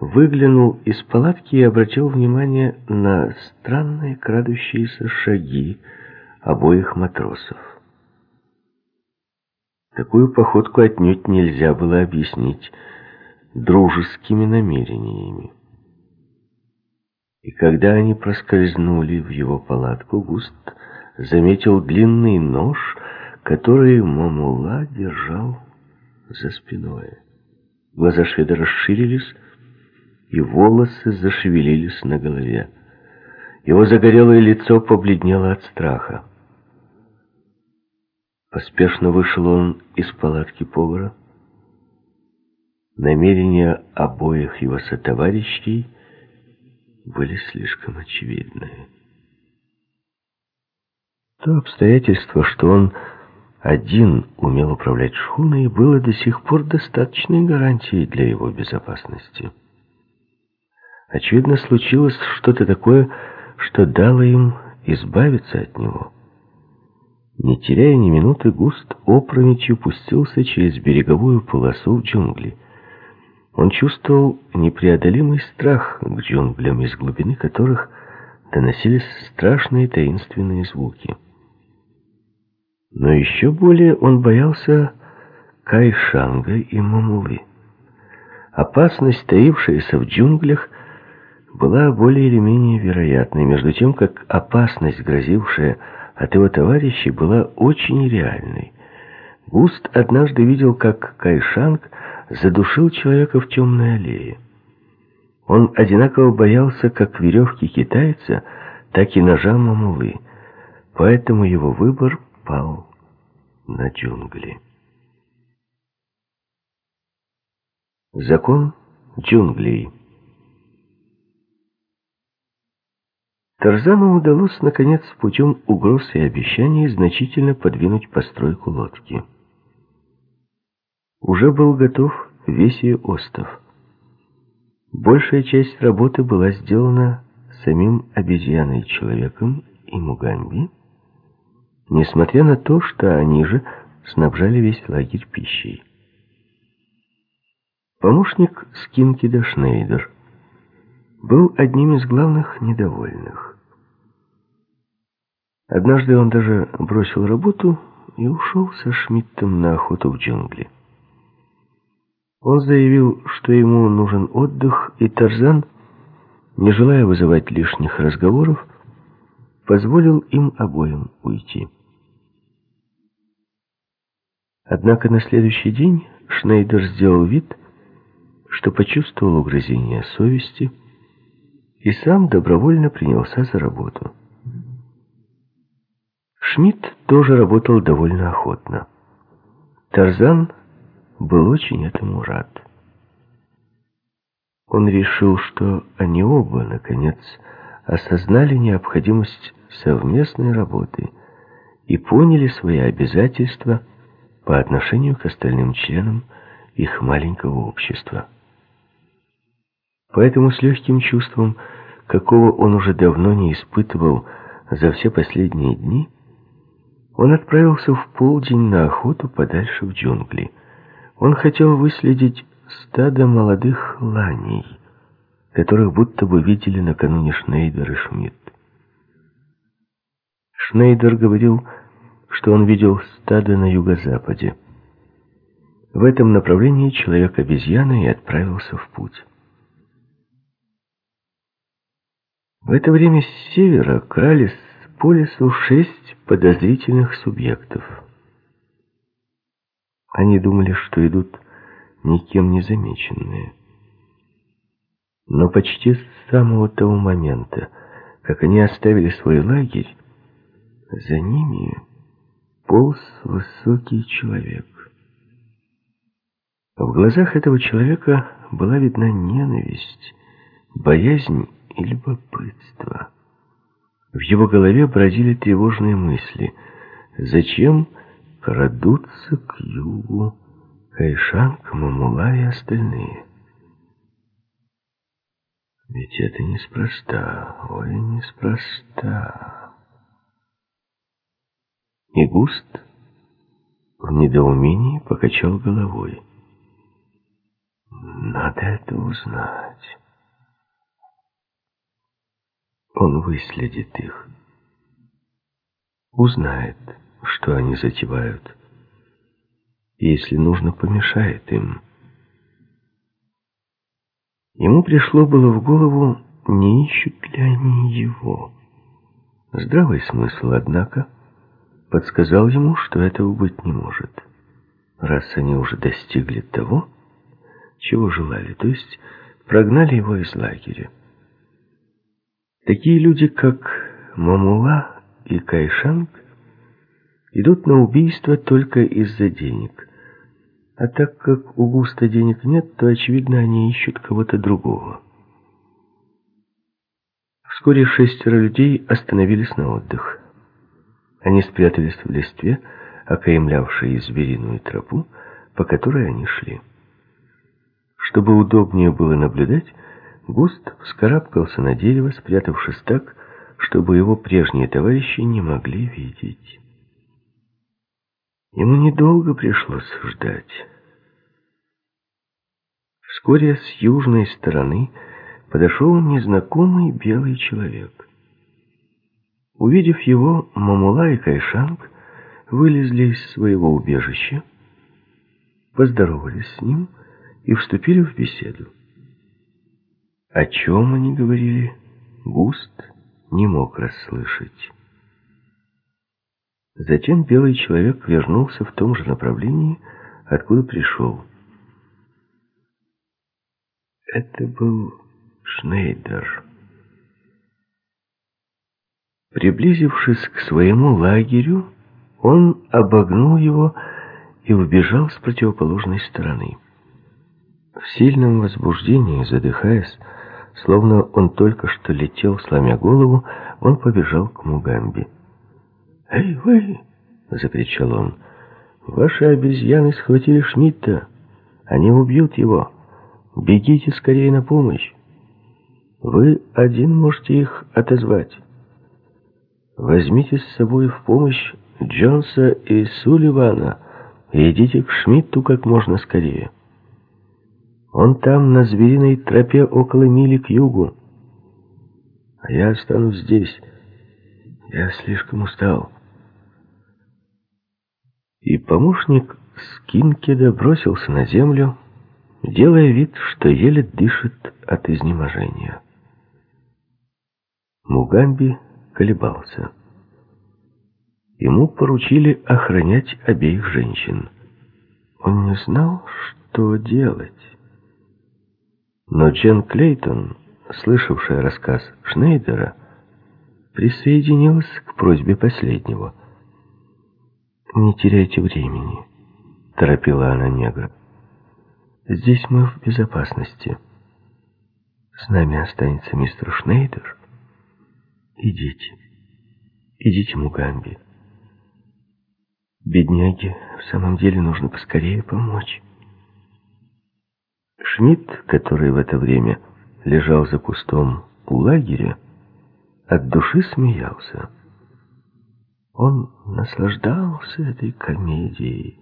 выглянул из палатки и обратил внимание на странные крадущиеся шаги обоих матросов. Такую походку отнюдь нельзя было объяснить дружескими намерениями. И когда они проскользнули в его палатку, Густ заметил длинный нож, который Мамула держал за спиной. Глаза шведа расширились, и волосы зашевелились на голове. Его загорелое лицо побледнело от страха. Поспешно вышел он из палатки повара. Намерения обоих его сотоварищей были слишком очевидны. То обстоятельство, что он один умел управлять шхуной, было до сих пор достаточной гарантией для его безопасности. Очевидно, случилось что-то такое, что дало им избавиться от него. Не теряя ни минуты, Густ опрометью пустился через береговую полосу в джунгли. Он чувствовал непреодолимый страх к джунглям, из глубины которых доносились страшные таинственные звуки. Но еще более он боялся Кайшанга и Мамулы. Опасность, таившаяся в джунглях, была более или менее вероятной, между тем, как опасность, грозившая от его товарищей, была очень реальной. Густ однажды видел, как Кайшанг задушил человека в темной аллее. Он одинаково боялся как веревки китайца, так и ножа Мамулы, поэтому его выбор пал на джунгли. Закон джунглей Тарзану удалось, наконец, путем угроз и обещаний значительно подвинуть постройку лодки. Уже был готов весь ее остов. Большая часть работы была сделана самим обезьяной-человеком и Мугамби, несмотря на то, что они же снабжали весь лагерь пищей. Помощник Скинкида Шнейдер был одним из главных недовольных. Однажды он даже бросил работу и ушел со Шмидтом на охоту в джунгли. Он заявил, что ему нужен отдых, и Тарзан, не желая вызывать лишних разговоров, позволил им обоим уйти. Однако на следующий день Шнейдер сделал вид, что почувствовал угрызение совести и сам добровольно принялся за работу. Шмидт тоже работал довольно охотно. Тарзан был очень этому рад. Он решил, что они оба, наконец, осознали необходимость совместной работы и поняли свои обязательства по отношению к остальным членам их маленького общества. Поэтому с легким чувством, какого он уже давно не испытывал за все последние дни, он отправился в полдень на охоту подальше в джунгли. Он хотел выследить стадо молодых ланей, которых будто бы видели накануне Шнейдер и Шмидт. Шнейдер говорил, что он видел стадо на юго-западе. В этом направлении человек-обезьяна и отправился в путь. В это время с севера крались по лесу шесть подозрительных субъектов. Они думали, что идут никем не замеченные. Но почти с самого того момента, как они оставили свой лагерь, за ними полз высокий человек. В глазах этого человека была видна ненависть, боязнь и любопытство. В его голове бродили тревожные мысли. Зачем крадутся к югу Кайшанг, Мамула и остальные? Ведь это неспроста, ой, неспроста. И Густ в недоумении покачал головой. Надо это узнать. Он выследит их. Узнает, что они затевают. Если нужно, помешает им. Ему пришло было в голову, не ищут ли они его. Здравый смысл, однако, подсказал ему, что этого быть не может. Раз они уже достигли того, чего желали, то есть прогнали его из лагеря. Такие люди, как Мамула и Кайшанг, идут на убийство только из-за денег. А так как у Густа денег нет, то, очевидно, они ищут кого-то другого. Вскоре шестеро людей остановились на отдых. Они спрятались в листве, окаемлявшей звериную тропу, по которой они шли. Чтобы удобнее было наблюдать, Густ вскарабкался на дерево, спрятавшись так, чтобы его прежние товарищи не могли видеть. Ему недолго пришлось ждать. Вскоре с южной стороны подошел незнакомый белый человек. Увидев его, Мамула и Кайшанг вылезли из своего убежища, поздоровались с ним и вступили в беседу. О чем они говорили, Густ не мог расслышать. Затем белый человек вернулся в том же направлении, откуда пришел. Это был Шнейдер. Приблизившись к своему лагерю, он обогнул его и убежал с противоположной стороны. В сильном возбуждении, задыхаясь, словно он только что летел, сломя голову, он побежал к Мугамби. «Эй, вы!» — закричал он. «Ваши обезьяны схватили Шмидта. Они убьют его. Бегите скорее на помощь. Вы один можете их отозвать. Возьмите с собой в помощь Джонса и Сулливана и идите к Шмидту как можно скорее. Он там, на звериной тропе, около мили к югу. А я останусь здесь. Я слишком устал. И помощник Скинкеда бросился на землю, делая вид, что еле дышит от изнеможения. Мугамби колебался. Ему поручили охранять обеих женщин. Он не знал, что делать. Но Джен Клейтон, слышавшая рассказ Шнейдера, присоединилась к просьбе последнего. «Не теряйте времени», — торопила она негра. «Здесь мы в безопасности. С нами останется мистер Шнейдер. Идите, идите, Мугамби. Бедняге в самом деле нужно поскорее помочь». Шмидт, который в это время лежал за кустом у лагеря, от души смеялся. Он наслаждался этой комедией.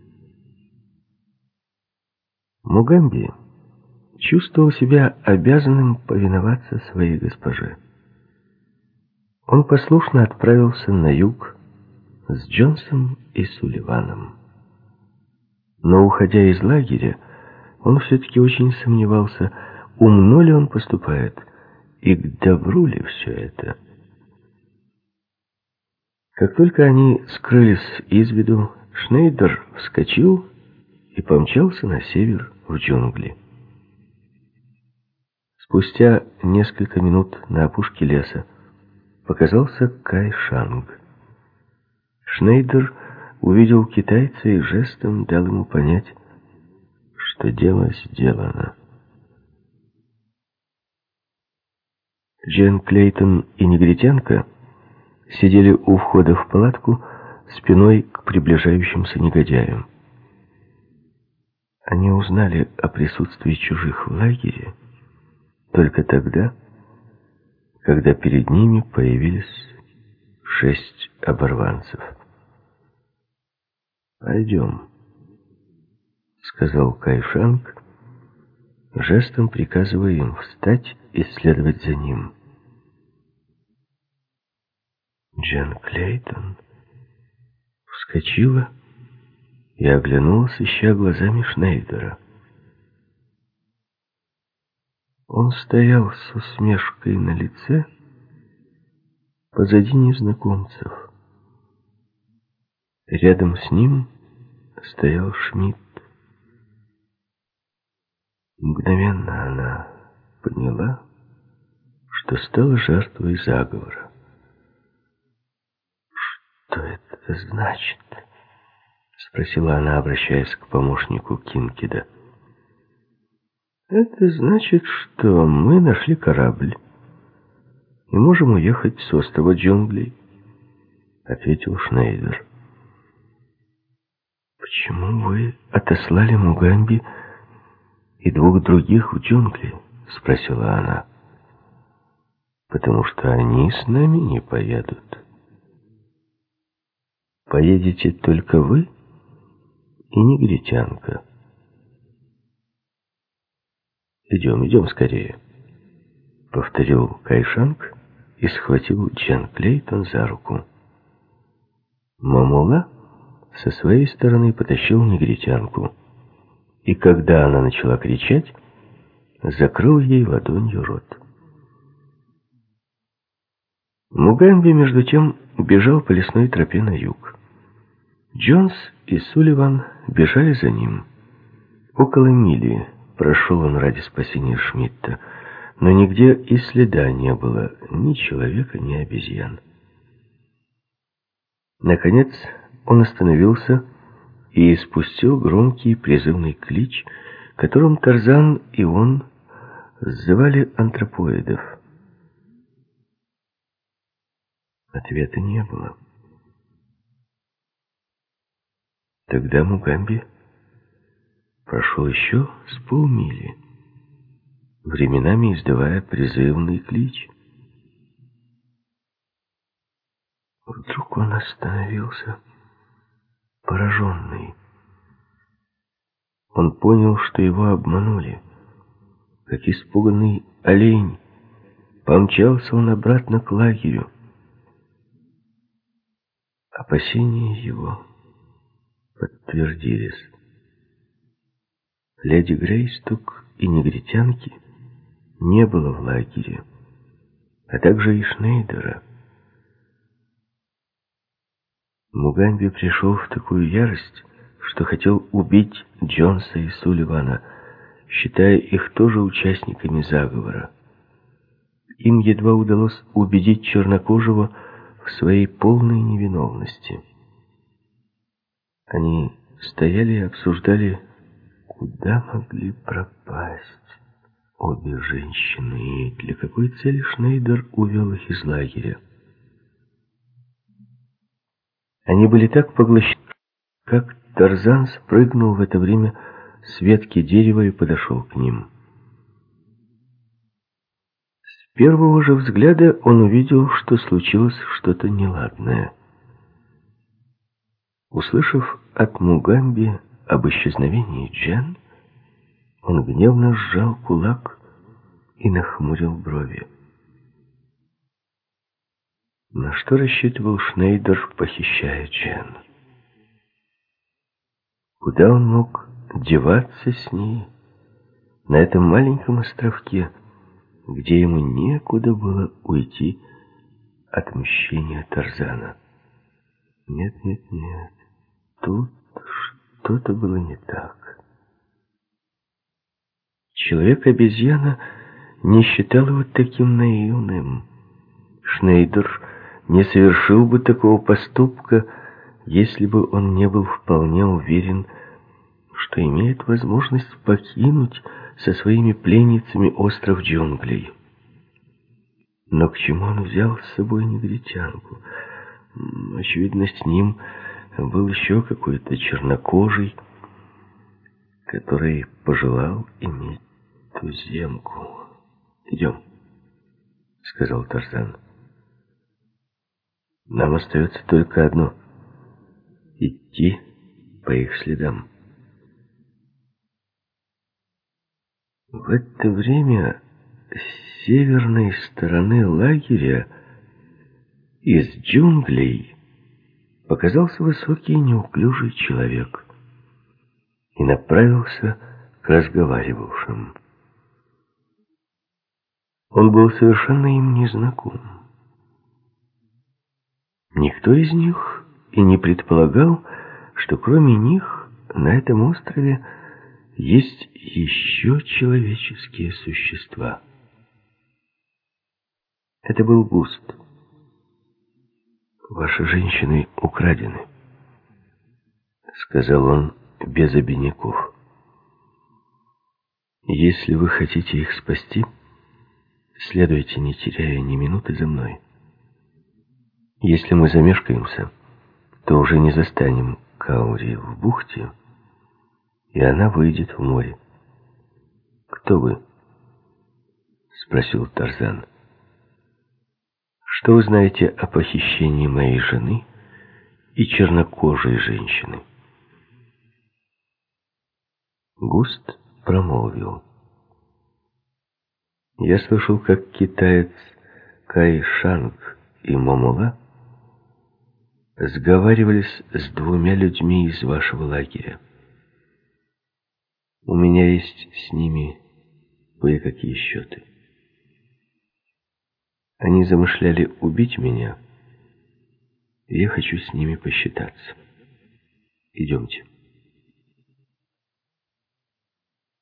Мугамби чувствовал себя обязанным повиноваться своей госпоже. Он послушно отправился на юг с Джонсом и Сулливаном. Но, уходя из лагеря, он все-таки очень сомневался, умно ли он поступает и к добру ли все это. Как только они скрылись из виду, Шнейдер вскочил и помчался на север в джунгли. Спустя несколько минут на опушке леса показался Кай Шанг. Шнейдер увидел китайца и жестом дал ему понять, что дело сделано. Джен Клейтон и негритянка сидели у входа в палатку спиной к приближающимся негодяям. Они узнали о присутствии чужих в лагере только тогда, когда перед ними появились шесть оборванцев. «Пойдем», сказал Кайшанг, жестом приказывая им встать и следовать за ним. Джен Клейтон вскочила и оглянулась, ища глазами Шнейдера. Он стоял с усмешкой на лице позади незнакомцев. Рядом с ним стоял Шмидт. Мгновенно она поняла, что стала жертвой заговора. «Что это значит?» — спросила она, обращаясь к помощнику Кинкида. «Это значит, что мы нашли корабль и можем уехать с острова джунглей», ответил Шнейдер. «Почему вы отослали Мугамби и двух других в джунгли?» — спросила она. «Потому что они с нами не поедут. Поедете только вы и негритянка. Идем, идем скорее», — повторил Кайшанг и схватил Джан Клейтон за руку. Мамула со своей стороны потащил негритянку, и когда она начала кричать, закрыл ей ладонью рот. Мугамби, между тем, бежал по лесной тропе на юг. Джонс и Сулливан бежали за ним. Около мили прошел он ради спасения Шмидта, но нигде и следа не было ни человека, ни обезьян. Наконец он остановился и испустил громкий призывный клич, которым Тарзан и он звали антропоидов. Ответа не было. Тогда Мугамби прошел еще с полмили, временами издавая призывный клич. Вдруг он остановился, пораженный. Он понял, что его обманули. Как испуганный олень, помчался он обратно к лагерю. Опасения его подтвердились. Леди Грейстук и негритянки не было в лагере, а также и Шнейдера. Мугамби пришел в такую ярость, что хотел убить Джонса и Сулливана, считая их тоже участниками заговора. Им едва удалось убедить Чернокожего в своей полной невиновности. Они стояли и обсуждали, куда могли пропасть обе женщины и для какой цели Шнейдер увел их из лагеря. Они были так поглощены, как Тарзан спрыгнул в это время с ветки дерева и подошел к ним. С первого же взгляда он увидел, что случилось что-то неладное. Услышав от Мугамби об исчезновении Джен, он гневно сжал кулак и нахмурил брови. На что рассчитывал Шнейдер, похищая Джен? Куда он мог деваться с ней на этом маленьком островке, где ему некуда было уйти от мщения Тарзана? Нет, нет, нет, тут что-то было не так. Человек-обезьяна не считал его таким наивным. Шнейдер не совершил бы такого поступка, если бы он не был вполне уверен, что имеет возможность покинуть со своими пленницами остров джунглей. Но к чему он взял с собой негритянку? Очевидно, с ним был еще какой-то чернокожий, который пожелал иметь туземку. «Идем», — сказал Тарзан. Нам остается только одно — идти по их следам. В это время с северной стороны лагеря из джунглей показался высокий неуклюжий человек и направился к разговаривавшим. Он был совершенно им незнаком. Никто из них и не предполагал, что кроме них на этом острове есть еще человеческие существа. Это был Густ. «Ваши женщины украдены», — сказал он без обиняков. «Если вы хотите их спасти, следуйте, не теряя ни минуты за мной». Если мы замешкаемся, то уже не застанем Каури в бухте, и она выйдет в море. «Кто вы?» — спросил Тарзан. «Что вы знаете о похищении моей жены и чернокожей женщины?» Густ промолвил. «Я слышал, как китаец Кай Шанг и Момула сговаривались с двумя людьми из вашего лагеря. У меня есть с ними кое-какие счеты. Они замышляли убить меня, и я хочу с ними посчитаться. Идемте.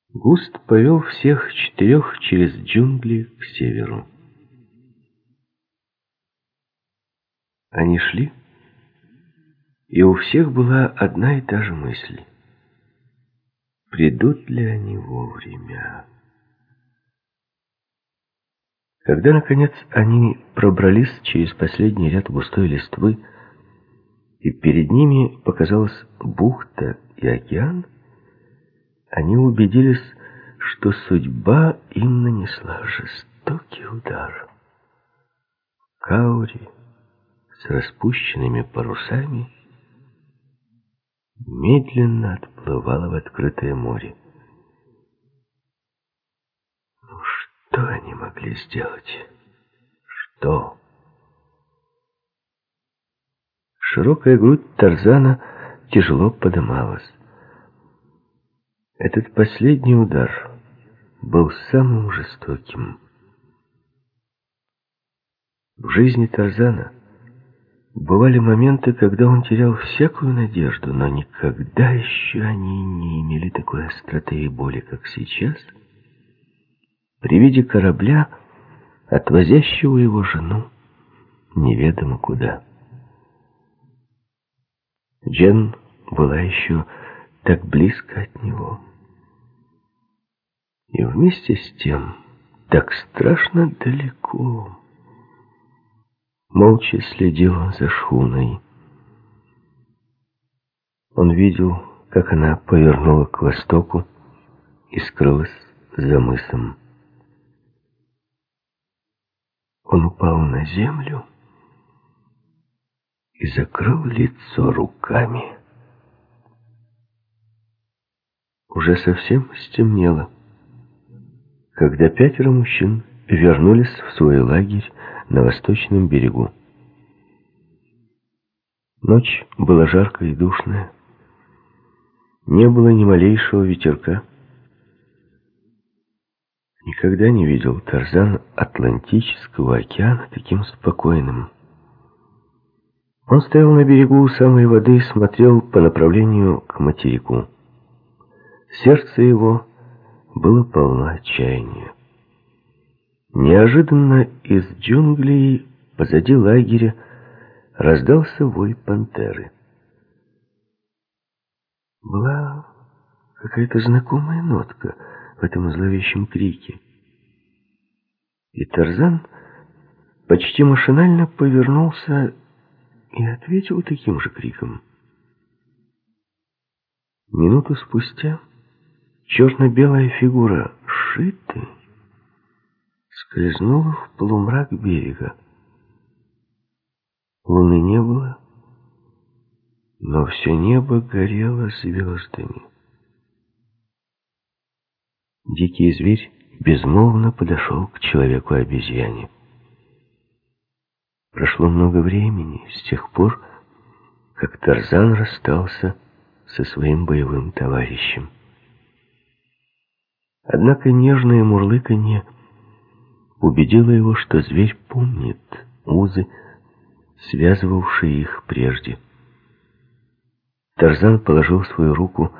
Густ повел всех четырех через джунгли к северу. Они шли, и у всех была одна и та же мысль. Придут ли они вовремя? Когда, наконец, они пробрались через последний ряд густой листвы, и перед ними показалась бухта и океан, они убедились, что судьба им нанесла жестокий удар. Каури с распущенными парусами медленно отплывала в открытое море. Ну что они могли сделать? Что? Широкая грудь Тарзана тяжело подымалась. Этот последний удар был самым жестоким. В жизни Тарзана бывали моменты, когда он терял всякую надежду, но никогда еще они не имели такой остроты и боли, как сейчас, при виде корабля, отвозящего его жену неведомо куда. Джен была еще так близко от него. И вместе с тем так страшно далеко. Молча следил за шхуной. Он видел, как она повернула к востоку и скрылась за мысом. Он упал на землю и закрыл лицо руками. Уже совсем стемнело когда пятеро мужчин вернулись в свой лагерь на восточном берегу. Ночь была жаркая и душная. Не было ни малейшего ветерка. Никогда не видел Тарзан Атлантического океана таким спокойным. Он стоял на берегу у самой воды и смотрел по направлению к материку. Сердце его было полно отчаяния. Неожиданно из джунглей позади лагеря раздался вой пантеры. Была какая-то знакомая нотка в этом зловещем крике. И Тарзан почти машинально повернулся и ответил таким же криком. Минуту спустя Черно-белая фигура Шиты скользнула в полумрак берега. Луны не было, но все небо горело звездами. Дикий зверь безмолвно подошел к человеку-обезьяне. Прошло много времени с тех пор, как Тарзан расстался со своим боевым товарищем. Однако нежное мурлыканье убедило его, что зверь помнит узы, связывавшие их прежде. Тарзан положил свою руку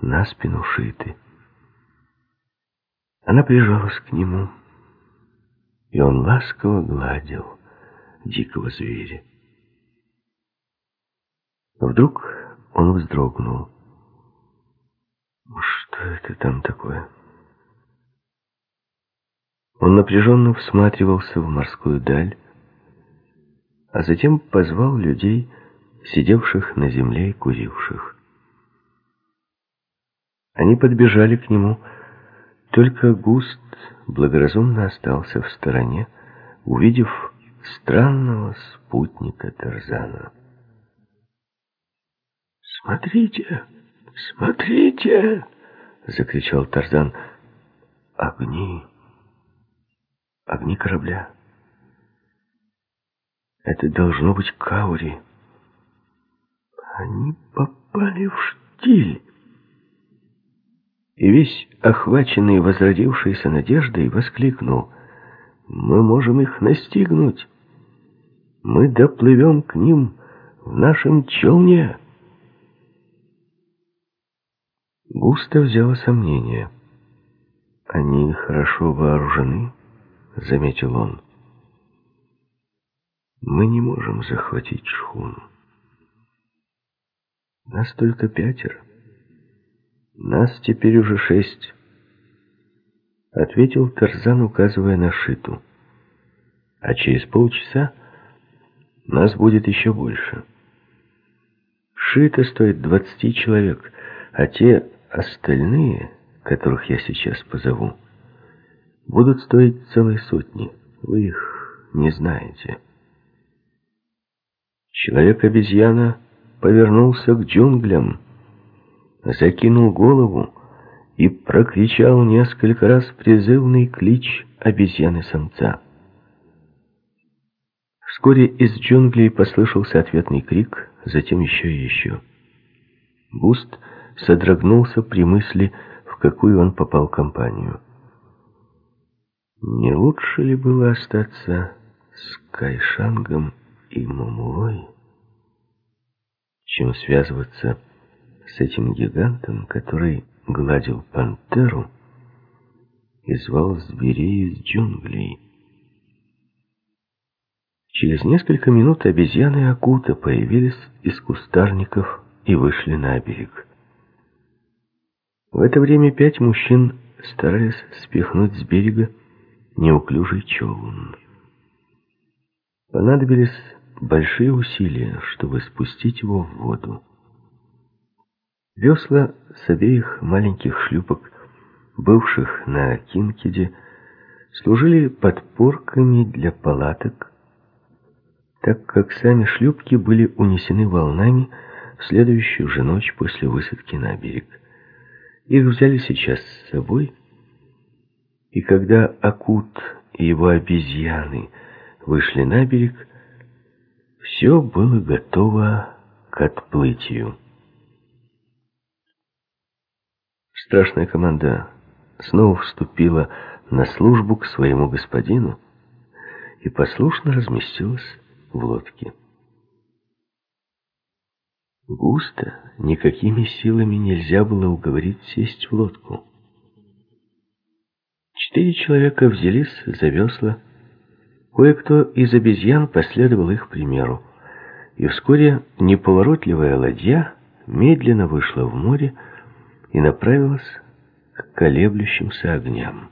на спину Шиты. Она прижалась к нему, и он ласково гладил дикого зверя. Вдруг он вздрогнул. Что это там такое? Он напряженно всматривался в морскую даль, а затем позвал людей, сидевших на земле и куривших. Они подбежали к нему, только Густ благоразумно остался в стороне, увидев странного спутника Тарзана. «Смотрите! Смотрите!» — закричал Тарзан. «Огни! Огни корабля! Это должно быть Каури! Они попали в штиль!» И весь охваченный возродившейся надеждой воскликнул. «Мы можем их настигнуть! Мы доплывем к ним в нашем челне!» Густо взяло сомнение. «Они хорошо вооружены», — заметил он. «Мы не можем захватить шхуну. Нас только пятеро. Нас теперь уже шесть», — ответил Тарзан, указывая на Шиту. «А через полчаса нас будет еще больше. Шита стоит двадцати человек, а те Остальные, которых я сейчас позову, будут стоить целой сотни. Вы их не знаете. Человек-обезьяна повернулся к джунглям, закинул голову и прокричал несколько раз призывный клич обезьяны-самца. Вскоре из джунглей послышался ответный крик, затем еще и еще. Буст — содрогнулся при мысли, в какую он попал компанию. Не лучше ли было остаться с Кайшангом и Мамулой, чем связываться с этим гигантом, который гладил пантеру и звал зверей из джунглей? Через несколько минут обезьяны Акута появились из кустарников и вышли на берег. В это время пять мужчин старались спихнуть с берега неуклюжий челн. Понадобились большие усилия, чтобы спустить его в воду. Весла с обеих маленьких шлюпок, бывших на Кинкеде, служили подпорками для палаток, так как сами шлюпки были унесены волнами в следующую же ночь после высадки на берег. Их взяли сейчас с собой, и когда Акут и его обезьяны вышли на берег, все было готово к отплытию. Страшная команда снова вступила на службу к своему господину и послушно разместилась в лодке. Густо, никакими силами нельзя было уговорить сесть в лодку. Четыре человека взялись за весла. Кое-кто из обезьян последовал их примеру. И вскоре неповоротливая ладья медленно вышла в море и направилась к колеблющимся огням.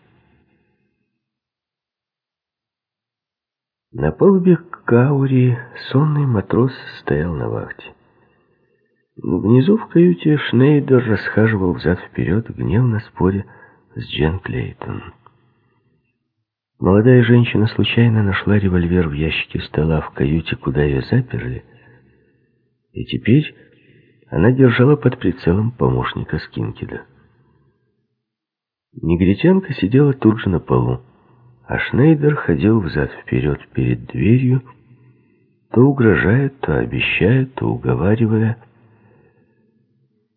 На палубе Каури сонный матрос стоял на вахте. Внизу в каюте Шнейдер расхаживал взад-вперед, гневно споря с Джен Клейтон. Молодая женщина случайно нашла револьвер в ящике стола в каюте, куда ее заперли, и теперь она держала под прицелом помощника Скинкеда. Негритянка сидела тут же на полу, а Шнейдер ходил взад-вперед перед дверью, то угрожая, то обещая, то уговаривая,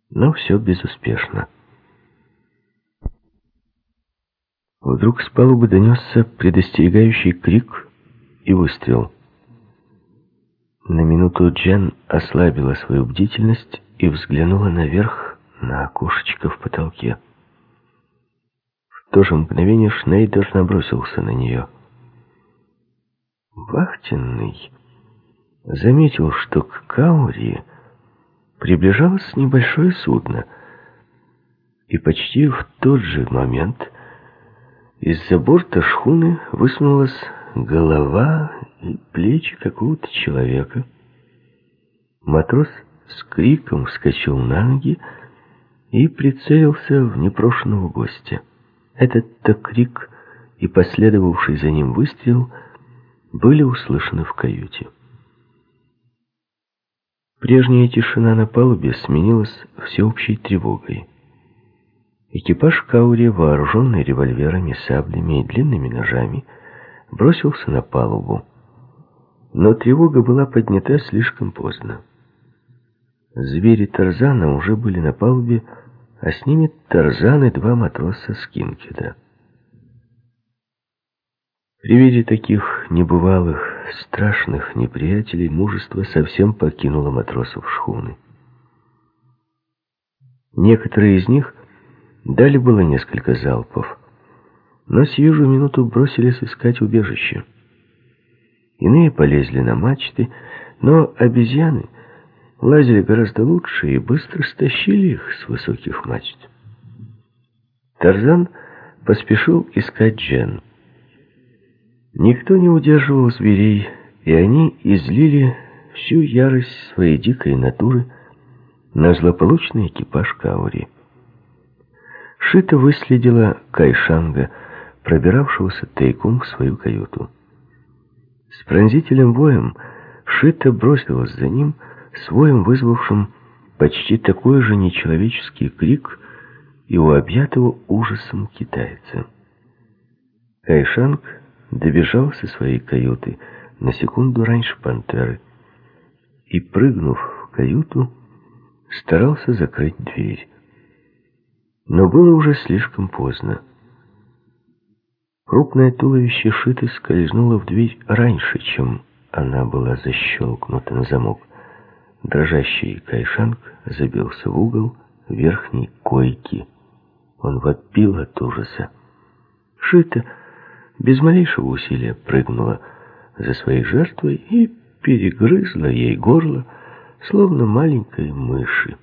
но все безуспешно. Вдруг с палубы донесся предостерегающий крик и выстрел. На минуту Джен ослабила свою бдительность и взглянула наверх на окошечко в потолке. В то же мгновение Шнейдер набросился на нее. Вахтенный заметил, что к Каури приближалось небольшое судно, и почти в тот же момент из-за борта шхуны высунулась голова и плечи какого-то человека. Матрос с криком вскочил на ноги и прицелился в непрошенного гостя. Этот-то крик и последовавший за ним выстрел были услышаны в каюте. Прежняя тишина на палубе сменилась всеобщей тревогой. Экипаж Каури, вооруженный револьверами, саблями и длинными ножами, бросился на палубу. Но тревога была поднята слишком поздно. Звери Тарзана уже были на палубе, а с ними Тарзан и два матроса Скинкеда. При виде таких небывалых, страшных неприятелей мужество совсем покинуло матросов шхуны. Некоторые из них дали было несколько залпов, но сию же минуту бросились искать убежище. Иные полезли на мачты, но обезьяны лазили гораздо лучше и быстро стащили их с высоких мачт. Тарзан поспешил искать Джен. Никто не удерживал зверей, и они излили всю ярость своей дикой натуры на злополучный экипаж Каури. Шита выследила Кайшанга, пробиравшегося тайком в свою каюту. С пронзительным воем Шита бросилась за ним, с воем вызвавшим почти такой же нечеловеческий крик и у объятого ужасом китайца. Кайшанг добежал со своей каюты на секунду раньше пантеры и, прыгнув в каюту, старался закрыть дверь. Но было уже слишком поздно. Крупное туловище Шиты скользнуло в дверь раньше, чем она была защелкнута на замок. Дрожащий кайшанг забился в угол верхней койки. Он вопил от ужаса. Шита без малейшего усилия прыгнула за своей жертвой и перегрызла ей горло, словно маленькой мыши.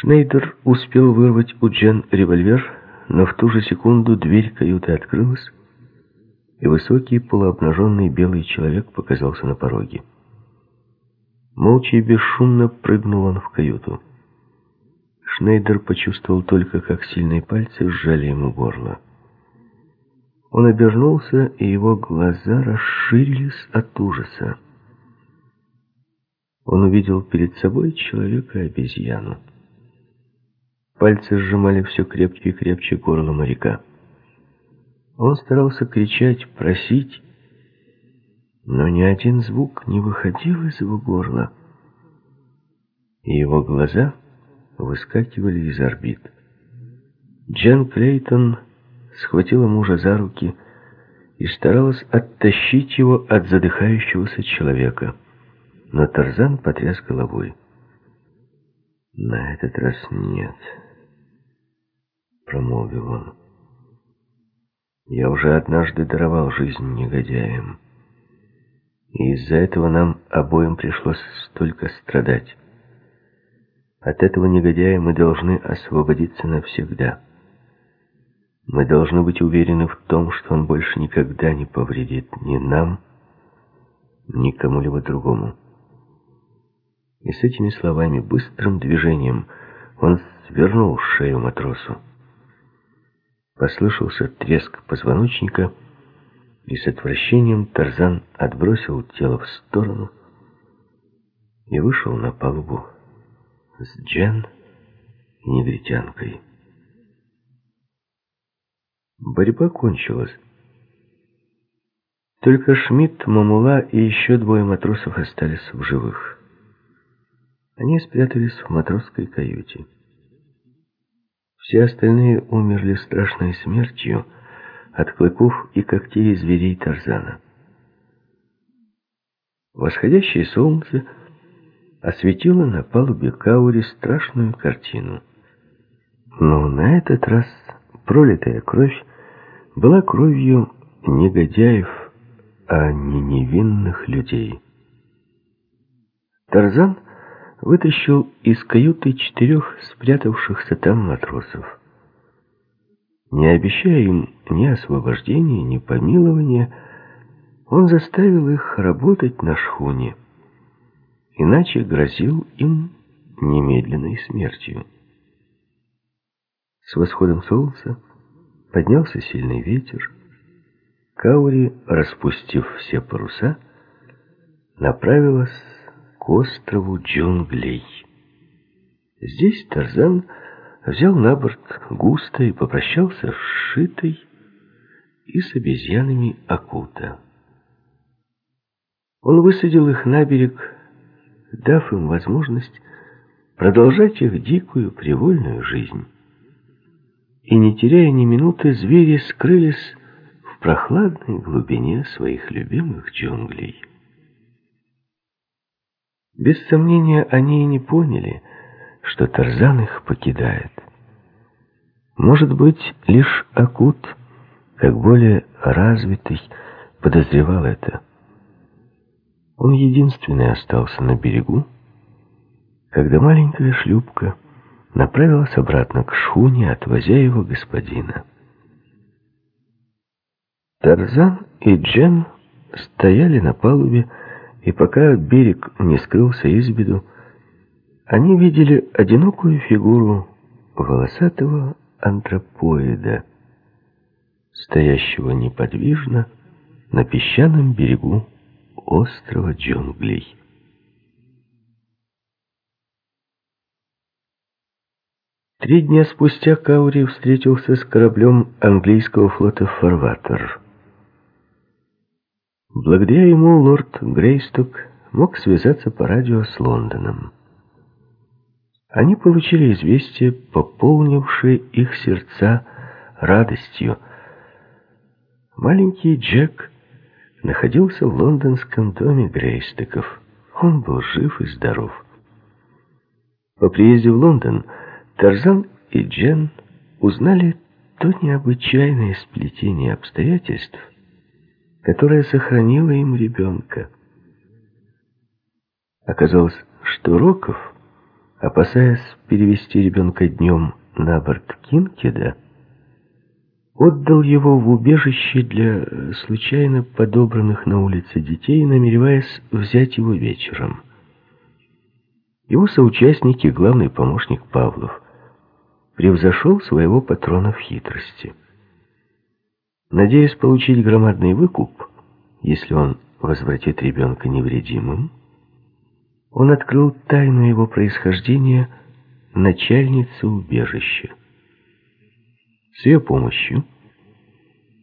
Шнейдер успел вырвать у Джен револьвер, но в ту же секунду дверь каюты открылась, и высокий полуобнаженный белый человек показался на пороге. Молча и бесшумно прыгнул он в каюту. Шнейдер почувствовал только, как сильные пальцы сжали ему горло. Он обернулся, и его глаза расширились от ужаса. Он увидел перед собой человека-обезьяну. Пальцы сжимали все крепче и крепче горло моряка. Он старался кричать, просить, но ни один звук не выходил из его горла. И его глаза выскакивали из орбит. Джен Клейтон схватила мужа за руки и старалась оттащить его от задыхающегося человека. Но Тарзан потряс головой. «На этот раз нет», — промолвил он. «Я уже однажды даровал жизнь негодяям, и из-за этого нам обоим пришлось столько страдать». От этого негодяя мы должны освободиться навсегда. Мы должны быть уверены в том, что он больше никогда не повредит ни нам, ни кому-либо другому. И с этими словами, быстрым движением, он свернул шею матросу. Послышался треск позвоночника, и с отвращением Тарзан отбросил тело в сторону и вышел на палубу с Джен и негритянкой. Борьба кончилась. Только Шмидт, Мамула и еще двое матросов остались в живых. Они спрятались в матросской каюте. Все остальные умерли страшной смертью от клыков и когтей зверей Тарзана. Восходящее солнце осветила на палубе Каури страшную картину. Но на этот раз пролитая кровь была кровью негодяев, а не невинных людей. Тарзан вытащил из каюты четырех спрятавшихся там матросов. Не обещая им ни освобождения, ни помилования, он заставил их работать на шхуне, иначе грозил им немедленной смертью. С восходом солнца поднялся сильный ветер. Каури, распустив все паруса, направилась к острову джунглей. Здесь Тарзан взял на борт густо и попрощался с Шитой и с обезьянами Акута. Он высадил их на берег, дав им возможность продолжать их дикую привольную жизнь. И не теряя ни минуты, звери скрылись в прохладной глубине своих любимых джунглей. Без сомнения, они и не поняли, что Тарзан их покидает. Может быть, лишь Акут, как более развитый, подозревал это. Он единственный остался на берегу, когда маленькая шлюпка направилась обратно к шхуне, отвозя его господина. Тарзан и Джен стояли на палубе, и пока берег не скрылся из виду, они видели одинокую фигуру волосатого антропоида, стоящего неподвижно на песчаном берегу острова джунглей. Три дня спустя Каури встретился с кораблем английского флота «Фарватер». Благодаря ему лорд Грейсток мог связаться по радио с Лондоном. Они получили известие, пополнившее их сердца радостью. Маленький Джек находился в лондонском доме Грейстеков. Он был жив и здоров. По приезде в Лондон Тарзан и Джен узнали то необычайное сплетение обстоятельств, которое сохранило им ребенка. Оказалось, что Роков, опасаясь перевести ребенка днем на борт Кинкеда, отдал его в убежище для случайно подобранных на улице детей, намереваясь взять его вечером. Его соучастник и главный помощник Павлов превзошел своего патрона в хитрости. Надеясь получить громадный выкуп, если он возвратит ребенка невредимым, он открыл тайну его происхождения начальнице убежища. С ее помощью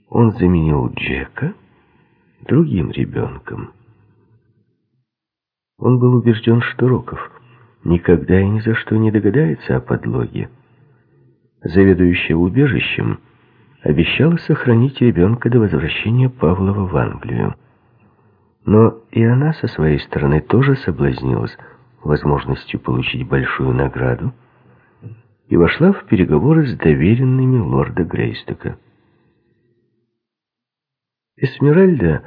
он заменил Джека другим ребенком. Он был убежден, что Роков никогда и ни за что не догадается о подлоге заведующая убежищем, обещала сохранить ребенка до возвращения Павлова в Англию. Но и она со своей стороны тоже соблазнилась возможностью получить большую награду и вошла в переговоры с доверенными лорда Грейстока. Эсмеральда,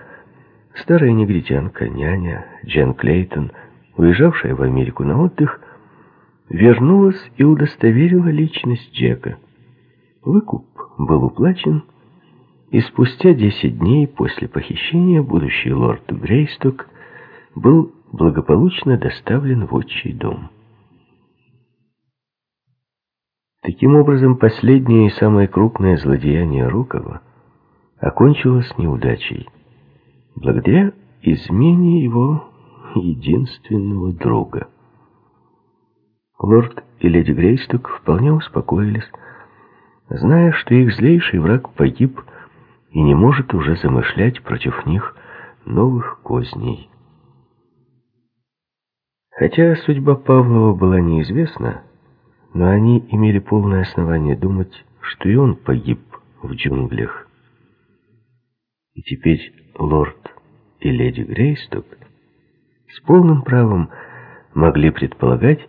старая негритянка, няня, Джен Клейтон, уезжавшая в Америку на отдых, вернулась и удостоверила личность Джека. Выкуп был уплачен, и спустя десять дней после похищения будущий лорд Грейсток был благополучно доставлен в отчий дом. Таким образом, последнее и самое крупное злодеяние Рукова окончилось неудачей, благодаря измене его единственного друга. Лорд и леди Грейсток вполне успокоились, зная, что их злейший враг погиб и не может уже замышлять против них новых козней. Хотя судьба Павлова была неизвестна, но они имели полное основание думать, что и он погиб в джунглях. И теперь лорд и леди Грейсток с полным правом могли предполагать,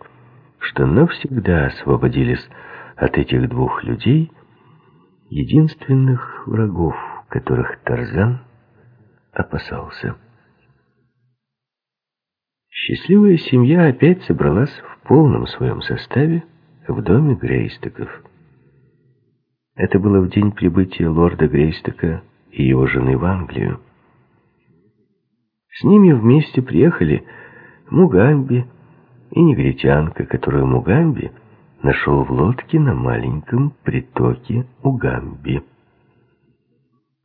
что навсегда освободились от этих двух людей, единственных врагов, которых Тарзан опасался. Счастливая семья опять собралась в полном своем составе в доме Грейстоков. Это было в день прибытия лорда Грейстока и его жены в Англию. С ними вместе приехали Мугамби и негритянка, которую Мугамби нашел в лодке на маленьком притоке Угамби.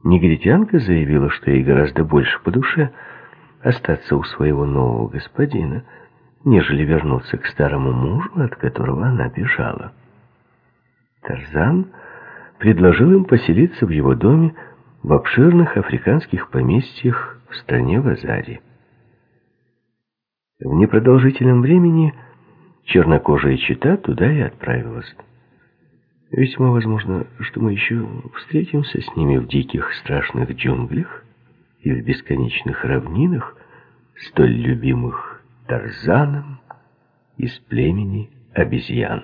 Негритянка заявила, что ей гораздо больше по душе остаться у своего нового господина, нежели вернуться к старому мужу, от которого она бежала. Тарзан предложил им поселиться в его доме в обширных африканских поместьях в стране Вазари. В непродолжительном времени чернокожая чита туда и отправилась. Весьма возможно, что мы еще встретимся с ними в диких страшных джунглях и в бесконечных равнинах, столь любимых Тарзаном из племени обезьян.